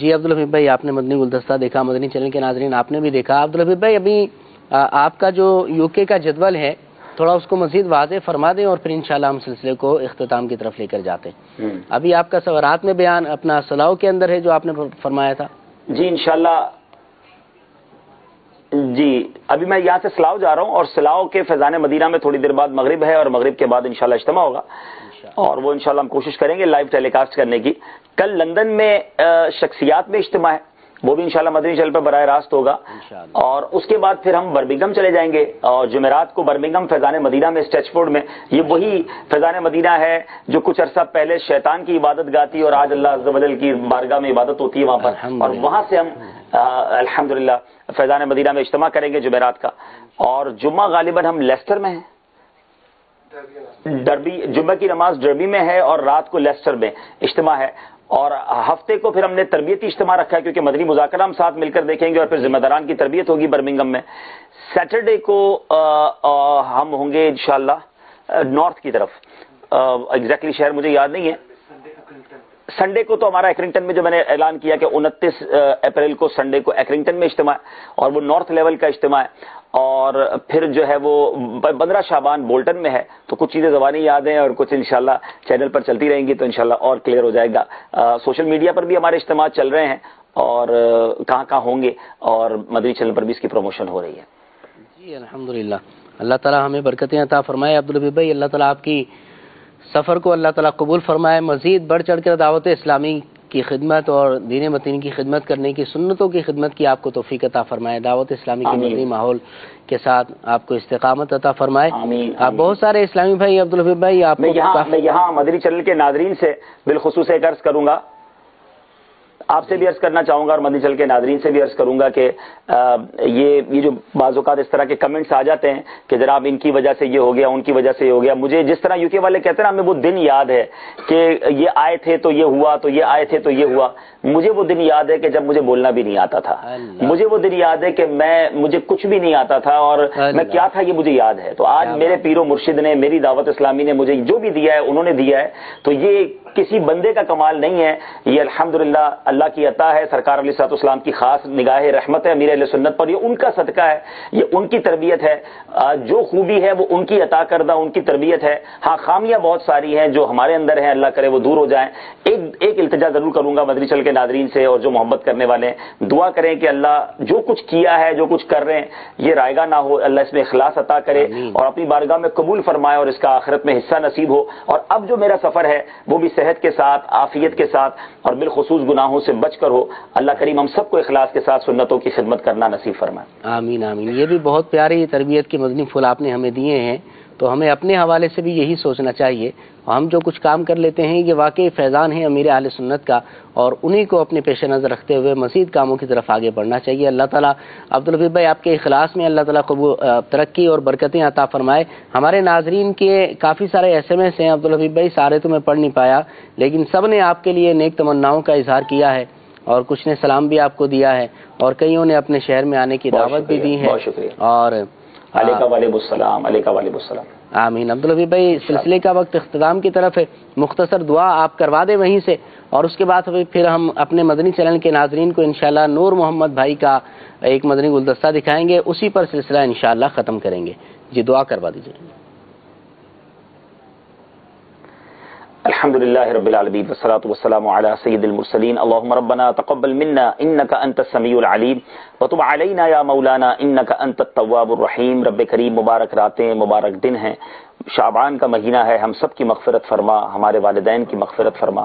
جی عبد الحبیب بھائی آپ نے مدنی گلدستہ دیکھا مدنی چینل کے ناظرین آپ نے بھی دیکھا عبد بھائی ابھی آپ کا جو یو کے کا جدول ہے تھوڑا اس کو مزید واضح فرما دیں اور پھر انشاءاللہ ہم سلسلے کو اختتام کی طرف لے کر جاتے ہیں ابھی آپ کا سورات میں بیان اپنا سلاؤ کے اندر ہے جو آپ نے فرمایا تھا جی انشاءاللہ جی ابھی میں یہاں سے سلاؤ جا رہا ہوں اور سلاؤ کے فیضان مدینہ میں تھوڑی دیر بعد مغرب ہے اور مغرب کے بعد انشاءاللہ اجتماع ہوگا اور وہ انشاءاللہ ہم کوشش کریں گے لائیو ٹیلی کاسٹ کرنے کی کل لندن میں شخصیات میں اجتماع ہے وہ بھی انشاءاللہ مدنی چل پہ براہ راست ہوگا اور اس کے بعد پھر ہم برمنگم چلے جائیں گے اور جمعرات کو برمنگم فیضان مدینہ میں اسٹیچ فورڈ میں یہ وہی فیضان مدینہ ہے جو کچھ عرصہ پہلے شیطان کی عبادت گاتی اور آج اللہ کی بارگاہ میں عبادت ہوتی ہے وہاں پر اور وہاں سے ہم الحمد فیضان مدینہ میں اجتماع کریں گے جمعرات کا اور جمعہ غالباً ہم لیسٹر میں ہیں ڈربی جمعہ کی نماز ڈربی میں ہے اور رات کو لیسٹر میں اجتماع ہے اور ہفتے کو پھر ہم نے تربیتی اجتماع رکھا ہے کیونکہ مدنی مذاکرہ ہم ساتھ مل کر دیکھیں گے اور پھر ذمہ داران کی تربیت ہوگی برمنگم میں سیٹرڈے کو ہم ہوں گے انشاءاللہ نارتھ کی طرف ایگزیکٹلی شہر مجھے یاد نہیں ہے سنڈے کو تو ہمارا ایکرنگٹن میں جو میں نے اعلان کیا کہ انتیس اپریل کو سنڈے کو ایکرنگٹن میں اجتماع اور وہ نارتھ لیول کا اجتماع ہے اور پھر جو ہے وہ بندرہ شابان بولٹن میں ہے تو کچھ چیزیں زبانی یاد ہیں اور کچھ انشاءاللہ چینل پر چلتی رہیں گی تو انشاءاللہ اور کلیئر ہو جائے گا سوشل میڈیا پر بھی ہمارے اجتماع چل رہے ہیں اور کہاں کہاں ہوں گے اور مدری چینل پر بھی اس کی پروموشن ہو رہی ہے جی الحمد اللہ تعالی ہمیں برکتیں عطا فرمائے عبدالبی بھائی اللہ تعالی آپ کی سفر کو اللہ تعالی قبول فرمائے مزید بڑھ چڑھ کر دعوت اسلامی کی خدمت اور دین متین کی خدمت کرنے کی سنتوں کی خدمت کی آپ کو توفیق عطا فرمائے دعوت اسلامی کے مدنی ماحول کے ساتھ آپ کو استقامت عطا فرمائے آپ بہت سارے اسلامی بھائی عبد الحبیب بھائی آپ میں یہاں مدری چنل کے ناظرین سے بالخصوص ایک عرض کروں گا آپ سے بھی عرض کرنا چاہوں گا اور مدنی چل کے ناظرین سے بھی عرض کروں گا کہ یہ یہ جو بعض اوقات اس طرح کے کمنٹس آ جاتے ہیں کہ جناب ان کی وجہ سے یہ ہو گیا ان کی وجہ سے یہ ہو گیا مجھے جس طرح یو کے والے کہتے ہیں نا ہمیں وہ دن یاد ہے کہ یہ آئے تھے تو یہ ہوا تو یہ آئے تھے تو یہ ہوا مجھے وہ دن یاد ہے کہ جب مجھے بولنا بھی نہیں آتا تھا مجھے وہ دن یاد ہے کہ میں مجھے کچھ بھی نہیں آتا تھا اور میں کیا تھا یہ مجھے یاد ہے تو آج میرے پیر و مرشد نے میری دعوت اسلامی نے مجھے جو بھی دیا ہے انہوں نے دیا ہے تو یہ کسی بندے کا کمال نہیں ہے یہ الحمد اللہ کی عطا ہے سرکار علیہ صلاحت اسلام کی خاص نگاہ رحمت ہے امیر علیہ سنت پر یہ ان کا صدقہ ہے یہ ان کی تربیت ہے جو خوبی ہے وہ ان کی عطا کردہ ان کی تربیت ہے ہاں خامیاں بہت ساری ہیں جو ہمارے اندر ہیں اللہ کرے وہ دور ہو جائیں ایک ایک التجا ضرور کروں گا مدری چل کے ناظرین سے اور جو محبت کرنے والے ہیں دعا کریں کہ اللہ جو کچھ کیا ہے جو کچھ کر رہے ہیں یہ رائے نہ ہو اللہ اس میں اخلاص عطا کرے اور اپنی بارگاہ میں قبول فرمائے اور اس کا آخرت میں حصہ نصیب ہو اور اب جو میرا سفر ہے وہ بھی صحت کے ساتھ آفیت کے ساتھ اور بالخصوص گناہوں سے بچ کر ہو اللہ کریم ہم سب کو اخلاص کے ساتھ سنتوں کی خدمت کرنا نصیب فرمائے آمین آمین یہ بھی بہت پیاری تربیت کے پھول آپ نے ہمیں دیے ہیں تو ہمیں اپنے حوالے سے بھی یہی سوچنا چاہیے ہم جو کچھ کام کر لیتے ہیں یہ واقعی فیضان ہیں امیر اہل سنت کا اور انہی کو اپنے پیش نظر رکھتے ہوئے مزید کاموں کی طرف آگے بڑھنا چاہیے اللہ تعالیٰ عبدالحبیب بھائی آپ کے اخلاص میں اللہ تعالیٰ قبو ترقی اور برکتیں عطا فرمائے ہمارے ناظرین کے کافی سارے ایس ایم ایس ہیں عبدالحبیب بھائی سارے تو میں پڑھ نہیں پایا لیکن سب نے آپ کے لیے نیک تمناؤں کا اظہار کیا ہے اور کچھ نے سلام بھی آپ کو دیا ہے اور کئیوں نے اپنے شہر میں آنے کی دعوت بھی دی ہے اور ہاں۔ آمین عبدالحبی بھائی سلسلے کا وقت اختتام کی طرف ہے مختصر دعا آپ کروا دیں وہیں سے اور اس کے بعد پھر ہم اپنے مدنی چلن کے ناظرین کو انشاءاللہ نور محمد بھائی کا ایک مدنی گلدستہ دکھائیں گے اسی پر سلسلہ انشاءاللہ ختم کریں گے جی دعا کروا دیجیے الحمد لله رب العالمين والصلاه والسلام على سيد المرسلين اللهم ربنا تقبل منا انك انت السميع العليم وتب علينا يا مولانا انك انت التواب الرحيم رب كريم مبارك راتیں مبارک دن ہیں شعبان کا مہینہ ہے ہم سب کی مغفرت فرما ہمارے والدین کی مغفرت فرما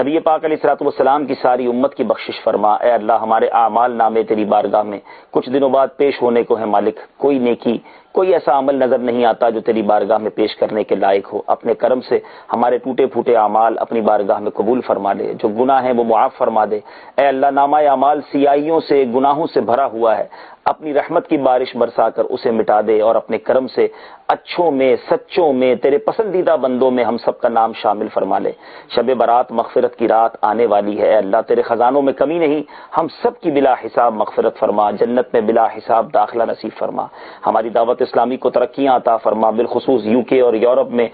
نبی پاک علیہ الصلوۃ والسلام کی ساری امت کی بخشش فرما اے اللہ ہمارے اعمال نامے تیری بارگاہ میں کچھ دنوں بعد پیش ہونے کو ہے مالک کوئی نیکی کوئی ایسا عمل نظر نہیں آتا جو تیری بارگاہ میں پیش کرنے کے لائق ہو اپنے کرم سے ہمارے ٹوٹے پھوٹے اعمال اپنی بارگاہ میں قبول فرما دے جو گناہ ہیں وہ معاف فرما دے اے اللہ نامہ اعمال سیاہیوں سے گناہوں سے بھرا ہوا ہے اپنی رحمت کی بارش برسا کر اسے مٹا دے اور اپنے کرم سے اچھوں میں میں سچوں تیرے پسندیدہ بندوں میں ہم سب کا نام شامل فرما لے شب برات مغفرت کی رات آنے والی ہے اللہ تیرے خزانوں میں کمی نہیں ہم سب کی بلا حساب مغفرت فرما جنت میں بلا حساب داخلہ نصیب فرما ہماری دعوت اسلامی کو ترقیاں آتا فرما بالخصوص یو کے اور یورپ میں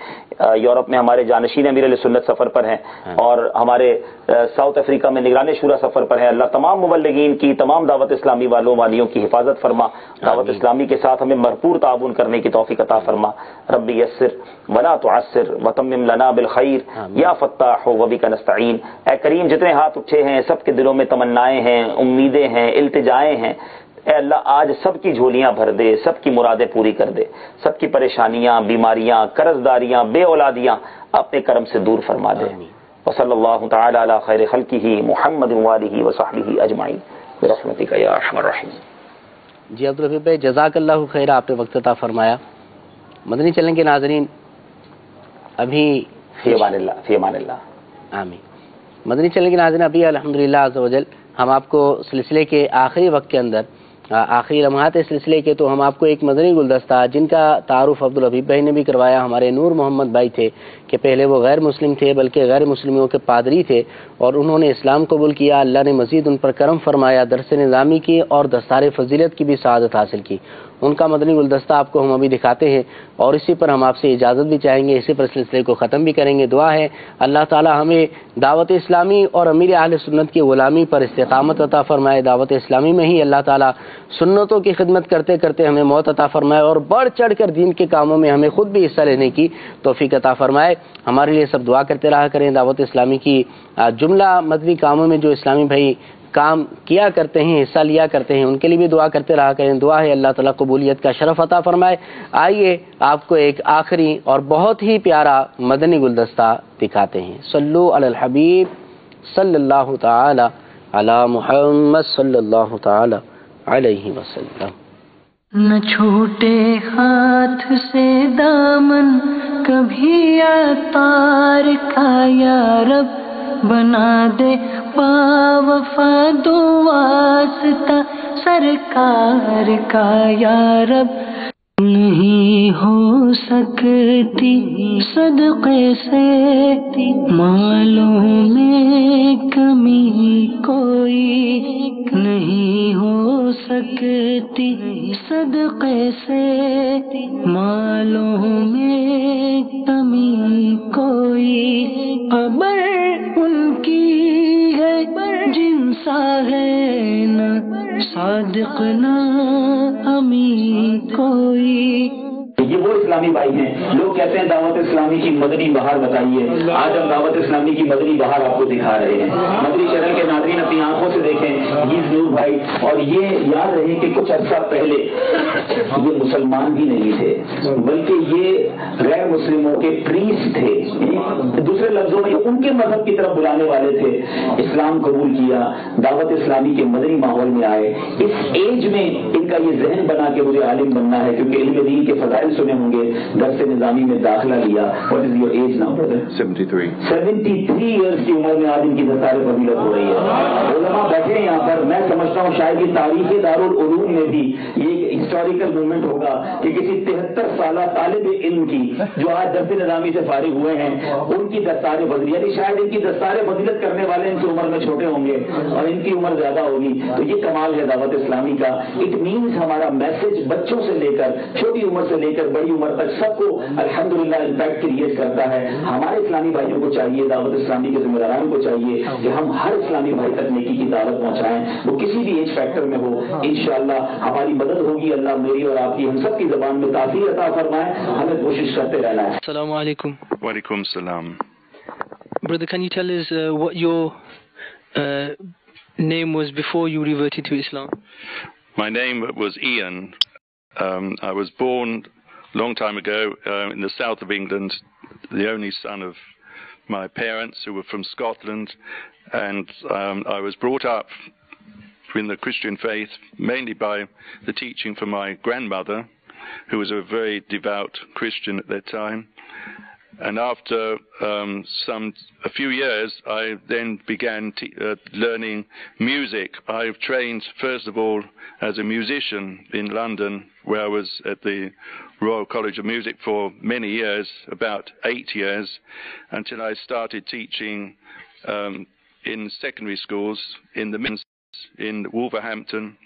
یورپ میں ہمارے جانشین امیر سنت سفر پر ہیں ہاں۔ اور ہمارے ساؤتھ افریقہ میں نگران شورا سفر پر ہے اللہ تمام مبلگین کی تمام دعوت اسلامی والوں والیوں کی حفاظت فرما دعوت اسلامی کے ساتھ ہمیں مرپور تعاون کرنے کی توفیق عطا فرما ربی یسر ولا تعسر وتمم لنا بالخیر یا فتح اے کریم جتنے ہاتھ اٹھے ہیں سب کے دلوں میں تمنائیں ہیں امیدیں ہیں التجائیں ہیں اے اللہ آج سب کی جھولیاں بھر دے سب کی مرادیں پوری کر دے سب کی پریشانیاں بیماریاں قرض داریاں بے اولادیاں اپنے کرم سے دور فرما دے آمین وصلی اللہ تعالی علی خیر خلقہ محمد والہ وصحبہ اجمعین برحمتک یا ارحم الراحمین جی عبدالرفیع بھائی جزاک اللہ خیر آپ نے وقت عطا فرمایا مدنی چلیں کے ناظرین ابھی فی امان اللہ فی امان اللہ آمین مدنی چلیں کے ناظرین ابھی الحمدللہ عز و جل ہم آپ کو سلسلے کے آخری وقت کے اندر آخری لمحات اس سلسلے کے تو ہم آپ کو ایک مدنی گلدستہ جن کا تعارف عبدالحبیب بھائی نے بھی کروایا ہمارے نور محمد بھائی تھے کہ پہلے وہ غیر مسلم تھے بلکہ غیر مسلموں کے پادری تھے اور انہوں نے اسلام قبول کیا اللہ نے مزید ان پر کرم فرمایا درس نظامی کی اور دستار فضیلت کی بھی سعادت حاصل کی ان کا مدنی گلدستہ آپ کو ہم ابھی دکھاتے ہیں اور اسی پر ہم آپ سے اجازت بھی چاہیں گے اسی پر سلسلے کو ختم بھی کریں گے دعا ہے اللہ تعالی ہمیں دعوت اسلامی اور امیر اہل سنت کی غلامی پر استقامت عطا فرمائے دعوت اسلامی میں ہی اللہ تعالی سنتوں کی خدمت کرتے کرتے ہمیں موت عطا فرمائے اور بڑھ چڑھ کر دین کے کاموں میں ہمیں خود بھی حصہ لینے کی توفیق عطا فرمائے ہمارے لیے سب دعا کرتے رہا کریں دعوت اسلامی کی جملہ مدنی کاموں میں جو اسلامی بھائی کام کیا کرتے ہیں حصہ لیا کرتے ہیں ان کے لیے بھی دعا کرتے رہا کریں دعا ہے اللہ تعالیٰ قبولیت کا شرف عطا فرمائے آئیے آپ کو ایک آخری اور بہت ہی پیارا مدنی گلدستہ دکھاتے ہیں صلو علی الحبیب صلی اللہ تعالی علی محمد صلی اللہ تعالی علیہ وسلم نہ چھوٹے ہاتھ سے دامن کبھی کا یا رب بنا دے با وفا دو واسطہ سرکار کا یا رب نہیں ہو سکتی صدقے سے مالوں میں کمی کوئی نہیں ہو سکتی صدقے سے مالوں میں کمی کوئی قبر ان کی ہے پر جنسا ہے نہ صادق نہ امی کوئی ہوں ہوں یہ وہ اسلامی بھائی ہیں لوگ کہتے ہیں دعوت اسلامی کی مدنی بہار بتائیے آج ہم دعوت اسلامی کی مدنی بہار آپ کو دکھا رہے ہیں مدنی چینل کے ناظرین اپنی آنکھوں سے دیکھیں یہ یہ بھائی اور یاد رہے کہ کچھ عرصہ پہلے یہ مسلمان بھی نہیں تھے بلکہ یہ غیر مسلموں کے پریس تھے دوسرے لفظوں میں ان کے مذہب کی طرف بلانے والے تھے اسلام قبول کیا دعوت اسلامی کے مدنی ماحول میں آئے اس ایج میں ان کا یہ ذہن بنا کہ مجھے عالم بننا ہے کیونکہ علم دین کے فضائل سنے ہوں گے درس نظامی میں داخلہ لیا واٹ از یور ایج نا seventy three seventy three year کی عمر میں آج ان کی دستار فضیلت ہو رہی ہے علماء بیٹھے ہیں یہاں پر میں سمجھتا ہوں شاید یہ تاریخ دارالعلوم میں بھی یہ ایک ہسٹوریکل موومنٹ ہوگا کہ کسی تہتر سالہ طالب علم کی جو آج درس نظامی سے فارغ ہوئے ہیں ان کی دستار فضیلت یعنی شاید ان کی دستار فضیلت کرنے والے ان کی عمر میں چھوٹے ہوں گے اور ان کی عمر زیادہ ہوگی تو یہ کمال ہے دعوت اسلامی کا اٹ مینس ہمارا میسج بچوں سے لے کر چھوٹی عمر سے لے کر تک بڑی عمر تک سب کو الحمدللہ امپیکٹ کریٹ کرتا ہے ہمارے اسلامی بھائیوں کو چاہیے دعوت اسلامی کے ذمہ داران کو چاہیے کہ ہم ہر اسلامی بھائی تک نیکی کی دعوت پہنچائیں وہ کسی بھی ایج فیکٹر میں ہو انشاءاللہ ہماری مدد ہوگی اللہ میری اور آپ کی ہم سب کی زبان میں تاثیر عطا فرمائے ہمیں کوشش کرتے رہنا ہے السلام علیکم وعلیکم السلام Brother, can you tell us uh, what your uh, name was before you reverted to Islam? My name was Ian. Um, I was born long time ago uh, in the south of England, the only son of my parents who were from Scotland, and um, I was brought up in the Christian faith mainly by the teaching from my grandmother, who was a very devout Christian at that time, and after um, a few years, I then began uh, learning music. I've trained, first of all, as a musician in London, where I was at the Royal College of Music for many years, about 8 years, until I started teaching um, in secondary schools in the Midlands, in Wolverhampton,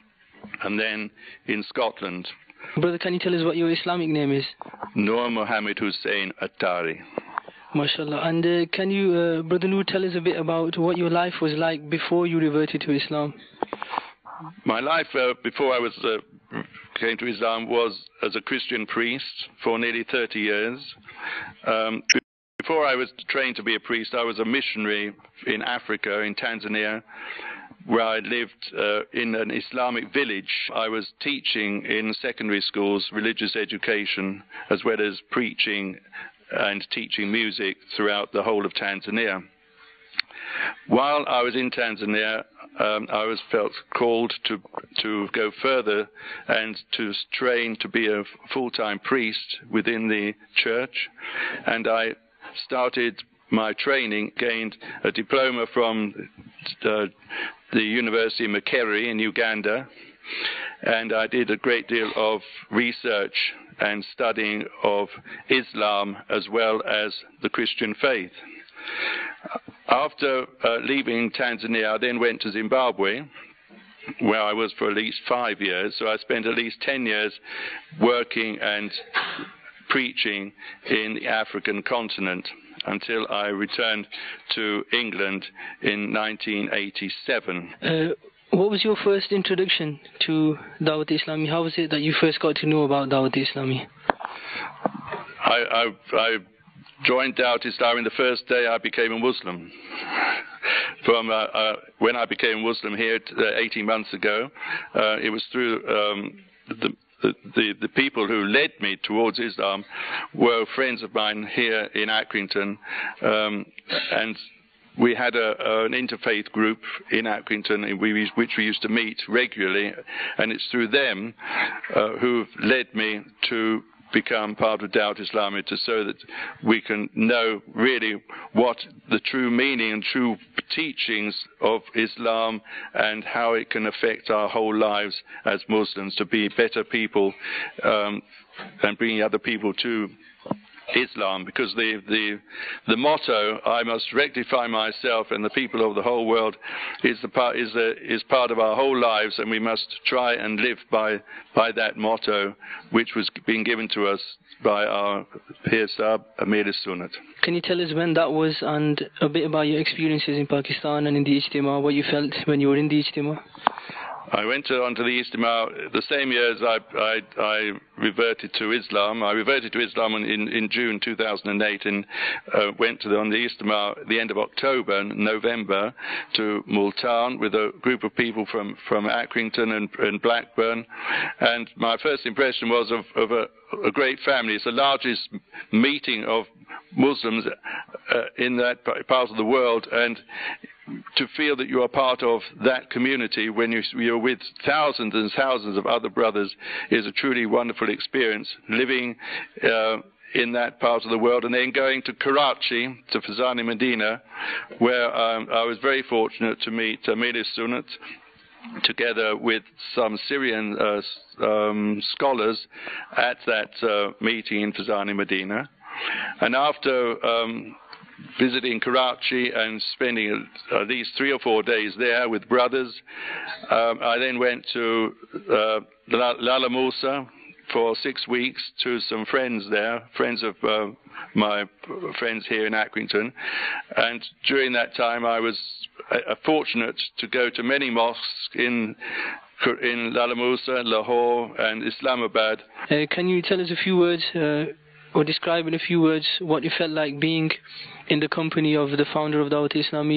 and then in Scotland. Brother, can you tell us what your Islamic name is? Noor Mohammed Hussein Atari. MashaAllah. And uh, can you, uh, Brother Noor, tell us a bit about what your life was like before you reverted to Islam? My life uh, before I was, uh, came to Islam was as a Christian priest for nearly 30 years. Um, before I was trained to be a priest, I was a missionary in Africa, in Tanzania, we I Islamic village I was ٹیچنگریز education full time priest with in church and آئیارٹ my training, gained a diploma from uh, the University of Makerere in Uganda, and I did a great deal of research and studying of Islam as well as the Christian faith. After uh, leaving Tanzania, I then went to Zimbabwe, where I was for at least 5 years, so I spent at least 10 years working and preaching in the African continent. until I returned to England in 1987. Uh, What was your first introduction to Dawat Islami? How was it that you first got to know about Dawat Islami? I, I, I joined Dawat Islami the first day I became a Muslim. From uh, uh, when I became Muslim here to, uh, 18 months ago, uh, it was through um, the, people فرینڈسن video grouping though letter very watering through the chief Islam and how it can affect لائفر people people to Islam, because the, the, the motto, I must rectify myself and the people of the whole world, is, the part, is, a, is part of our whole lives, and we must try and live by, by that motto, which was being given to us by our peer sahab, Amir Sunat. Can you tell us when that was, and a bit about your experiences in Pakistan and in the Ijtima, what you felt when you were in the Ijtima? Through November to ملتا group of people فرومٹن black میٹیڈ to feel you are part of دمٹیز is اٹری wonderful experience very fortunate to gather with some سیرینس at matching fan after Lal Musa four six weeks my friends many mosques موس Lahore Islamabad company of the founder اسلامی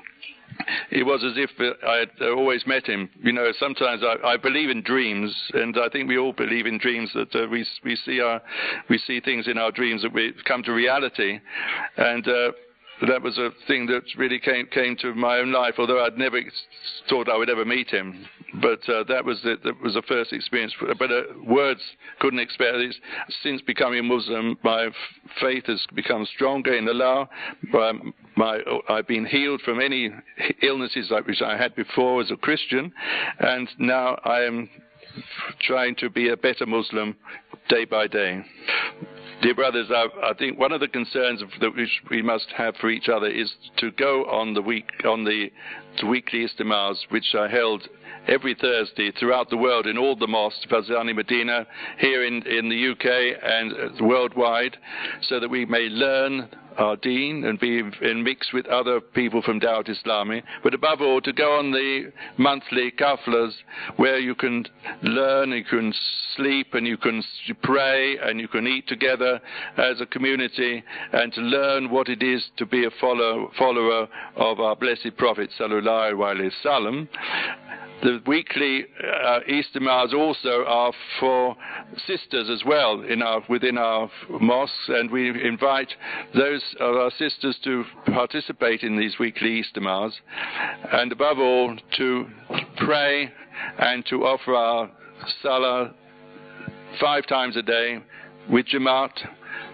واسٹ میٹنگ آئیو انس view blue انیمز and سنسم my فریتم strong فرومس a Christian and نا I'm trying to be S Aslam think one of the concern we must have reach ours to Q on the week on the week raise those which health every Thursday throughout وائڈس وتر people from that Islam the منتھلیٹ together as a committee and to learn what it is to be follower of weekly استماز اوس of sisters is well with Anas and we invite their as sisters to participate Anas weekly استماز اینڈ بابو to fry and to offer سال five times day with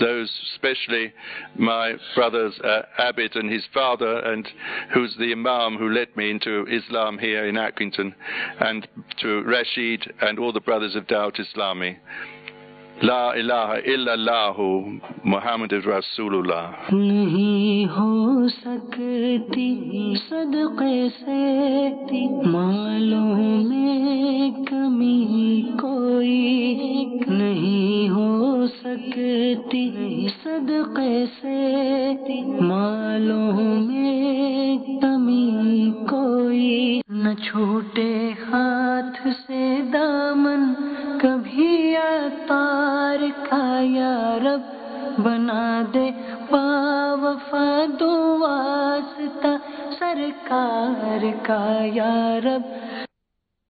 دپشلی my brothers father and whose دام ہو لٹ می ٹو اسلام ہے انٹن رشید اینڈ اول دا برادرز دسلام لا الہ الا اللہ محمد رسول اللہ نہیں ہو سکتی صدقے سے مالوں میں کمی کوئی نہیں ہو سکتی صدقے سے مالوں میں کمی کوئی نہ چھوٹے ہاتھ سے دامن کبھی تار کا یا رب بنا دے با وفا دو واسطہ سرکار کا یا رب